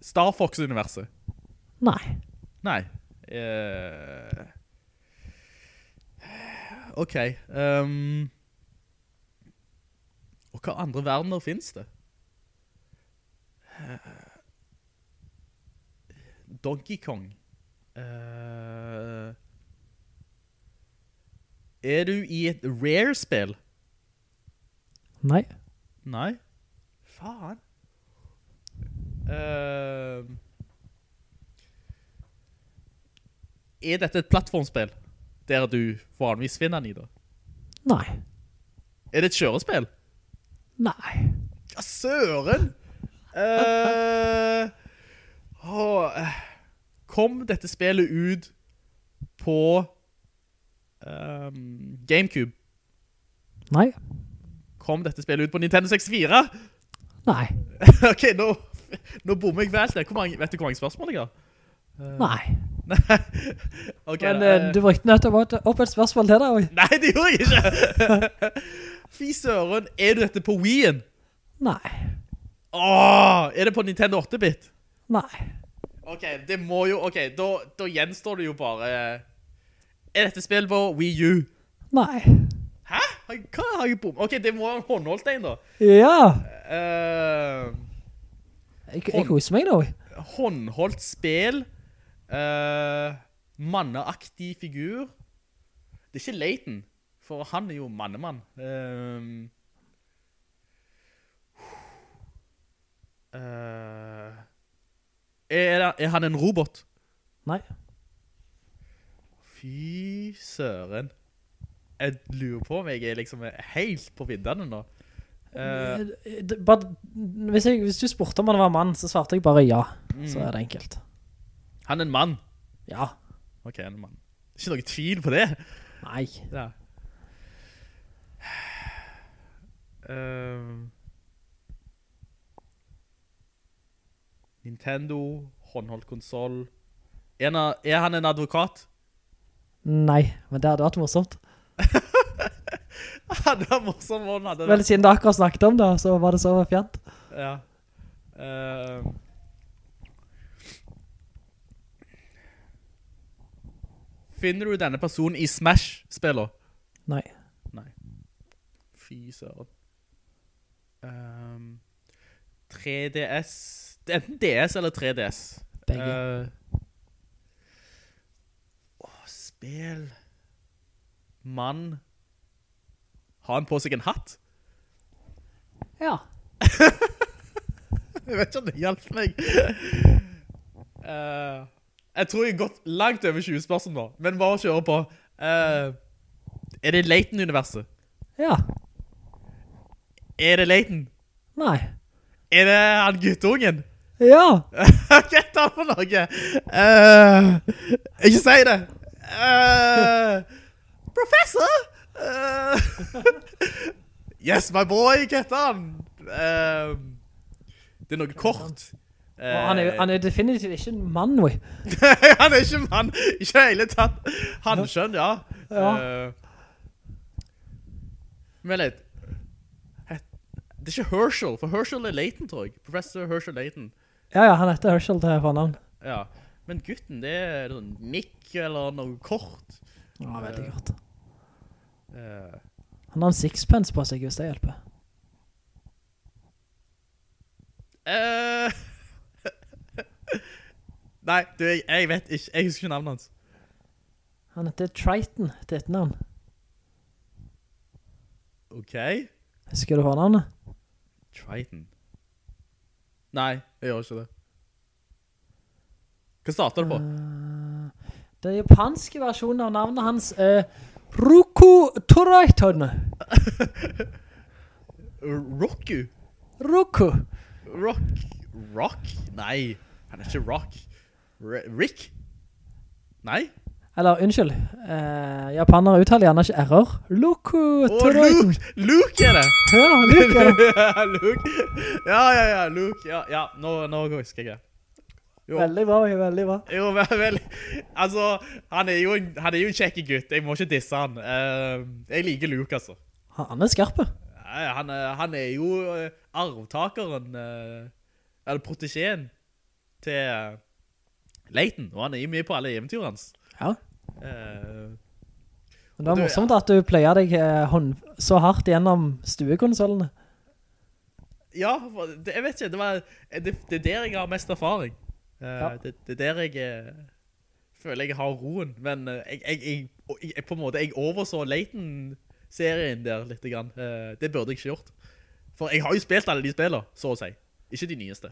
Star Fox-universet? Nei. Nei. Uh, ok. Um, og hva andre verdener finnes det? Eh, Donkey Kong. Uh, er du i et Rare-spill? Nei. Nei. Faen. Uh, er dette et plattformspill? Der du vanligvis finner den i da? Nei. Er det et kjørespill? Nei. Ja, søren! Eh, oh, kom dette spillet ut på um, Gamecube? Nei. Kom dette spillet ut på Nintendo 64? Nei. ok, nå, nå bommer jeg vel. Vet du hvor mange spørsmål jeg har? Nei. okay, Men eh, du brukte nettopp opp et spørsmål til deg. Nei, det gjorde jeg ikke! Fy søren, er du dette på Wii'en? Nei. Åh, er det på Nintendo 8-bit? Nei. Ok, det må jo, ok, da, da gjenstår det jo bare Er dette spill på Wii U? Nei. Hæ? Hva har jeg bom? Ok, det må være en håndholdt en da Ja. Uh, Jeg, jeg koser meg da. Håndholdt spill Uh, Manneaktig figur Det er ikke Leighton For han er jo mannemann Eh, eh, er, er han en robot? Nei. Fy søren. Jeg lurer på om jeg er liksom helt på viddene nå. Uh, But, hvis, jeg, hvis du spurte om han var mann, så svarte jeg bare ja. Så er det enkelt. han er en mann. Ja. Ok, han er en mann. Ikke noe tvil på det. Nei. Ja. Eh, Nintendo, håndholdt konsol. Er han en advokat? Nei, men det hadde vært morsomt. det var morsom måten hadde Vel, siden du akkurat snakket om det, så var det så fjent. Ja. Uh... finner du denne personen i Smash-spiller? Nei. Nei. Fy søren. Um, 3DS Enten DS eller 3DS. Begge. Uh, åh, spill. Mann. Har han på seg en hatt? Ja. Jeg vet ikke om det hjelper meg. Uh, jeg tror jeg har gått langt over 20 spørsmål nå, men bare kjøre på. Uh, er det Leighton-universet? Ja. Er det Leighton? Nei. Er det han guttungen? Ja. Hva er det for noe? Uh, ikke si det. Uh, professor! Uh, yes, my boy, hva heter han? Det er noe kort. Han er, han er definitivt ikke en mann, vi. han er ikke en mann, ikke hele tatt. Han skjønner, ja. Ja. Men litt. Det er ikke Herschel, for Herschel er Leighton, tror jeg. Professor Herschel Leighton. Ja, ja, han heter Herschel til fornavn. Ja. Men gutten, det er sånn Nick eller noe kort. Ja, veldig godt. Uh, Han har en sixpence på seg, hvis det hjelper. Uh, Nei, du, jeg, jeg vet ikke. Jeg husker ikke navnet hans. Han heter Triton til etternavn. Ok. Husker du fornavnet? Triton. Nei, jeg gjør ikke det. Hva starter det på? Uh, Den japanske versjonen av navnet hans er Roku Toraiton. Roku? Roku. Rock? Rock? Nei, han er ikke Rock. R Rick? Nei? Eller, unnskyld. Uh, japanere uttaler gjerne ikke error. Luku Å, Luke! Luke er det! Ja, Luke er det. ja, Luke. Ja, ja, ja, Luke. Ja, ja, nå, nå husker jeg det. Jo. Veldig bra, veldig bra. Jo, veldig vel, altså, han er jo en, han er jo en kjekke gutt, jeg må ikke disse han. Uh, jeg liker Luke, altså. Han er skarpe. Nei, Han, er- han er jo eh, arvtakeren, uh, eller protégeen til eh, Leighton, og han er jo med på alle eventyrene hans. Ja. Eh, Men det var morsomt at du pleier deg eh, så hardt gjennom stuekonsolene. ja, det, jeg vet ikke, det, var, det, det er der jeg har mest erfaring. Eh, Ja. det, er der jeg eh, føler jeg har roen, men eh, jeg, jeg, jeg, på en måte, jeg overså Leighton-serien der litt grann. Eh, det burde jeg ikke gjort. For jeg har jo spilt alle de spillene, så å si. Ikke de nyeste.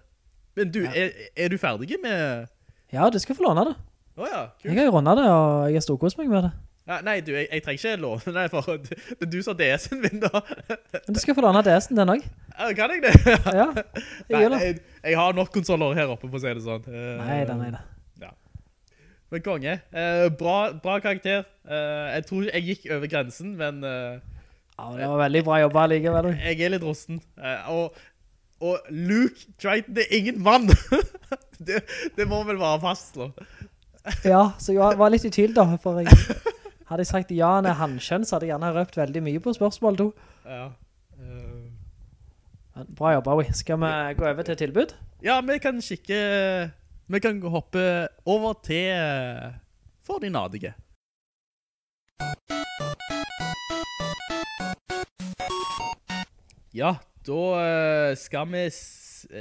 Men du, er, er du ferdig med... Ja, du skal få låne det. Åja, Jeg kult. har jo rundet det, og jeg har storkost meg med det. Nei, nei, du, jeg, jeg trenger ikke låne Nei, for er du sa DS-en min da. Men du skal få låne DS-en den også. Ja, Kan jeg det? Ja, jeg Nei, gjør det. jeg, jeg har nok konsoler her oppe, for å si det sånn. Eh, Neida, neida. Ja. Men konge. Eh, bra, bra karakter. Eh, jeg tror jeg gikk over grensen, men eh, Ja, men det var veldig bra jobbet likevel. jeg er litt rosten. Eh, og, og Luke Triton, det er ingen mann! det, det må vel være fast, fastslå. Ja, så jeg var- litt i tvil da, for jeg hadde jeg sagt ja, han er hanskjønn, så hadde jeg gjerne røpt veldig mye på spørsmål to. Ja. Uh... Bra jobb, vi. Skal vi gå over til tilbud? ja, vi kan kikke... Vi kan hoppe over til eh, For de nadige. Ja, da eh, skal vi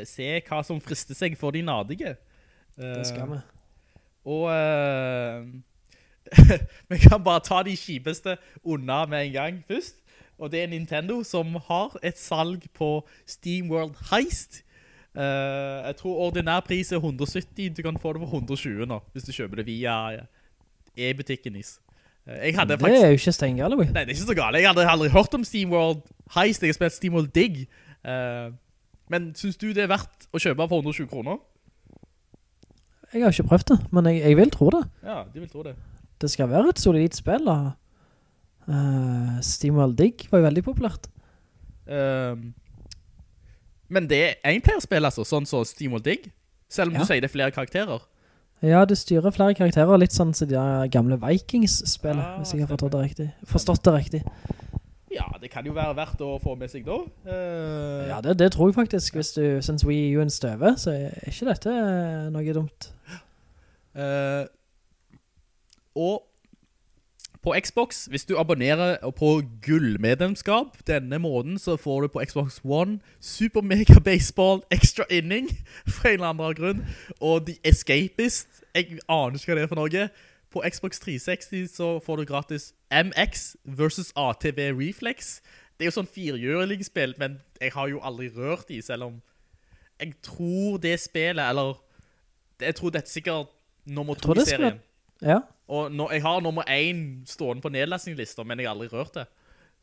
se hva som frister seg for de nadige. Det skal vi. Og uh, vi kan bare ta de kjipeste unna med en gang først. Og det er Nintendo som har et salg på Steam World Heist. Uh, jeg tror ordinær pris er 170, du kan få det for 120 nå, hvis du kjøper det via e-butikken is. Uh, Det faktisk... er jo ikke stengale, eller? Nei, det er ikke så galt. Jeg hadde aldri hørt om SteamWorld Heist. Jeg har spilt SteamWorld Dig. Uh, men synes du det er verdt å kjøpe for 120 kroner? Jeg har ikke prøvd det, men jeg, jeg vil tro det. Ja, de vil tro det. Det skal være et solid spill, da. Uh, SteamWorld Dig var jo veldig populært. Um, men det er en-player-spill, altså, sånn som Steamworld Dig. Selv om Ja. du sier det er flere karakterer. Ja, du styrer flere karakterer, litt sånn som de gamle Vikings-spillet, ah, hvis jeg har forstått det riktig. Forstått det riktig. Ja, det kan jo være verdt å få med seg da. Eh, Ja, det, det tror jeg faktisk. Hvis du synes Wii U en støve, så er ikke dette eh, noe dumt. Eh, og på Xbox, hvis du abonnerer på gullmedlemskap denne måneden, så får du på Xbox One Super Mega Baseball Extra Inning for en eller annen grunn. Og The Escapist, jeg aner ikke hva det er for noe. På Xbox 360 så får du gratis MX versus ATV Reflex. Det er jo sånn firehjulig spill, men jeg har jo aldri rørt i, selv om jeg tror det spillet, eller jeg tror det er sikkert nummer tror to i det skal serien. Ja, Og nå, jeg har nummer én stående på nedlastningslister, men jeg har aldri rørt det.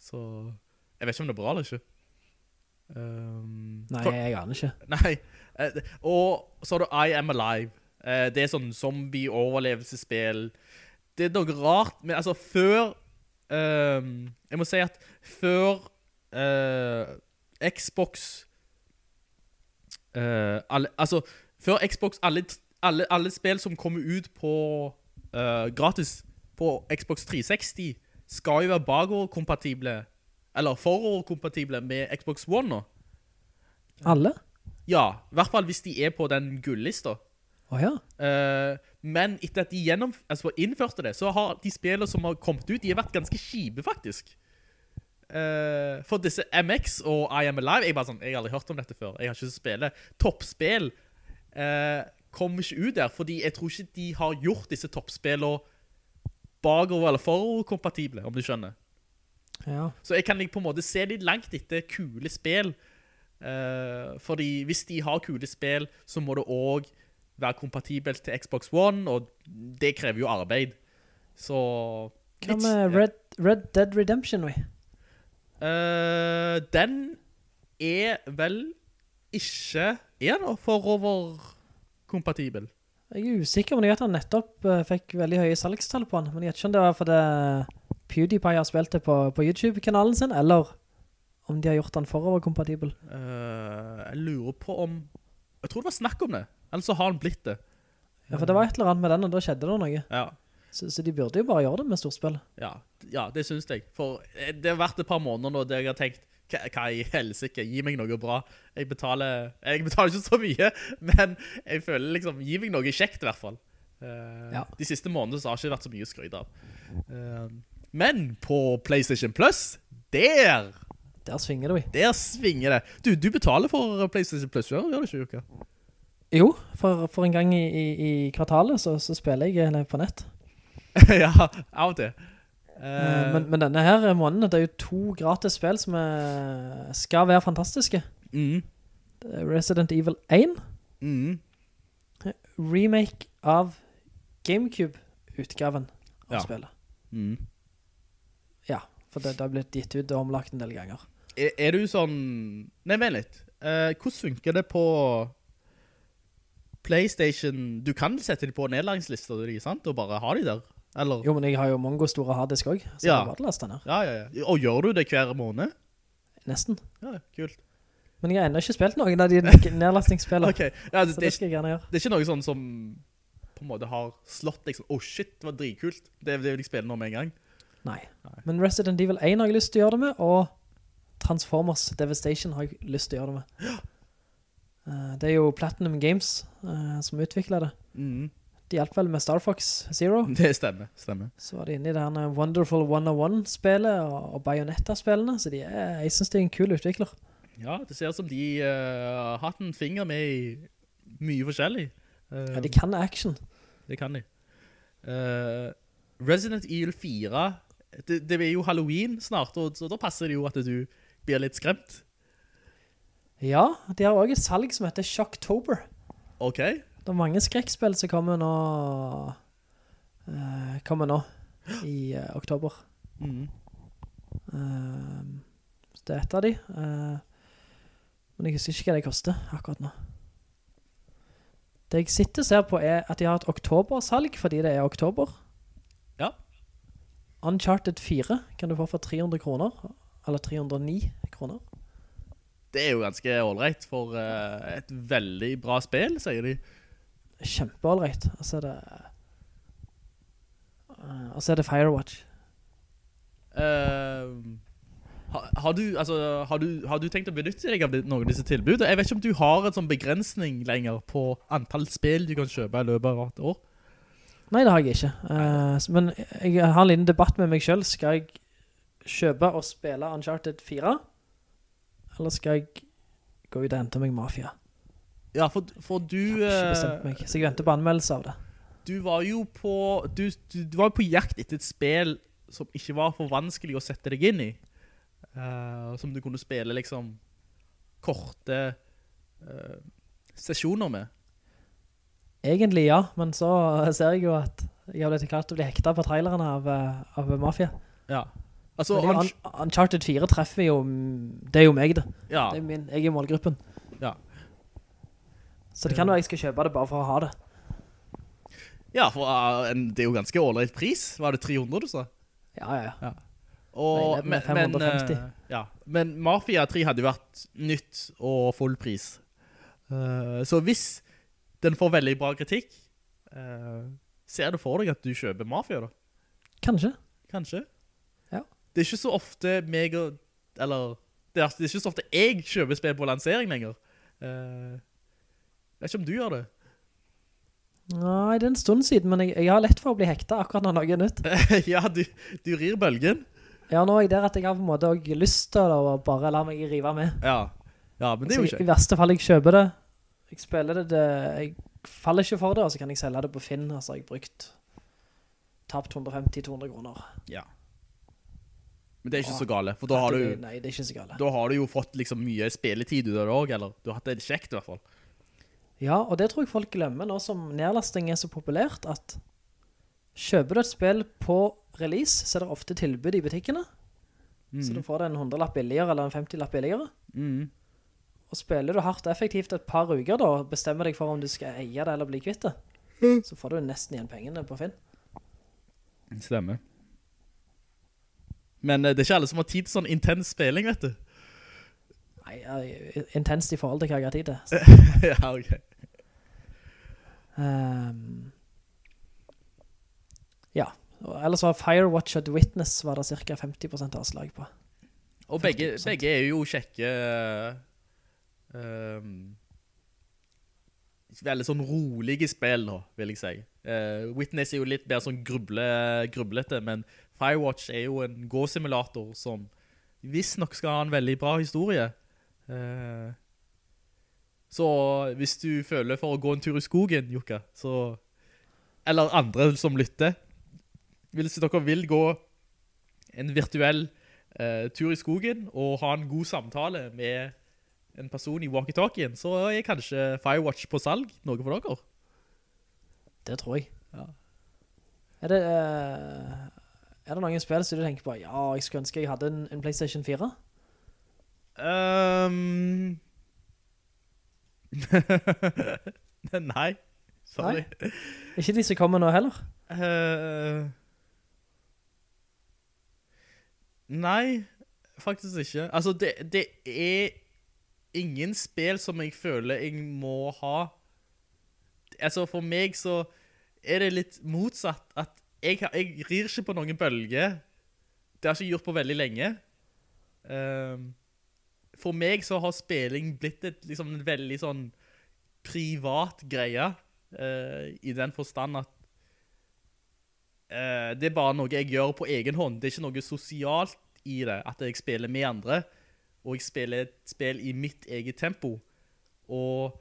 Så jeg vet ikke om det er bra eller ikke. Um, nei, for- jeg aner ikke. Nei. Eh, Og så har du I Am Alive. Eh, Det er sånn zombie-overlevelsesspill. Det er noe rart, men altså før ehm, Jeg må si at før uh, Xbox uh, alle, Altså, før Xbox Alle, alle, alle spill som kommer ut på uh, gratis på Xbox 360, skal jo være bakoverkompatible Eller foroverkompatible med Xbox One nå. Alle? Ja, i hvert fall hvis de er på den gullista. Åja. uh, men etter at de altså innførte det, så har de spillene som har kommet ut, de har vært ganske kjipe, faktisk. Uh, for disse MX og I Am Alive, jeg, sånn, jeg har aldri hørt om dette før. Jeg har ikke spillet. Toppspill uh, kommer ikke ut der, fordi jeg tror ikke de har gjort disse toppspillene bagover eller forover-kompatible, om du skjønner. Ja. Så jeg kan på en måte se litt langt etter kule spill. Uh, fordi hvis de har kule spill, så må det også være kompatibelt til Xbox One, og det krever jo arbeid. Så... Hva med Red, Red Dead Redemption, vi? Uh, den er vel ikke Er den forover-kompatibel? Jeg er usikker, men jeg vet han nettopp eh, fikk veldig høye salgstall på han. Men jeg vet ikke om det var fordi PewDiePie har spilt det på, på YouTube-kanalen sin, eller om de har gjort han foroverkompatibel. Uh, jeg lurer på om Jeg tror det var snakk om det. Eller så har han blitt det. Ja, for det var et eller annet med den, og da skjedde det noe. Ja. Så, så de burde jo bare gjøre det med storspill. Ja, ja, det synes jeg. For eh, det har vært et par måneder nå der jeg har tenkt, hva, hva i helsike, gi meg noe bra. Jeg betaler, jeg betaler ikke så mye, men jeg føler liksom, gi meg noe kjekt i hvert fall. Uh, Ja. De siste månedene så har det ikke vært så mye skryt av. Uh, men på PlayStation Plus, der, Der svinger det, vi. der svinger det. Du, du betaler for PlayStation Plus, gjør, du ikke, Jukka? Jo, for, for en gang i, i, i kvartalet så, så spiller jeg eh, på nett. ja, av og til. Eh, Eh, men, men denne her måneden, det er jo to gratis spill som er, skal være fantastiske. mm, Resident Evil 1, mm, remake av Gamecube-utgaven av Ja. spillet. mm. Ja, for det, det har blitt gitt ut og omlagt en del ganger. Er, du sånn... Nei, vent litt. Eh, hvordan funker det på PlayStation? Du kan sette dem på nedlæringslister, ikke sant? Og bare ha de der? Eller? Jo, men jeg har jo mange store harddisk også, så Ja. jeg bare lest den her. Ja, ja, ja. Og gjør du det hver måned? Nesten. Ja, kult. Men jeg har enda ikke spilt noen av de nedlastingsspillene. Ok, ja, det, Så det, det skal jeg gjerne gjøre. det er ikke noe sånn som på en måte har slått liksom, åh oh shit, det var dritkult. Det, det vil jeg spille nå med en gang. Nei. Men Resident Evil 1 har jeg lyst til å gjøre det med, og Transformers Devastation har jeg lyst til å gjøre det med. Uh, det er jo Platinum Games uh, som utvikler det. Mm. De hjelper vel med Star Fox Zero. Det stemmer, stemmer. Så var de inne i det her Wonderful 101-spillet og, og Bayonetta-spillene, så de er, jeg synes det er en kul utvikler. Ja, det ser ut som de eh, har hatt en finger med i mye forskjellig. Ja, de kan action. Det kan de. Resident Evil 4, det, det er jo Halloween snart, og så da passer det jo at du blir litt skremt. Ja, de har også et salg som heter Shocktober. Ok. Det er mange skrekkspill som kommer nå, uh, kommer nå i uh, oktober. Mm. Uh, det er et av de. men jeg husker ikke hva det koster akkurat nå. Det jeg sitter og ser på er at de har et oktobersalg fordi det er oktober. Ja. Uncharted 4 kan du få for 300 kroner, eller 309 kroner. det er jo ganske ålreit for uh, et veldig bra spill, sier de. Kjempeålreit. Og så er det... uh, og så er det Firewatch. Uh, har, har, du, altså, har, du, har du tenkt å benytte deg av noen av disse tilbudene? Jeg vet ikke om du har en sånn begrensning lenger på antall spill du kan kjøpe i løpet av et år. Nei, det har jeg ikke. Uh, men jeg har en liten debatt med meg selv. Skal jeg kjøpe og spille Uncharted 4? Eller skal jeg gå ut og hente meg Mafia? Ja, for, for du... Jeg har ikke eh, bestemt meg. Så jeg venter på anmeldelse av det. du var jo på du, du, var på jakt etter et spel som ikke var for vanskelig å sette deg inn i. Uh, som du kunne spille liksom korte uh, sesjoner med. Egentlig ja, men så ser jeg jo at jeg har blitt klart å bli hektet på trailerne av, av Mafia. Ja. Altså, Un Uncharted 4 treffer jo, det er jo meg det. Ja. Det er min, jeg er målgruppen. Ja. Så det kan være jeg skal kjøpe det bare for å ha det. Ja, for uh, en, det er jo ganske ålreit pris. Var det 300 du sa? Ja, ja, ja. Og, Nei, men, men, 550. eh, ja. men Mafia 3 hadde jo vært nytt og full pris. Uh, så hvis den får veldig bra kritikk, ser du for deg at du kjøper Mafia da? Kanskje. Kanskje? Det er ikke så ofte meg og, eller, det er, det er ikke så ofte jeg kjøper spill på lansering lenger. Uh, jeg vet ikke om du gjør det. Nei, det er en stund siden, men jeg, jeg har lett for å bli hektet akkurat når noe er nytt. ja, du, du rir bølgen. Ja, nå er jeg der at jeg har på en måte også lyst til å bare la meg rive med. Ja, ja men det er jo ikke. I verste fall jeg kjøper det, jeg spiller det, det, jeg faller ikke for det, og så kan jeg selge det på Finn, altså jeg har brukt, tapt 150-200 kroner. Ja. Men det er ikke så gale, for da har du, Nei, det er ikke så gale. da har du jo fått liksom mye spilletid ut av det også, eller du har hatt det kjekt i hvert fall. Ja, og det tror jeg folk glemmer nå som nedlasting er så populært, at kjøper du et spill på release, så er det ofte tilbud i butikkene. Så Mm. du får det en 100-lapp billigere, eller en 50-lapp billigere. Mm. Og spiller du hardt og effektivt et par uker da, og bestemmer deg for om du skal eie det eller bli kvitt det, så får du nesten igjen pengene på Finn. Stemmer. Men eh, det er ikke alle som har tid til sånn intens spilling, vet du. Nei, ja, intenst i forhold til hva jeg har tid til. Ja, ok. Um, ja, ellers var Firewatch og The Witness var det cirka 50% avslag på. Og begge, begge er jo kjekke um, Veldig sånn rolige spill nå, vil jeg si. Uh, Witness er jo litt mer sånn gruble, grublete, men Firewatch er jo en gåsimulator som visst nok skal ha en veldig bra historie. Eh, så hvis du føler for å gå en tur i skogen, Jukka, så Eller andre som lytter Hvis dere vil gå en virtuell eh, tur i skogen og ha en god samtale med en person i walkie-talkien, så er kanskje Firewatch på salg noe for dere. Det tror jeg. Ja. Er det, eh, er det noen spill som du tenker på, ja, jeg skulle ønske jeg hadde en, en Playstation 4? Um... Nei. Sorry. Ikke de som kommer nå heller? Uh... Nei, faktisk ikke. Altså, det, det er ingen spill som jeg føler jeg må ha. Altså, for meg så er det litt motsatt at jeg, jeg rir ikke på noen bølge. Det har jeg ikke gjort på veldig lenge. Um, for meg så har spilling blitt et, liksom, en veldig sånn privat greie, uh, i den forstand at uh, det er bare noe jeg gjør på egen hånd. Det er ikke noe sosialt i det, at jeg spiller med andre, og jeg spiller et spill i mitt eget tempo. Og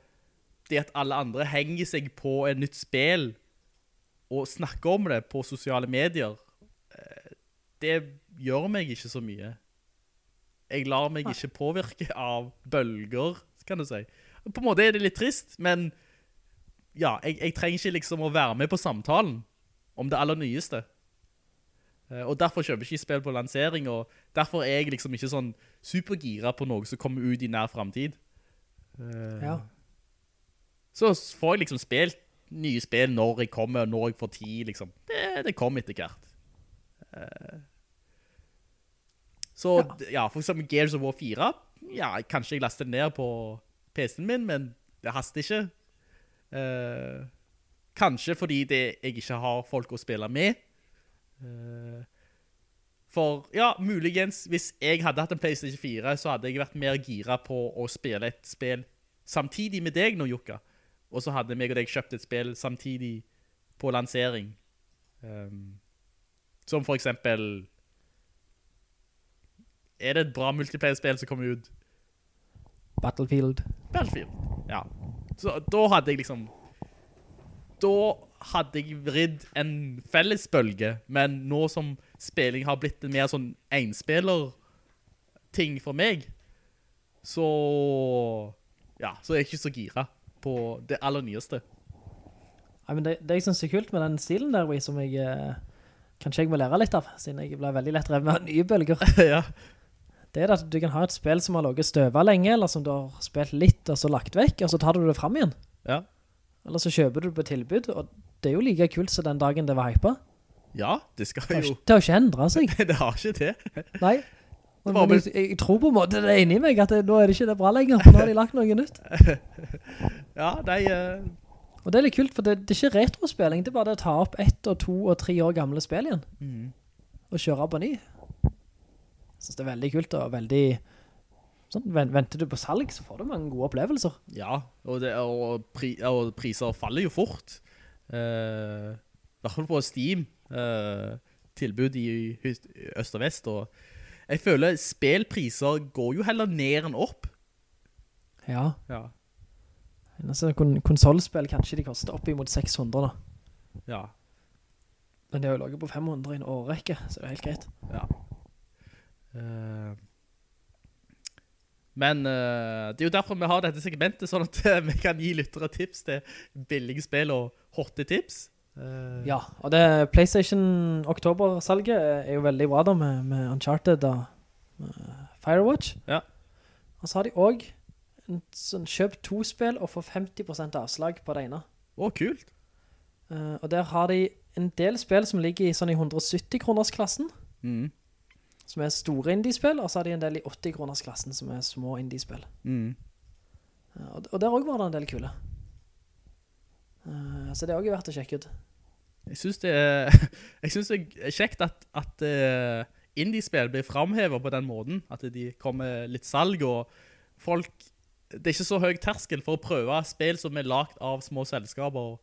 det at alle andre henger seg på et nytt spill, og snakke om det på sosiale medier, eh, det gjør meg ikke så mye. Jeg lar meg ikke påvirke av bølger, kan du si. På en måte er det litt trist, men ja, jeg, jeg trenger ikke liksom å være med på samtalen om det aller nyeste. Eh, Og derfor kjøper jeg ikke spill på lansering, og derfor er jeg liksom ikke sånn supergira på noe som kommer ut i nær fremtid. Eh, Ja. Så får jeg liksom spilt nye spill når jeg kommer, når jeg får tid, liksom. Det, det kom etter hvert. Eh, Så, ja. for eksempel Gears of War 4, ja, kanskje jeg laster det ned på PC-en min, men det haster ikke. Eh, kanskje fordi det, jeg ikke har folk å spille med. Eh, for, ja, muligens, hvis jeg hadde hatt en PlayStation 4, så hadde jeg vært mer gira på å spille et spill samtidig med deg nå, Jukka. Og så hadde meg og deg kjøpt et spill samtidig på lansering. Um, som for eksempel... Er det et bra multiplayer-spill som kommer ut? Battlefield. Battlefield, ja. Så da hadde jeg liksom... Da hadde jeg vridd en fellesbølge, men nå som spilling har blitt en mer sånn enspiller-ting for meg, så... Ja, så er jeg ikke så gira på det aller nyeste. Nei, men det, det jeg synes er kult med den stilen der, som jeg... eh, Kanskje jeg må lære litt av, siden jeg ble veldig lett revet med nye bølger. ja. Det er at du kan ha et spill som har låget støva lenge, eller som du har spilt litt og så lagt vekk, og så tar du det frem igjen. Ja. Eller så kjøper du det på tilbud, og det er jo like kult som den dagen det var hypet. Ja, det skal jo... det har ikke endret seg. det har ikke det. Nei. Men jeg, jeg tror på en måte det er inni meg at det, nå er det ikke det bra lenger, for nå har de lagt noe nytt. Ja, nei... Uh... Og det er litt kult, for det, det er ikke retrospilling, det er bare det å ta opp ett og to og tre år gamle spill igjen. Mm. Og kjøre på ny. Jeg synes det er veldig kult, og veldig... Sånn, venter du på salg, så får du mange gode opplevelser. Ja, og, det, og, pri, og priser faller jo fort. Uh, I hvert fall på Steam. Uh, tilbud i øst og vest. Og jeg føler spillpriser går jo heller ned enn opp. Ja. Ja. Altså, kon konsolspill kanskje de koster opp imot 600 da. Ja. Men det er jo laget på 500 i en årrekke, så det er helt greit. ja. Uh, men uh, det er jo derfor vi har dette segmentet, sånn at vi kan gi lyttere tips til billige spill og hotte tips. Eh, Ja, og det PlayStation Oktober-salget er jo veldig bra da med, med Uncharted og eh, Firewatch. Ja. Og så har de også en sånn kjøp to spill og få 50% avslag på det ene. Å, kult. Uh, og der har de en del spill som ligger i sånn i 170 kroners klassen, Mm. som er store indie-spill, og så har de en del i 80 kroners klassen, som er små indie-spill. Mm. Uh, og, og der også var det en del kule. Eh, så det er også verdt å sjekke ut. Jeg synes det er, synes det er kjekt at, at uh, indie-spill blir framhevet på den måten, at de kommer litt salg, og folk, det er ikke så høy terskel for å prøve spill som er lagt av små selskaper,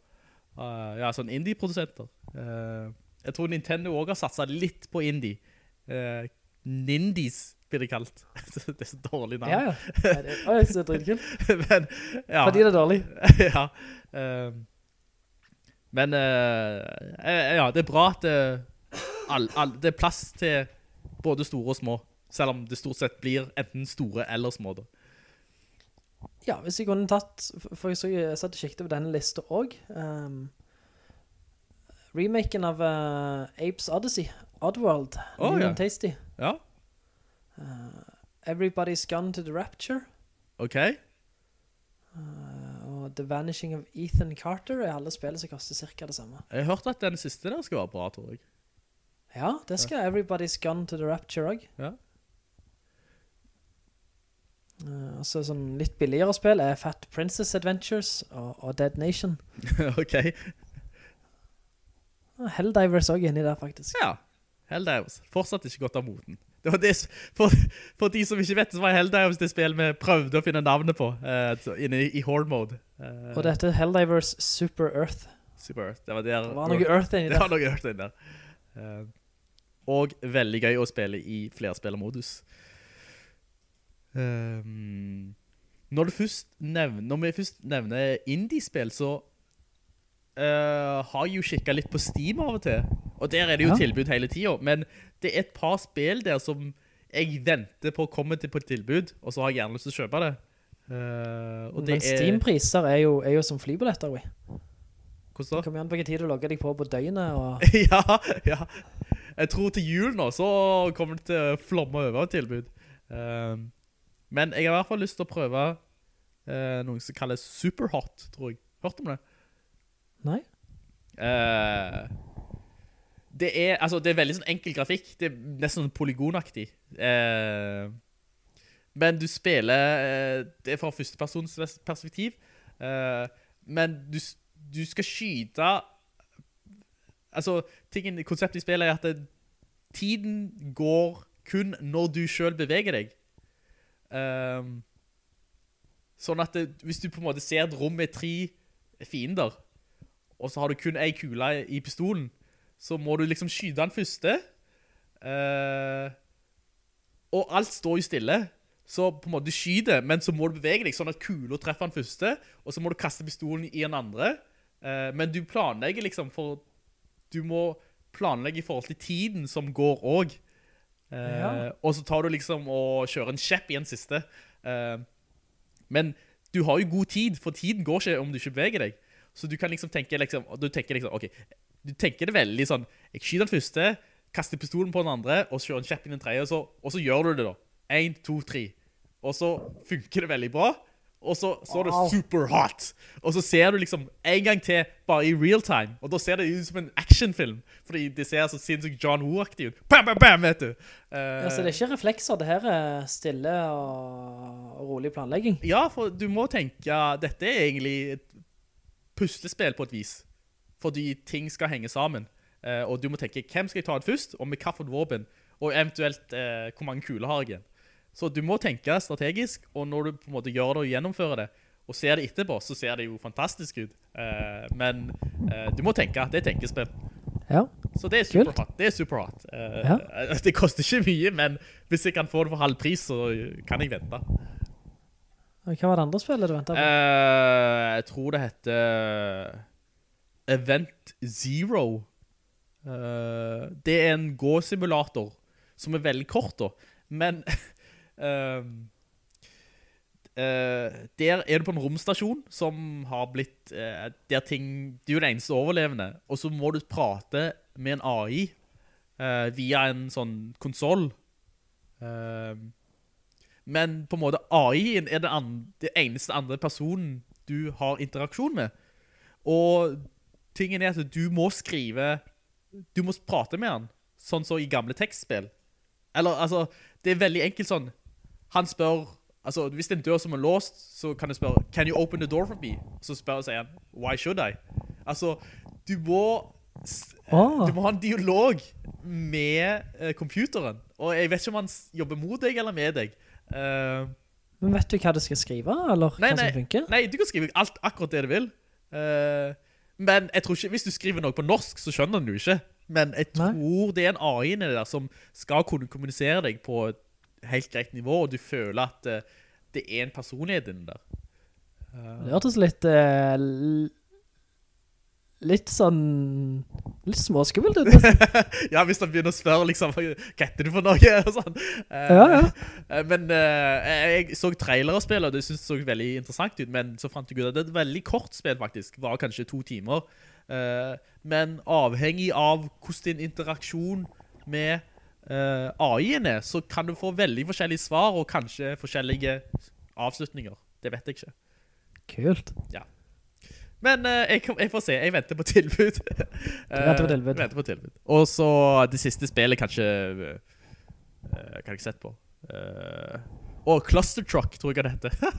uh, ja, sånn indie-produsenter. Uh, jeg tror Nintendo også har satset litt på indie. Uh, Nindies blir det kalt. det er så dårlig navn. Ja, ja. Det, å, jeg synes det er dritkult. Men, ja. Fordi det er dårlig. ja. ehm, men eh, eh, ja, det er bra at det, all, all, det er plass til både store og små. Selv om det stort sett blir enten store eller små. Da. Ja, hvis jeg kunne tatt, for- jeg så jeg satt og kikket på denne liste også, um, remaken av uh, Apes Odyssey, Oddworld, Å, New ja. and Tasty, Ja, Everybody's Gone to the Rapture, ok. uh, og The Vanishing of Ethan Carter er alle spillene som koster cirka det samme. Jeg har hørt at den siste der skal være bra, tror jeg. Ja, det skal Everybody's Gone to the Rapture også. Ja. Uh, og så sånn litt billigere spill er Fat Princess Adventures og, og Dead Nation. ok. Helldivers også inni der faktisk. Ja, Helldivers. Fortsatt ikke gått av moten. Det var det, for, for de som ikke vet, så var Helldivers det spillet vi prøvde å finne navnet på, uh, inne i, i Horde mode. Uh, Og dette er Helldivers Super Earth. Super Earth. Det var, der, Det var noe Earth inni Det Det var noe Earth inni der. Uh, og veldig gøy å spille i flerspillermodus. Um, når, først nevner, når vi først nevner indie-spill, så eh, har jo kikket litt på Steam av og til. Og der er det jo Ja. tilbud hele tiden. Men det er et par spill der som jeg venter på å komme til på et tilbud, og så har jeg gjerne lyst til å kjøpe det. Uh, Men Steam-priser er, er jo som flybilletter, vi. Hvordan da? Kom igjen på hvilken tid du logger deg på på døgnet, og ja, ja. Jeg tror til jul nå, så kommer det til å flomme over tilbud. Uh, men jeg har i hvert fall lyst til å prøve uh, noe som kalles Superhot, tror jeg. Hørt om det? Nei? Uh, det er, altså, det er veldig sånn enkel grafikk. Det er nesten sånn polygonaktig. Uh, men du spiller, eh, det er fra førstepersons perspektiv, men du, du skal skyte, altså, tingen, konseptet i spillet er at det, tiden går kun når du selv beveger deg. Sånn at det, hvis du på en måte ser et rom med tre fiender, og så har du kun en kule i pistolen, så må du liksom skyde den første. Eh, og alt står jo stille. Så på en måte du skyter, men så må du bevege deg sånn at kula treffer den første, og så må du kaste pistolen i den andre. Eh, men du planlegger liksom for Du må planlegge i forhold til tiden som går òg. Eh, Ja. Og så tar du liksom og kjører en kjepp i en siste. Eh, men du har jo god tid, for tiden går ikke om du ikke beveger deg. Så du kan liksom tenke liksom, du tenker liksom, ok, du tenker det veldig sånn, jeg skyter den første, kaster pistolen på den andre, og kjører en kjepp i den tredje, og så, og så gjør du det da. 1, 2, 3. Og så funker det veldig bra, og så, så er det super hot. Og så ser du liksom en gang til, bare i real time, og da ser det ut som en actionfilm, fordi det ser så sinnssykt John Woo-aktig ut. Bam, bam, bam, vet du. Uh, Ja, så det er ikke reflekser, det her er stille og, og rolig planlegging. Ja, for du må tenke, dette er egentlig et puslespill på et vis. Fordi ting skal henge sammen. Eh, og du må tenke, hvem skal jeg ta ut først, og med hvilket våpen, og eventuelt eh, hvor mange kuler har jeg igjen. Så du må tenke strategisk, og når du på en måte gjør det og gjennomfører det, og ser det etterpå, så ser det jo fantastisk ut. Eh, men eh, du må tenke, det er tenkespill. Ja. Så det er superhot. Det er superhot. Eh, Ja. Det koster ikke mye, men hvis jeg kan få det for halv pris, så kan jeg vente. Hva var det andre spillet du ventet på? Uh, jeg tror det heter Event Zero. Uh, det er en gå-simulator som er veldig kort da, men uh, eh, der er du på en romstasjon som har blitt, eh, der ting, du er den eneste overlevende, og så må du prate med en AI eh, via en sånn konsol. Ehm, men på en måte AI-en er den, andre, den, eneste andre personen du har interaksjon med. Og tingen er at du må skrive, du må prate med han, sånn så i gamle tekstspill. Eller, altså, det er veldig enkelt sånn, han spør, altså, hvis det er en dør som er låst, så kan du spørre, can you open the door for me? Så spør sier han, why should I? Altså, du må, oh. Du må ha en dialog med eh, computeren. Og jeg vet ikke om han jobber mot deg eller med deg. Eh, Men vet du hva du skal skrive, eller Nei, hva nei, som funker? nei, du kan skrive alt akkurat det du vil. Uh, men jeg tror ikke, hvis du skriver noe på norsk, så skjønner du ikke. Men jeg Nei. tror det er en AI inni der som skal kunne kommunisere deg på et helt greit nivå, og du føler at uh, det er en personlighet inne der. Det hørtes litt Litt sånn Litt småskummelt ut. ja, hvis han begynner å spørre, liksom, hva heter du for noe? Og sånn. Uh, Ja, ja. eh, Men uh, jeg så trailer og spillet, og det synes det så veldig interessant ut, men så fant jeg ut at det er et veldig kort spill faktisk, var kanskje to timer. Uh, men avhengig av hvordan din interaksjon med AI-en er, så kan du få veldig forskjellige svar, og kanskje forskjellige avslutninger. Det vet jeg ikke. Kult. Men uh, jeg, jeg får se, jeg venter på tilbud. Du venter på tilbud. Eh, venter på tilbud. Og så det siste spillet kanskje, uh, kan jeg ikke sette på. Uh, oh, Cluster Truck, tror jeg det heter.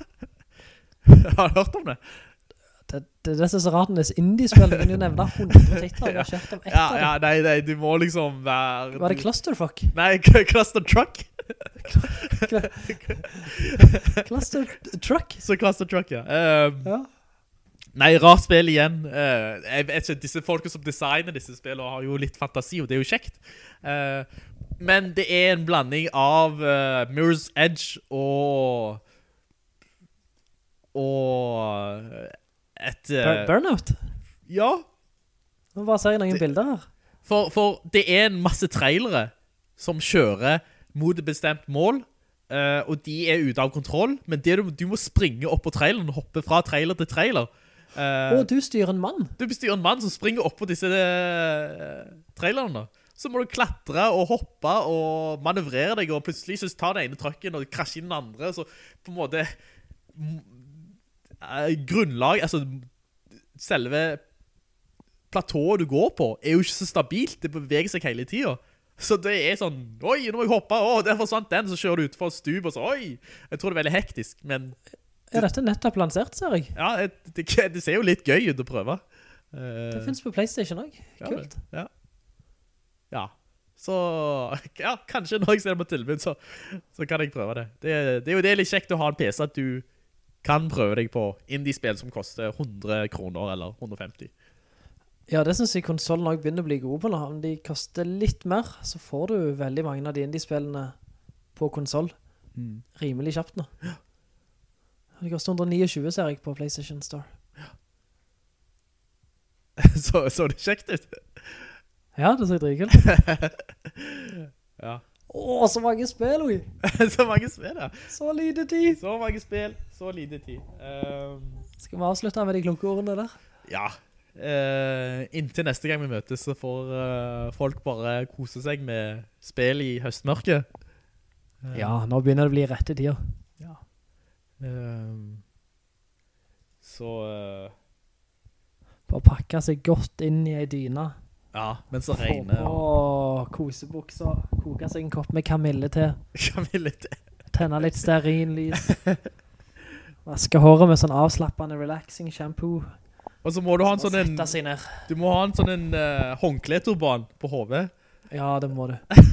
Har du hørt om det? Det, det, det er så rart med disse indie-spill. Du kan jo nevne 100 titler. Ett Ja, ja, nei, nei, du må liksom være... Var det Clusterfuck? Nei, Cluster Truck. Cluster Truck? Så Cluster Truck, ja. Um, Ja. Nei, rart spill igjen. Uh, jeg vet ikke, disse folkene som designer disse spillene har jo litt fantasi, og det er jo kjekt. Uh, men det er en blanding av uh, Mirror's Edge og og et Burnout? Ja, Nå bare ser jeg noen bilder her. for, for det er en masse trailere som kjører mot et bestemt mål, og de er ute av kontroll, men det du, du må springe opp på traileren og hoppe fra trailer til trailer. Eh, og du styrer en mann. Du bestyrer en mann som springer opp på disse uh, trailerne. Så må du klatre og hoppe og manøvrere deg, og plutselig så tar den ene trøkken og krasjer inn den andre, så på en måte eh, grunnlag, altså selve platået du går på, er jo ikke så stabilt, det beveger seg hele tiden. Så det er sånn, oi, nå må jeg hoppe, å, der forsvant den, så kjører du ut for et og så, oi. Jeg tror det er veldig hektisk, men Er dette nettopp lansert, ser jeg? ja, det, det, ser jo litt gøy ut å prøve. Uh, Det finnes på Playstation også. Kult. Ja. ja. Så, ja, kanskje når jeg ser det på tilbud, så, så kan jeg prøve det. det. Det er jo det litt kjekt å ha en PC, at du kan prøve deg på indie-spill som koster 100 kroner, eller 150. Ja, det synes jeg konsolen også begynner å bli god på. Om de koster litt mer, så får du veldig mange av de indie-spillene på konsol. Mm. Rimelig kjapt nå. Det koster 129, ser jeg, på PlayStation Store. så, så det kjekt ut. Ja, det ser dritkult. ja. Åh, så mange spill, oi! så mange spill, ja. Så lite tid! Så mange spill, så lite tid. Um... Skal vi avslutte med de klokkeordene der? ja. Uh, inntil neste gang vi møtes, så får uh, folk bare kose seg med spill i høstmørket. Uh. Ja, nå begynner det å bli rette tider. Ehm, så uh, Bare pakke seg godt inn i ei dyne. Ja, mens det Få regner. på kosebukser, koke seg en kopp med kamillete. Kamillete. Kamille tenne litt stearinlys. Vaske håret med sånn avslappende relaxing shampoo. Og så må du ha en sånn en, du må ha en sånn en uh, håndkleturban på hovedet. Ja, det må du.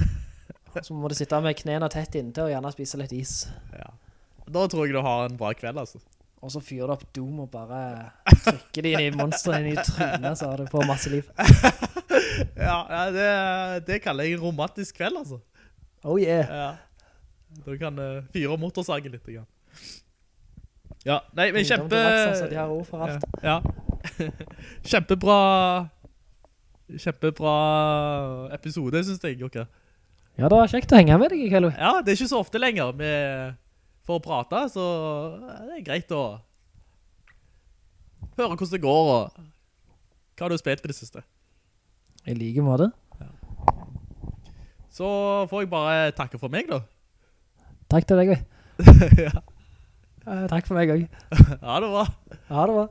Så må du sitte med knene tett inntil og gjerne spise litt is. Ja. Da tror jeg du har en bra kveld, altså. Og så fyrer du opp Doom og bare trykker de inn i trynet, så har du på masse liv. Ja, det, det kaller jeg en romantisk kveld, altså. Oh yeah. Ja. Da kan uh, fyre motorsagen litt. Grann. Ja, nei, men kjempe... vaks, altså, alt. Ja. ja. kjempebra... Kjempebra episode, synes jeg, dere. Ja, det var kjekt å henge med deg i kveld. Ja, det er ikke så ofte lenger med, for å prate, så det er greit å høre hvordan det går, og hva har du spilt på det siste. I det. Ja. Så får jeg bare takke for meg, da. Takk til deg, vi. ja. Eh, takk for meg også. ha det bra. Ha det bra.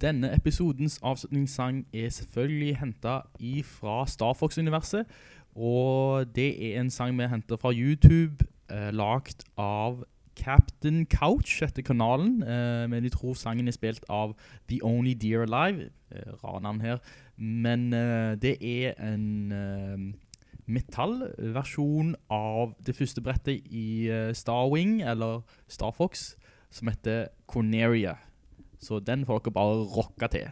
Denne episodens avslutningssang er selvfølgelig hentet fra Star Fox-universet, og det er en sang vi henter fra YouTube, eh, lagt av Captain Couch etter kanalen, eh, men jeg tror sangen er spilt av The Only Dear Alive, eh, rar navn her, men eh, det er en eh, metallversjon av det første brettet i eh, Star Wing, eller Star Fox, som heter Corneria. Så den får dere bare rocka til.